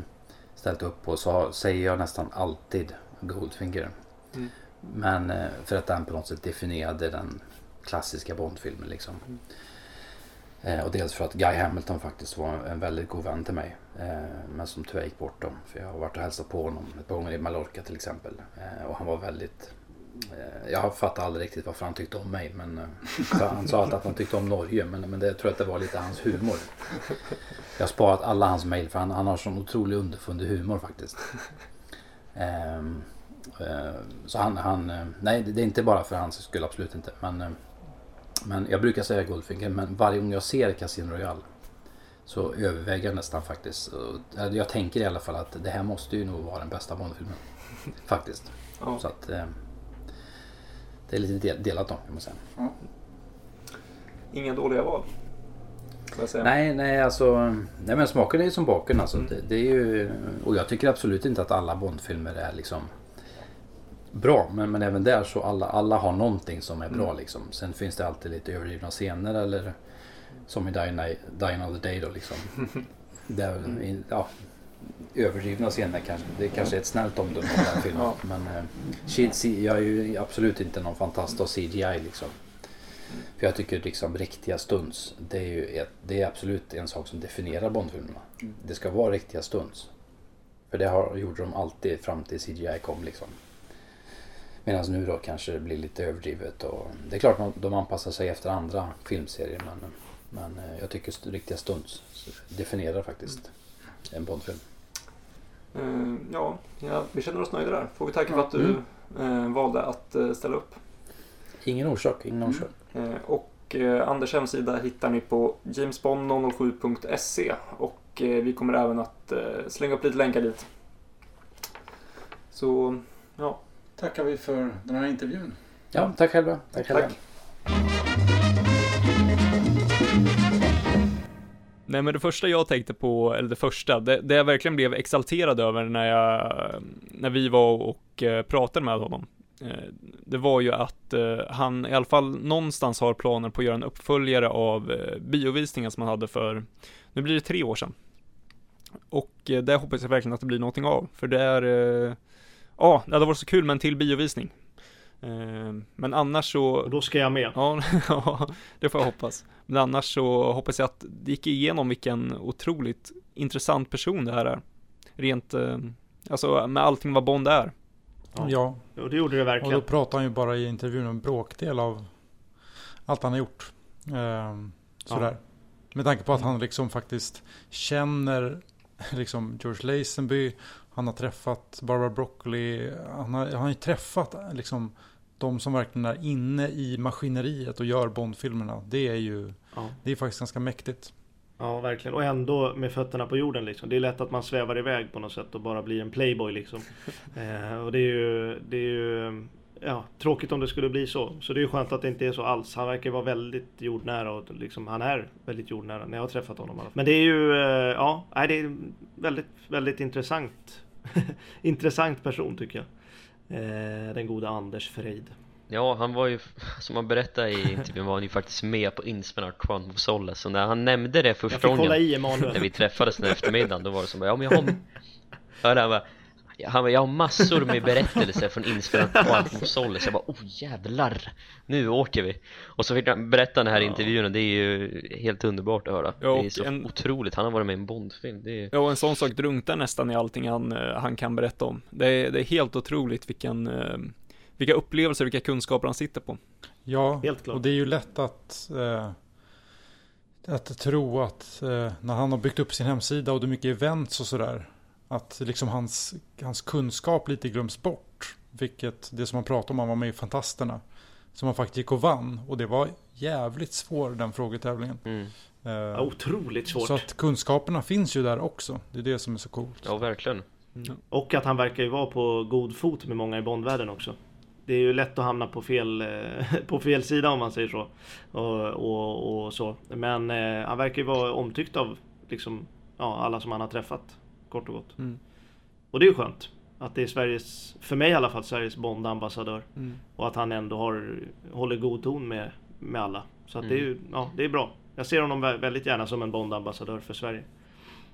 ställt upp på så säger jag nästan alltid Goldfinger. Mm. Men eh, för att den på något sätt definierade den klassiska Bondfilmen liksom. Mm. Eh, och dels för att Guy Hamilton faktiskt var en väldigt god vän till mig. Eh, men som tyvärr gick bort då. För jag har varit och hälsat på honom ett par gånger i Mallorca till exempel. Eh, och han var väldigt Eh, jag fattar aldrig riktigt varför han tyckte om mig. Men, eh, han sa alltid att han tyckte om Norge. Men, men det jag tror att det var lite hans humor. Jag har sparat alla hans mejl för han, han har sån otrolig underfundig humor faktiskt. Um, uh, så han, han, nej det är inte bara för hans skull, absolut inte. Men, men jag brukar säga Goldfinger, men varje gång jag ser Casino Royale så överväger jag nästan faktiskt. Jag tänker i alla fall att det här måste ju nog vara den bästa Bondfilmen. Faktiskt. Ja. Så att, det är lite delat då kan man säga. Mm. Inga dåliga val? Nej, nej alltså. Nej men smaken är ju som baken alltså. Mm. Det, det, är ju, och jag tycker absolut inte att alla Bondfilmer är liksom bra. Men, men även där så alla, alla har någonting som är bra Mm. liksom. Sen finns det alltid lite överdrivna scener eller som i Die, Die Another Day då liksom. Där, i- ja, överdrivna scener kanske. Det kanske är ett snällt omdöme om den filmen. Ja. Men eh, jag är ju absolut inte någon fantast av CGI liksom. För jag tycker liksom riktiga stunts, det är ju ett, det är absolut en sak som definierar Bondfilmerna. Det ska vara riktiga stunts. För det har, gjorde de alltid fram till CGI kom liksom. Medan nu då kanske det blir lite överdrivet och det är klart de, de anpassar sig efter andra filmserier men, men eh, jag tycker riktiga stunts definierar faktiskt en Bondfilm. Eh, ja, ja, vi känner oss nöjda där. Får vi tacka för att du Mm. eh, valde att eh, ställa upp. Ingen orsak, ingen orsak. Eh, och Anders hemsida hittar ni på jamesbond007.se och vi kommer även att slänga upp lite länkar dit. Så, ja, Tackar vi för den här intervjun. Ja, tack själva. Tack själva. Tack. Nej men det första jag tänkte på, eller det första, det, det jag verkligen blev exalterad över när jag, när vi var och eh, pratade med honom. Eh, det var ju att eh, han i alla fall någonstans har planer på att göra en uppföljare av biovisningen som han hade för, nu blir det tre år sedan. Och det hoppas jag verkligen att det blir någonting av, för det är, ja, det hade varit så kul med en till biovisning. Eh, Men annars så, Och då ska jag med. Ja, ja, det får jag hoppas. Men annars så hoppas jag att det gick igenom vilken otroligt intressant person det här är. Rent, eh, alltså med allting vad Bond är. Ja. Ja, Och det gjorde det och verkligen. då pratar han ju bara i intervjun om en bråkdel av allt han har gjort. Ehm, sådär. Med tanke på att han liksom faktiskt känner liksom George Lazenby. Han har träffat Barbara Broccoli. Han har, han har ju träffat liksom de som verkligen är inne i maskineriet och gör Bond-filmerna. Det är ju Ja. det är faktiskt ganska mäktigt. Ja, verkligen. Och ändå med fötterna på jorden liksom. Det är lätt att man svävar iväg på något sätt och bara blir en playboy liksom. eh, och det är ju, det är ju ja, tråkigt om det skulle bli så. Så det är ju skönt att det inte är så alls. Han verkar vara väldigt jordnära och liksom, han är väldigt jordnära när jag har träffat honom. Men det är ju, eh, ja, det är väldigt, väldigt intressant. intressant person tycker jag. Eh, den goda Anders Freid. Ja, han var ju, som han berättade i intervjun var han ju faktiskt med på inspelningen av Quantum of Solace Så när han nämnde det första gången i När vi träffades den eftermiddagen, då var det som bara, ja men jag har Hörde han bara han jag har massor med berättelser från inspelningen Quantum of Solace Jag bara, oh jävlar Nu åker vi Och så fick han berätta den här Ja. intervjun och det är ju helt underbart att höra Ja, Det och är så en- otroligt, han har varit med i en Bondfilm det är... Ja, och en sån sak drunknar nästan i allting han, eh, han kan berätta om. Det är, det är helt otroligt vilken, eh, vilka upplevelser, vilka kunskaper han sitter på. Ja, Helt klart. och det är ju lätt att, eh, att tro att eh, när han har byggt upp sin hemsida och det är mycket events och sådär. Att liksom hans, hans kunskap lite glöms bort. Vilket det som han pratade om, han var med i Fantasterna. Som han faktiskt gick och vann. Och det var jävligt svår den frågetävlingen. Mm. Eh, Ja, otroligt svårt. så att kunskaperna finns ju där också. Det är det som är så coolt. Ja, verkligen Och att han verkar ju vara på god fot med många i Bondvärlden också. Det är ju lätt att hamna på fel, eh, på fel sida om man säger så. Och, och, och så. Men eh, han verkar ju vara omtyckt av liksom, ja, alla som han har träffat. Kort och gott. Mm. Och det är ju skönt. Att det är Sveriges, för mig i alla fall, Sveriges Bond-ambassadör. Mm. Och att han ändå har, håller god ton med, med alla. Så att det är Mm. ja, det är bra. Jag ser honom vä- väldigt gärna som en Bond-ambassadör för Sverige.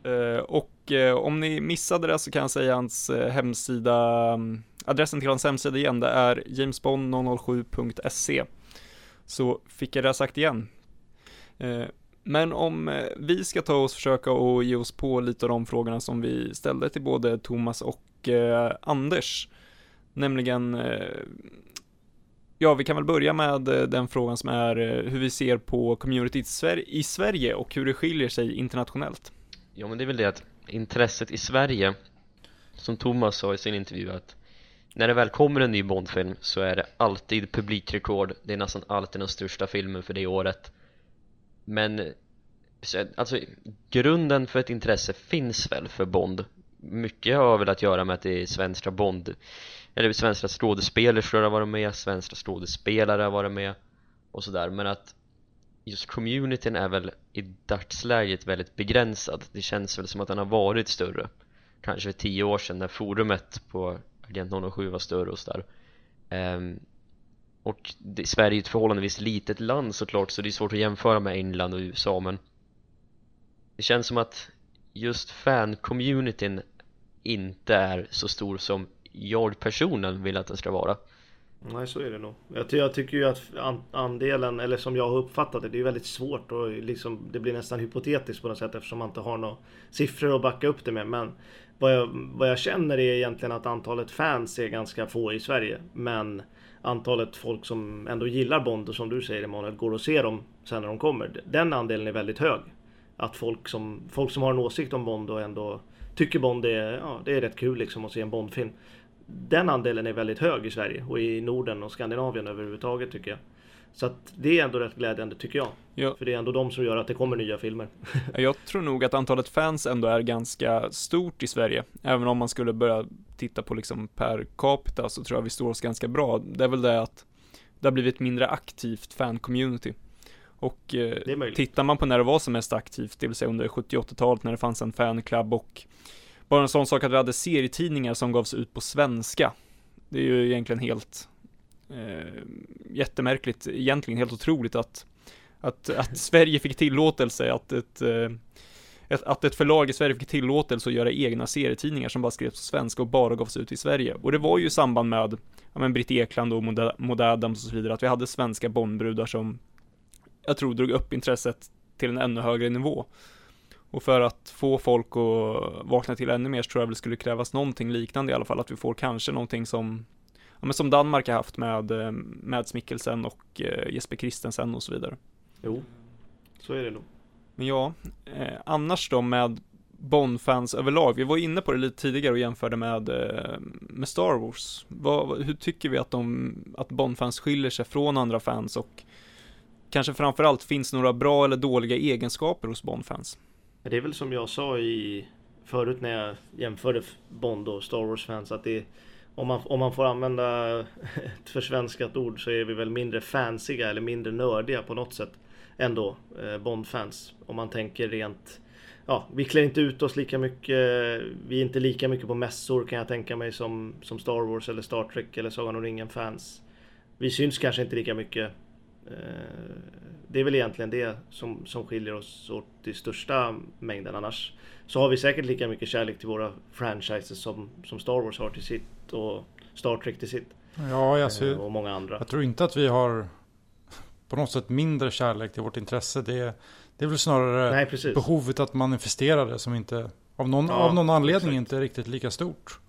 Eh, och eh, om ni missade det så kan jag säga hans eh, hemsida, mm, adressen till hans hemsida igen, det är jamesbond007.se. Så fick jag det sagt igen. Men om eh, vi ska ta oss försöka och ge oss på lite av de frågorna som vi ställde till både Thomas och eh, Anders, nämligen eh, Ja, vi kan väl börja med eh, den frågan som är eh, hur vi ser på communityt i i Sverige och hur det skiljer sig internationellt. Ja men det är väl det att intresset i Sverige Som Thomas sa i sin intervju att När det väl kommer en ny Bondfilm så är det alltid publikrekord. Det är nästan alltid den största filmen för det året. Men Alltså grunden för ett intresse finns väl för Bond? Mycket har väl att göra med att det är svenska Bond Eller svenska skådespelare har varit med Svenska skådespelare har varit med Och sådär men att just communityn är väl i dagsläget väldigt begränsad. Det känns väl som att den har varit större. Kanske för tio år sedan när forumet på Agent 007 var större och sådär ehm, och det, Sverige är ett förhållandevis litet land såklart så det är svårt att jämföra med England och USA men det känns som att just fan-communityn inte är så stor som jag personligen vill att den ska vara Nej så är det nog. Jag, ty jag tycker ju att andelen, eller som jag har uppfattat det, det är väldigt svårt och liksom, det blir nästan hypotetiskt på något sätt eftersom man inte har några siffror att backa upp det med. Men vad jag, vad jag känner är egentligen att antalet fans är ganska få i Sverige. Men antalet folk som ändå gillar Bond och som du säger Emanuel, går och ser dem sen när de kommer. Den andelen är väldigt hög. Att folk som, folk som har en åsikt om Bond och ändå tycker Bond är, ja, det är rätt kul liksom att se en Bondfilm den andelen är väldigt hög i Sverige och i Norden och Skandinavien överhuvudtaget tycker jag. Så att det är ändå rätt glädjande tycker jag. Ja. För det är ändå de som gör att det kommer nya filmer. jag tror nog att antalet fans ändå är ganska stort i Sverige. Även om man skulle börja titta på liksom per capita så tror jag vi står oss ganska bra. Det är väl det att det har blivit mindre aktivt fan-community. Och eh, tittar man på när det var som mest aktivt, det vill säga under 70-80-talet när det fanns en fanclub och bara en sån sak att vi hade serietidningar som gavs ut på svenska. Det är ju egentligen helt eh, jättemärkligt, egentligen helt otroligt att, att, att Sverige fick tillåtelse, att ett, eh, ett, att ett förlag i Sverige fick tillåtelse att göra egna serietidningar som bara skrevs på svenska och bara gavs ut i Sverige. Och det var ju i samband med, ja men Britt Ekland och Maud Adams och så vidare, att vi hade svenska Bondbrudar som jag tror drog upp intresset till en ännu högre nivå. Och för att få folk att vakna till ännu mer så tror jag väl skulle krävas någonting liknande i alla fall, att vi får kanske någonting som Ja men som Danmark har haft med eh, Mads Mikkelsen och eh, Jesper Christensen och så vidare. Jo, så är det nog. Men ja, eh, annars då med Bond-fans överlag, vi var inne på det lite tidigare och jämförde med, eh, med Star Wars. Vad, hur tycker vi att, de, att Bond-fans skiljer sig från andra fans och kanske framförallt finns några bra eller dåliga egenskaper hos Bond-fans? Det är väl som jag sa i förut när jag jämförde Bond och Star Wars-fans att det om man, om man får använda ett försvenskat ord så är vi väl mindre fansiga eller mindre nördiga på något sätt ändå, eh, Bond-fans. Om man tänker rent Ja, vi klär inte ut oss lika mycket. Vi är inte lika mycket på mässor kan jag tänka mig som, som Star Wars eller Star Trek eller Sagan om ringen-fans. Vi syns kanske inte lika mycket. Eh, det är väl egentligen det som, som skiljer oss åt i största mängden. Annars så har vi säkert lika mycket kärlek till våra franchises som, som Star Wars har till sitt och Star Trek till sitt. Ja, jag ser, eh, och många andra. Jag tror inte att vi har på något sätt mindre kärlek till vårt intresse. Det, det är väl snarare Nej, behovet att manifestera det som inte av någon, ja, av någon anledning exakt. inte är riktigt lika stort.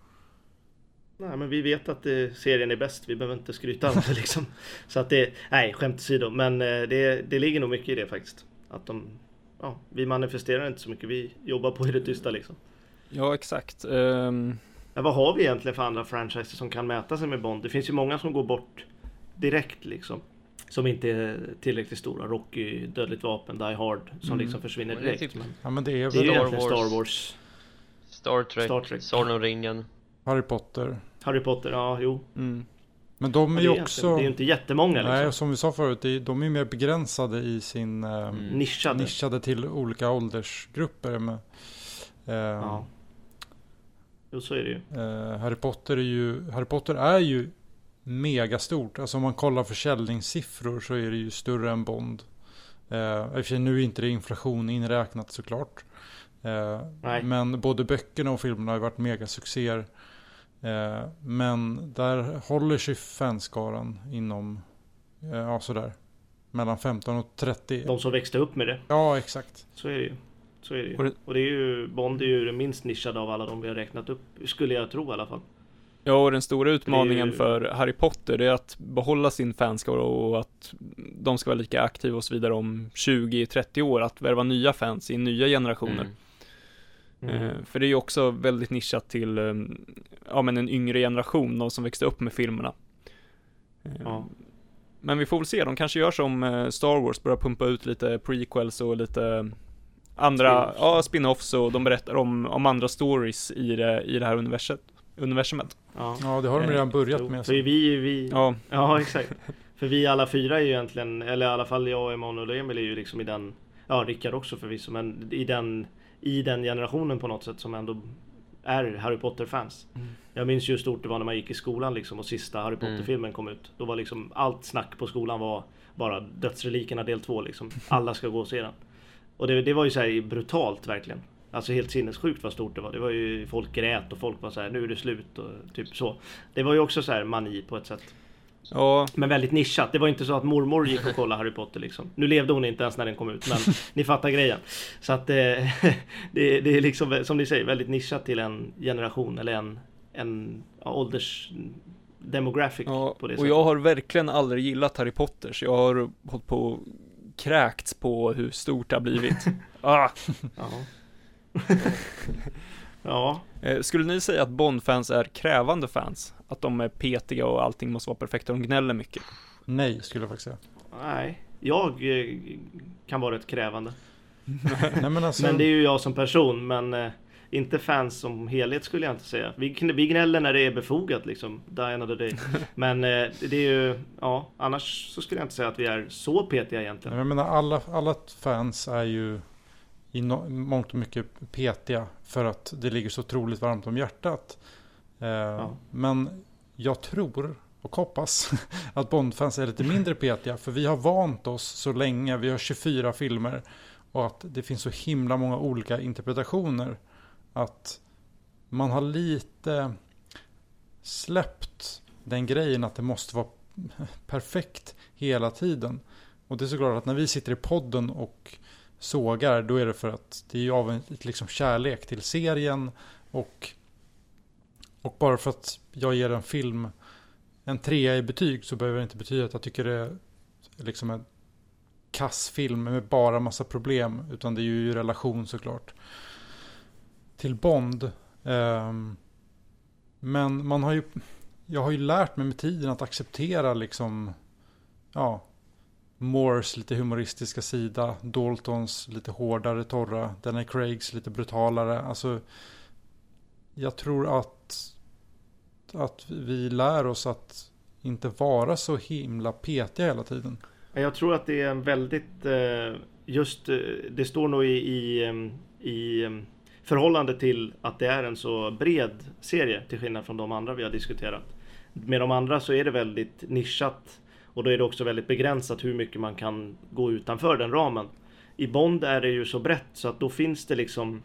Nej men vi vet att det, serien är bäst, vi behöver inte skryta om det liksom. Så att det, nej skämt åsido, men eh, det, det ligger nog mycket i det faktiskt. Att de, ja, vi manifesterar inte så mycket, vi jobbar på i det tysta liksom. Ja exakt. Um... Ja, vad har vi egentligen för andra franchises som kan mäta sig med Bond? Det finns ju många som går bort direkt liksom. Som inte är tillräckligt stora. Rocky, Dödligt Vapen, Die Hard. Som mm. liksom försvinner direkt. Typ, men ja men det är väl det är Star, Wars, Star Wars. Star Trek, Star Trek. Sagan om ringen. Harry Potter. Harry Potter, ja jo. Mm. Men de är ju också... Det är ju inte jättemånga liksom. Nej, som vi sa förut, de är mer begränsade i sin... Eh, mm. Nischade. Nischade till olika åldersgrupper. Med, eh, ja. Jo, så är det ju. Eh, Harry Potter är ju... Harry Potter är ju megastort. Alltså om man kollar försäljningssiffror så är det ju större än Bond. Eh, nu är inte det inflation inräknat såklart. Eh, men både böckerna och filmerna har ju varit megasuccéer. Eh, men där håller sig fanskaran inom, eh, ja sådär, mellan 15 och 30. De som växte upp med det. Ja, exakt. Så är det ju. Så är det ju. Och det är ju, Bond är ju den minst nischade av alla de vi har räknat upp, skulle jag tro i alla fall. Ja, och den stora utmaningen ju... för Harry Potter det är att behålla sin fanskara och att de ska vara lika aktiva och så vidare om 20-30 år, att värva nya fans i nya generationer. Mm. Mm. Eh, för det är ju också väldigt nischat till, eh, ja men en yngre generation, de som växte upp med filmerna. Eh, ja. Men vi får väl se, de kanske gör som Star Wars, börjar pumpa ut lite prequels och lite andra, spin ja spin-offs och de berättar om, om andra stories i det, i det här universet, universumet. Ja. ja, det har de redan börjat med. För vi, vi, ja. ja exakt. För vi alla fyra är ju egentligen, eller i alla fall jag, Emanuel och Emil är ju liksom i den, ja Rickard också förvisso, men i den i den generationen på något sätt som ändå är Harry Potter-fans. Mm. Jag minns ju hur stort det var när man gick i skolan liksom och sista Harry mm. Potter-filmen kom ut. Då var liksom allt snack på skolan var bara Dödsrelikerna del 2 liksom. Alla ska gå och se den. Och det, det var ju så här brutalt verkligen. Alltså helt sinnessjukt vad stort det var. Det var ju folk grät och folk var så här, nu är det slut och typ så. Det var ju också så här mani på ett sätt. Ja. Men väldigt nischat. Det var inte så att mormor gick och kollade Harry Potter liksom. Nu levde hon inte ens när den kom ut, men ni fattar grejen. Så att eh, det, det, är liksom, som ni säger, väldigt nischat till en generation eller en, en ja, ålders demographic ja, på det sättet. Och jag har verkligen aldrig gillat Harry Potter, så jag har hållit på kräkts på hur stort det har blivit. ah. ja. ja. Eh, skulle ni säga att Bond-fans är krävande fans? Att de är petiga och allting måste vara perfekt och de gnäller mycket? Nej, skulle jag faktiskt säga. Nej, jag eh, kan vara rätt krävande. Nej, men, alltså... men, det är ju jag som person, men eh, inte fans som helhet skulle jag inte säga. Vi, vi gnäller när det är befogat liksom, die another day. Men det är ju, ja, annars så skulle jag inte säga att vi är så petiga egentligen. Jag menar alla, alla fans är ju i no mångt och mycket petiga för att det ligger så otroligt varmt om hjärtat. Eh, ja. Men jag tror och hoppas att Bondfans är lite mindre petiga för vi har vant oss så länge, vi har 24 filmer och att det finns så himla många olika interpretationer att man har lite släppt den grejen att det måste vara perfekt hela tiden. Och det är såklart att när vi sitter i podden och sågar, då är det för att det är av en liksom, kärlek till serien och, och bara för att jag ger en film en trea i betyg så behöver det inte betyda att jag tycker det är liksom en kassfilm med bara massa problem, utan det är ju i relation såklart till Bond. Ehm, men man har ju, jag har ju lärt mig med tiden att acceptera liksom, ja, Moores lite humoristiska sida, Daltons lite hårdare, torra, Danny Craigs lite brutalare. Alltså, jag tror att, att vi lär oss att inte vara så himla petiga hela tiden. Jag tror att det är en väldigt, eh, just, eh, det står nog i, i, i förhållande till att det är en så bred serie till skillnad från de andra vi har diskuterat. Med de andra så är det väldigt nischat och då är det också väldigt begränsat hur mycket man kan gå utanför den ramen. I Bond är det ju så brett så att då finns det liksom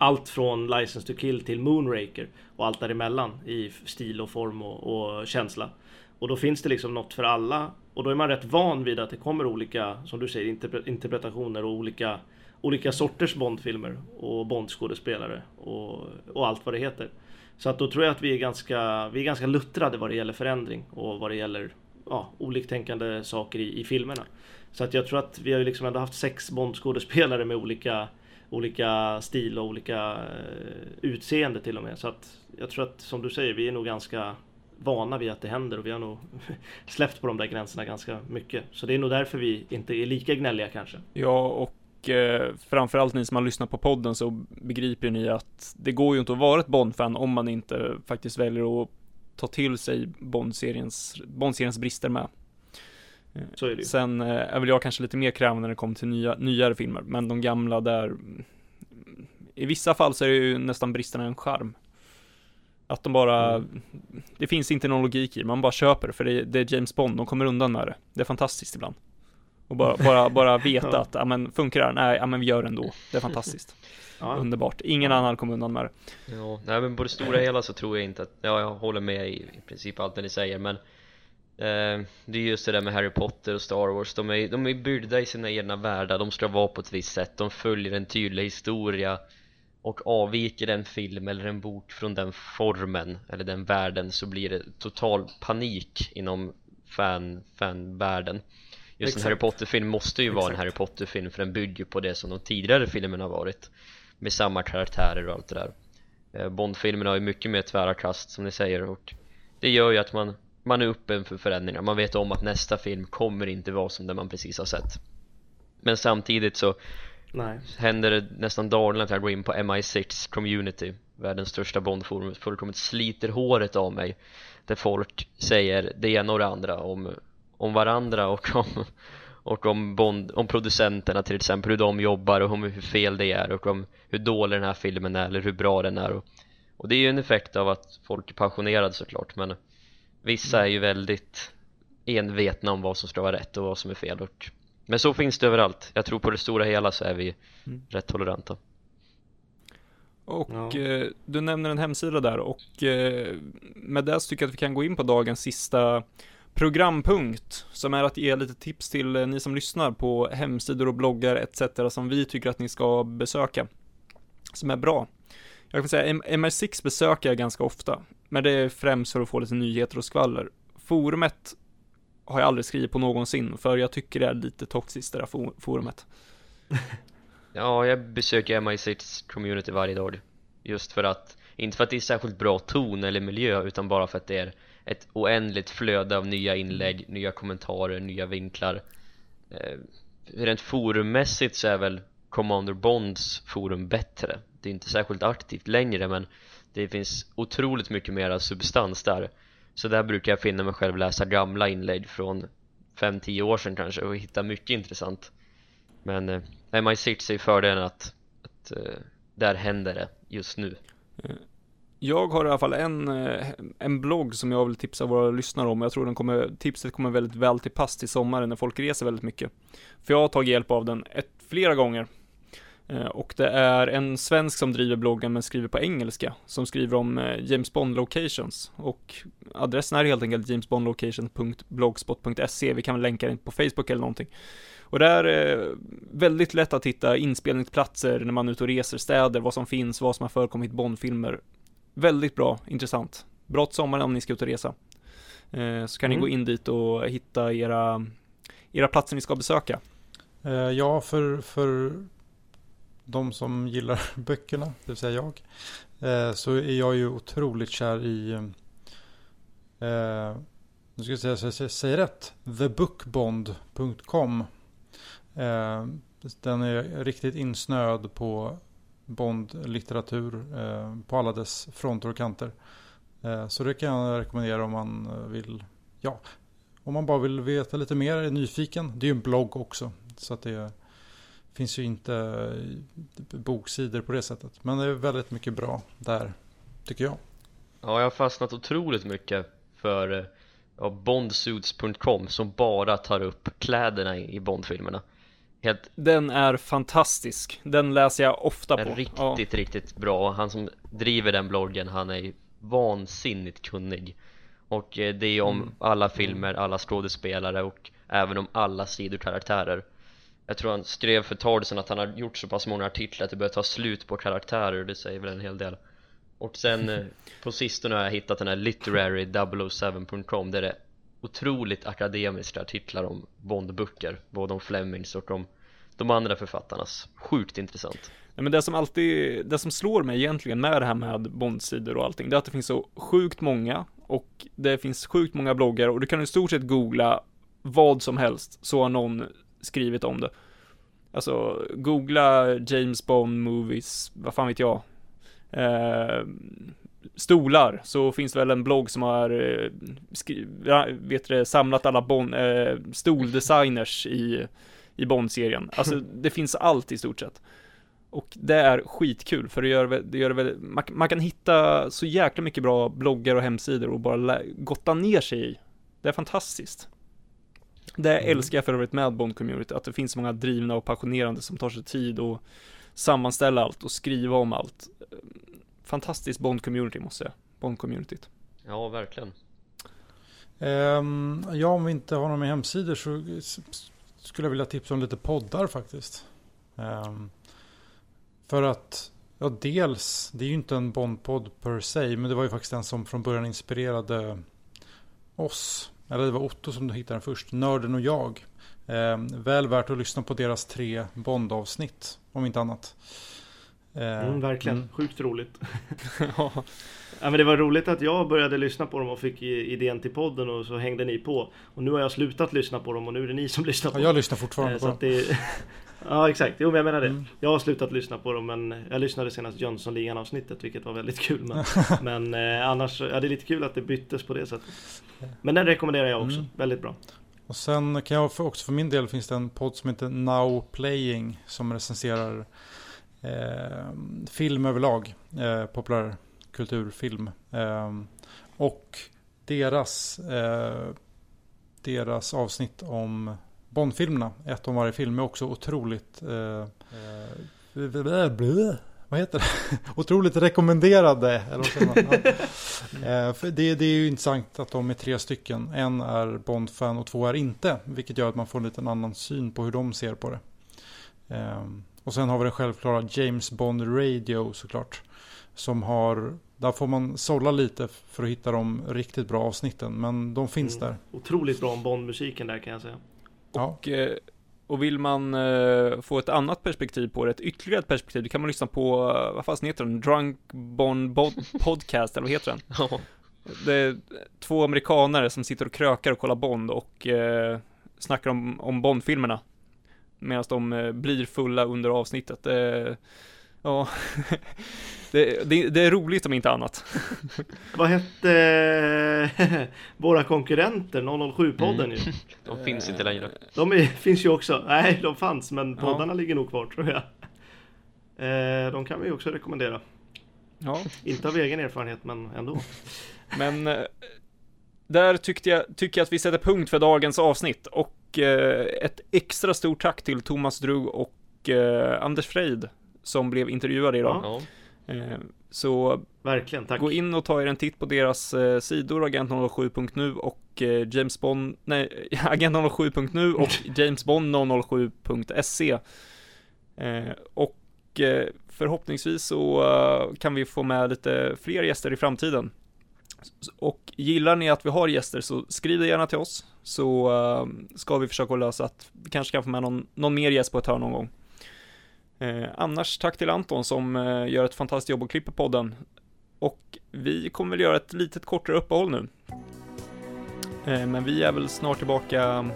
allt från License to Kill till Moonraker och allt däremellan i stil och form och, och känsla. Och då finns det liksom något för alla och då är man rätt van vid att det kommer olika, som du säger, interpretationer och olika, olika sorters Bondfilmer och Bondskådespelare och, och allt vad det heter. Så att då tror jag att vi är ganska, vi är ganska luttrade vad det gäller förändring och vad det gäller ja, oliktänkande saker i, i filmerna. Så att jag tror att vi har ju liksom ändå haft sex Bondskådespelare med olika, olika stil och olika eh, utseende till och med. Så att jag tror att som du säger, vi är nog ganska vana vid att det händer och vi har nog släppt på de där gränserna ganska mycket. Så det är nog därför vi inte är lika gnälliga kanske. Ja, och eh, framförallt ni som har lyssnat på podden så begriper ni att det går ju inte att vara ett Bond-fan om man inte faktiskt väljer att ta till sig Bond-seriens, Bond-seriens brister med. Så är det ju. Sen eh, är väl jag kanske lite mer krävande när det kommer till nya, nyare filmer, men de gamla där i vissa fall så är det ju nästan bristerna en charm. Att de bara, mm. det finns inte någon logik i det, man bara köper det för det är, det är, James Bond, de kommer undan med det. Det är fantastiskt ibland. Och bara, bara, bara veta ja. att, ja men funkar det? Nej, ja men vi gör det ändå. Det är fantastiskt. Ja. Underbart. Ingen annan kommer undan med det. Ja, nej men på det stora hela så tror jag inte att, ja jag håller med i, i princip allt det ni säger men Det är just det där med Harry Potter och Star Wars, de är, de är byggda i sina egna världar, de ska vara på ett visst sätt, de följer en tydlig historia och avviker en film eller en bok från den formen eller den världen så blir det total panik inom fan, fanvärlden. Just Exakt. en Harry Potter-film måste ju Exakt. vara en Harry Potter-film för den bygger på det som de tidigare filmerna har varit med samma karaktärer och allt det där. Eh, Bond-filmerna har ju mycket mer tvära kast som ni säger och det gör ju att man, man är öppen för förändringar. Man vet om att nästa film kommer inte vara som den man precis har sett. Men samtidigt så Nej. händer det nästan dagligen att jag går in på MI6 community världens största Bondforum fullkomligt sliter håret av mig där folk säger det ena och det andra om, om varandra och om och om, Bond, om producenterna till exempel, hur de jobbar och om hur fel det är och om hur dålig den här filmen är eller hur bra den är. Och, och det är ju en effekt av att folk är passionerade såklart men vissa är ju väldigt envetna om vad som ska vara rätt och vad som är fel och men så finns det överallt jag tror på det stora hela så är vi Mm. rätt toleranta Och Ja. eh, du nämner en hemsida där och eh, med det så tycker jag att vi kan gå in på dagens sista programpunkt som är att ge lite tips till eh, ni som lyssnar på hemsidor och bloggar etc. som vi tycker att ni ska besöka. Som är bra. Jag kan säga M- MR6 besöker jag ganska ofta, men det är främst för att få lite nyheter och skvaller. Forumet har jag aldrig skrivit på någonsin, för jag tycker det är lite toxiskt det där forumet. Ja, jag besöker MI6 community varje dag Just för att, inte för att det är särskilt bra ton eller miljö utan bara för att det är ett oändligt flöde av nya inlägg, nya kommentarer, nya vinklar eh, Rent forummässigt så är väl Commander Bonds forum bättre Det är inte särskilt aktivt längre men det finns otroligt mycket mera substans där Så där brukar jag finna mig själv läsa gamla inlägg från 5-10 år sedan kanske och hitta mycket intressant Men eh, MI6 är ju fördelen att, att eh, där händer det just nu eh, Jag har i alla fall en, eh, en blogg som jag vill tipsa våra lyssnare om. Jag tror den kommer, tipset kommer väldigt väl till pass till sommaren när folk reser väldigt mycket. För jag har tagit hjälp av den ett, flera gånger. Eh, Och det är en svensk som driver bloggen men skriver på engelska. Som skriver om eh, James Bond locations. Och adressen är helt enkelt jamesbondlocations.blogspot.se. Vi kan väl länka den på Facebook eller någonting. Och det är eh, väldigt lätt att hitta inspelningsplatser när man är ute och reser, städer, vad som finns, vad som har förekommit Bondfilmer. Väldigt bra, intressant. Bra till sommaren om ni ska ut och resa. Så kan Mm. ni gå in dit och hitta era, era platser ni ska besöka. Ja, för, för de som gillar böckerna, det vill säga jag, eh, så är jag ju otroligt kär i, eh, nu ska jag säga så jag säger- rätt, thebookbond.com. Eh, den är riktigt insnöad på Bond-litteratur eh, på alla dess fronter och kanter. Eh, så det kan jag rekommendera om man vill, ja, om man bara vill veta lite mer, är nyfiken. Det är ju en blogg också. Så att det är finns ju inte eh, boksidor på det sättet. Men det är väldigt mycket bra där, tycker jag. Ja, jag har fastnat otroligt mycket för eh, ja, bondsuits.com som bara tar upp kläderna i Bondfilmerna Helt Den är fantastisk. Den läser jag ofta på. riktigt, Ja. riktigt bra Han som driver den bloggen, han är vansinnigt kunnig Och eh, det är om alla filmer, alla skådespelare och även om alla sidokaraktärer Jag tror han skrev för ett tag sedan att han har gjort så pass många artiklar att det börjar ta slut på karaktärer och det säger väl en hel del. Och sen eh, på sistone har jag hittat den här literary007.com där det är otroligt akademiska artiklar om Bondböcker Både om Flemings och om de andra författarnas. Sjukt intressant. Nej, men det som alltid, det som slår mig egentligen med det här med Bondsidor och allting, det är att det finns så sjukt många och det finns sjukt många bloggar och du kan i stort sett googla vad som helst så har någon skrivit om det. Alltså, googla James Bond movies, vad fan vet jag. Eh, stolar, så finns det väl en blogg som har eh, skri- vet det, samlat alla Bond, eh, stoldesigners i, i Bond-serien. Alltså, det finns allt i stort sett. Och det är skitkul för det gör, det gör väl, man, man kan hitta så jäkla mycket bra bloggar och hemsidor och bara lä, gotta ner sig i. Det är fantastiskt. Det älskar jag för övrigt med Bond-community, att det finns så många drivna och passionerande som tar sig tid och sammanställa allt och skriva om allt. Fantastiskt Bond-community måste jag säga. Bond-communityt. Ja, verkligen Ehm, ja, om vi inte har några mer hemsidor så skulle jag vilja tipsa om lite poddar faktiskt. Ehm, för att, ja dels, det är ju inte en Bondpodd per se, men det var ju faktiskt den som från början inspirerade oss. Eller det var Otto som hittade den först, Nörden och jag. Ehm, väl värt att lyssna på deras tre Bond-avsnitt, om inte annat. Ehm, Mm, verkligen, mm. sjukt roligt. Ja, Ja, men det var roligt att jag började lyssna på dem och fick idén till podden och så hängde ni på. Och nu har jag slutat lyssna på dem och nu är det ni som lyssnar på Ja, dem. jag lyssnar fortfarande Eh, på så dem. att det... Ja exakt, jo men jag menar det. Mm. Jag har slutat lyssna på dem men jag lyssnade senast Jönssonligan avsnittet vilket var väldigt kul. Men, men eh, annars, ja det är lite kul att det byttes på det sättet. Men den rekommenderar jag också, Mm. väldigt bra. Och sen kan jag för, också för min del finns det en podd som heter Now Playing som recenserar eh, film överlag. Eh, populär kulturfilm. Eh, och deras, eh, deras avsnitt om Bondfilmerna, ett om varje film, är också otroligt eh, eh, vad heter det? Otroligt rekommenderade. Eller vad säger man? Ja. Eh, för det, det är ju intressant att de är tre stycken. En är Bond-fan och två är inte. Vilket gör att man får en liten annan syn på hur de ser på det. Eh, och sen har vi den självklara James Bond Radio såklart. Som har, där får man sålla lite för att hitta de riktigt bra avsnitten. Men de finns mm. där. Otroligt bra om Bond-musiken där kan jag säga. Och, ja. Och vill man uh, få ett annat perspektiv på det, ett ytterligare perspektiv, då kan man lyssna på, uh, vad fasen heter den? Drunk Bon Podcast, eller vad heter den? Ja. Det är två amerikanare som sitter och krökar och kollar Bond och uh, snackar om, om Bond-filmerna. Medan de blir fulla under avsnittet. Ja, det, det, det, är roligt om inte annat. Vad hette eh, våra konkurrenter, 007-podden mm. ju? De finns inte längre. De är, finns ju också. Nej, de fanns, men poddarna ja. ligger nog kvar tror jag. Eh, de kan vi också rekommendera. Ja. Inte av egen erfarenhet, men ändå. Men eh, där tyckte jag, tycker jag att vi sätter punkt för dagens avsnitt och ett extra stort tack till Thomas Drug och Anders Freid som blev intervjuade idag. Ja. Eh, så Verkligen, tack. gå in och ta er en titt på deras eh, sidor, agent07.nu och eh, James Bond, nej, agent07.nu och jamesbond007.se. Och förhoppningsvis så kan vi få med lite fler gäster i framtiden. Och gillar ni att vi har gäster så skriv det gärna till oss så ska vi försöka lösa att vi kanske kan få med någon, någon mer gäst på ett hörn någon gång. Eh, annars tack till Anton som eh, gör ett fantastiskt jobb och klipper podden. Och vi kommer väl göra ett litet kortare uppehåll nu. Eh, men vi är väl snart tillbaka,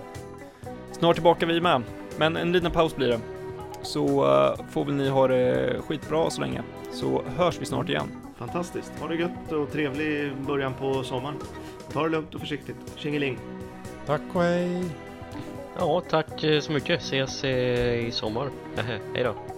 snart tillbaka vi med. Men en liten paus blir det. Så uh, får väl ni ha det skitbra så länge. Så hörs vi snart igen. Fantastiskt. Ha det gött och trevlig början på sommaren. Ta det lugnt och försiktigt. Tjingeling! Tack och hej! Ja, tack så mycket. Ses i sommar. Hej då.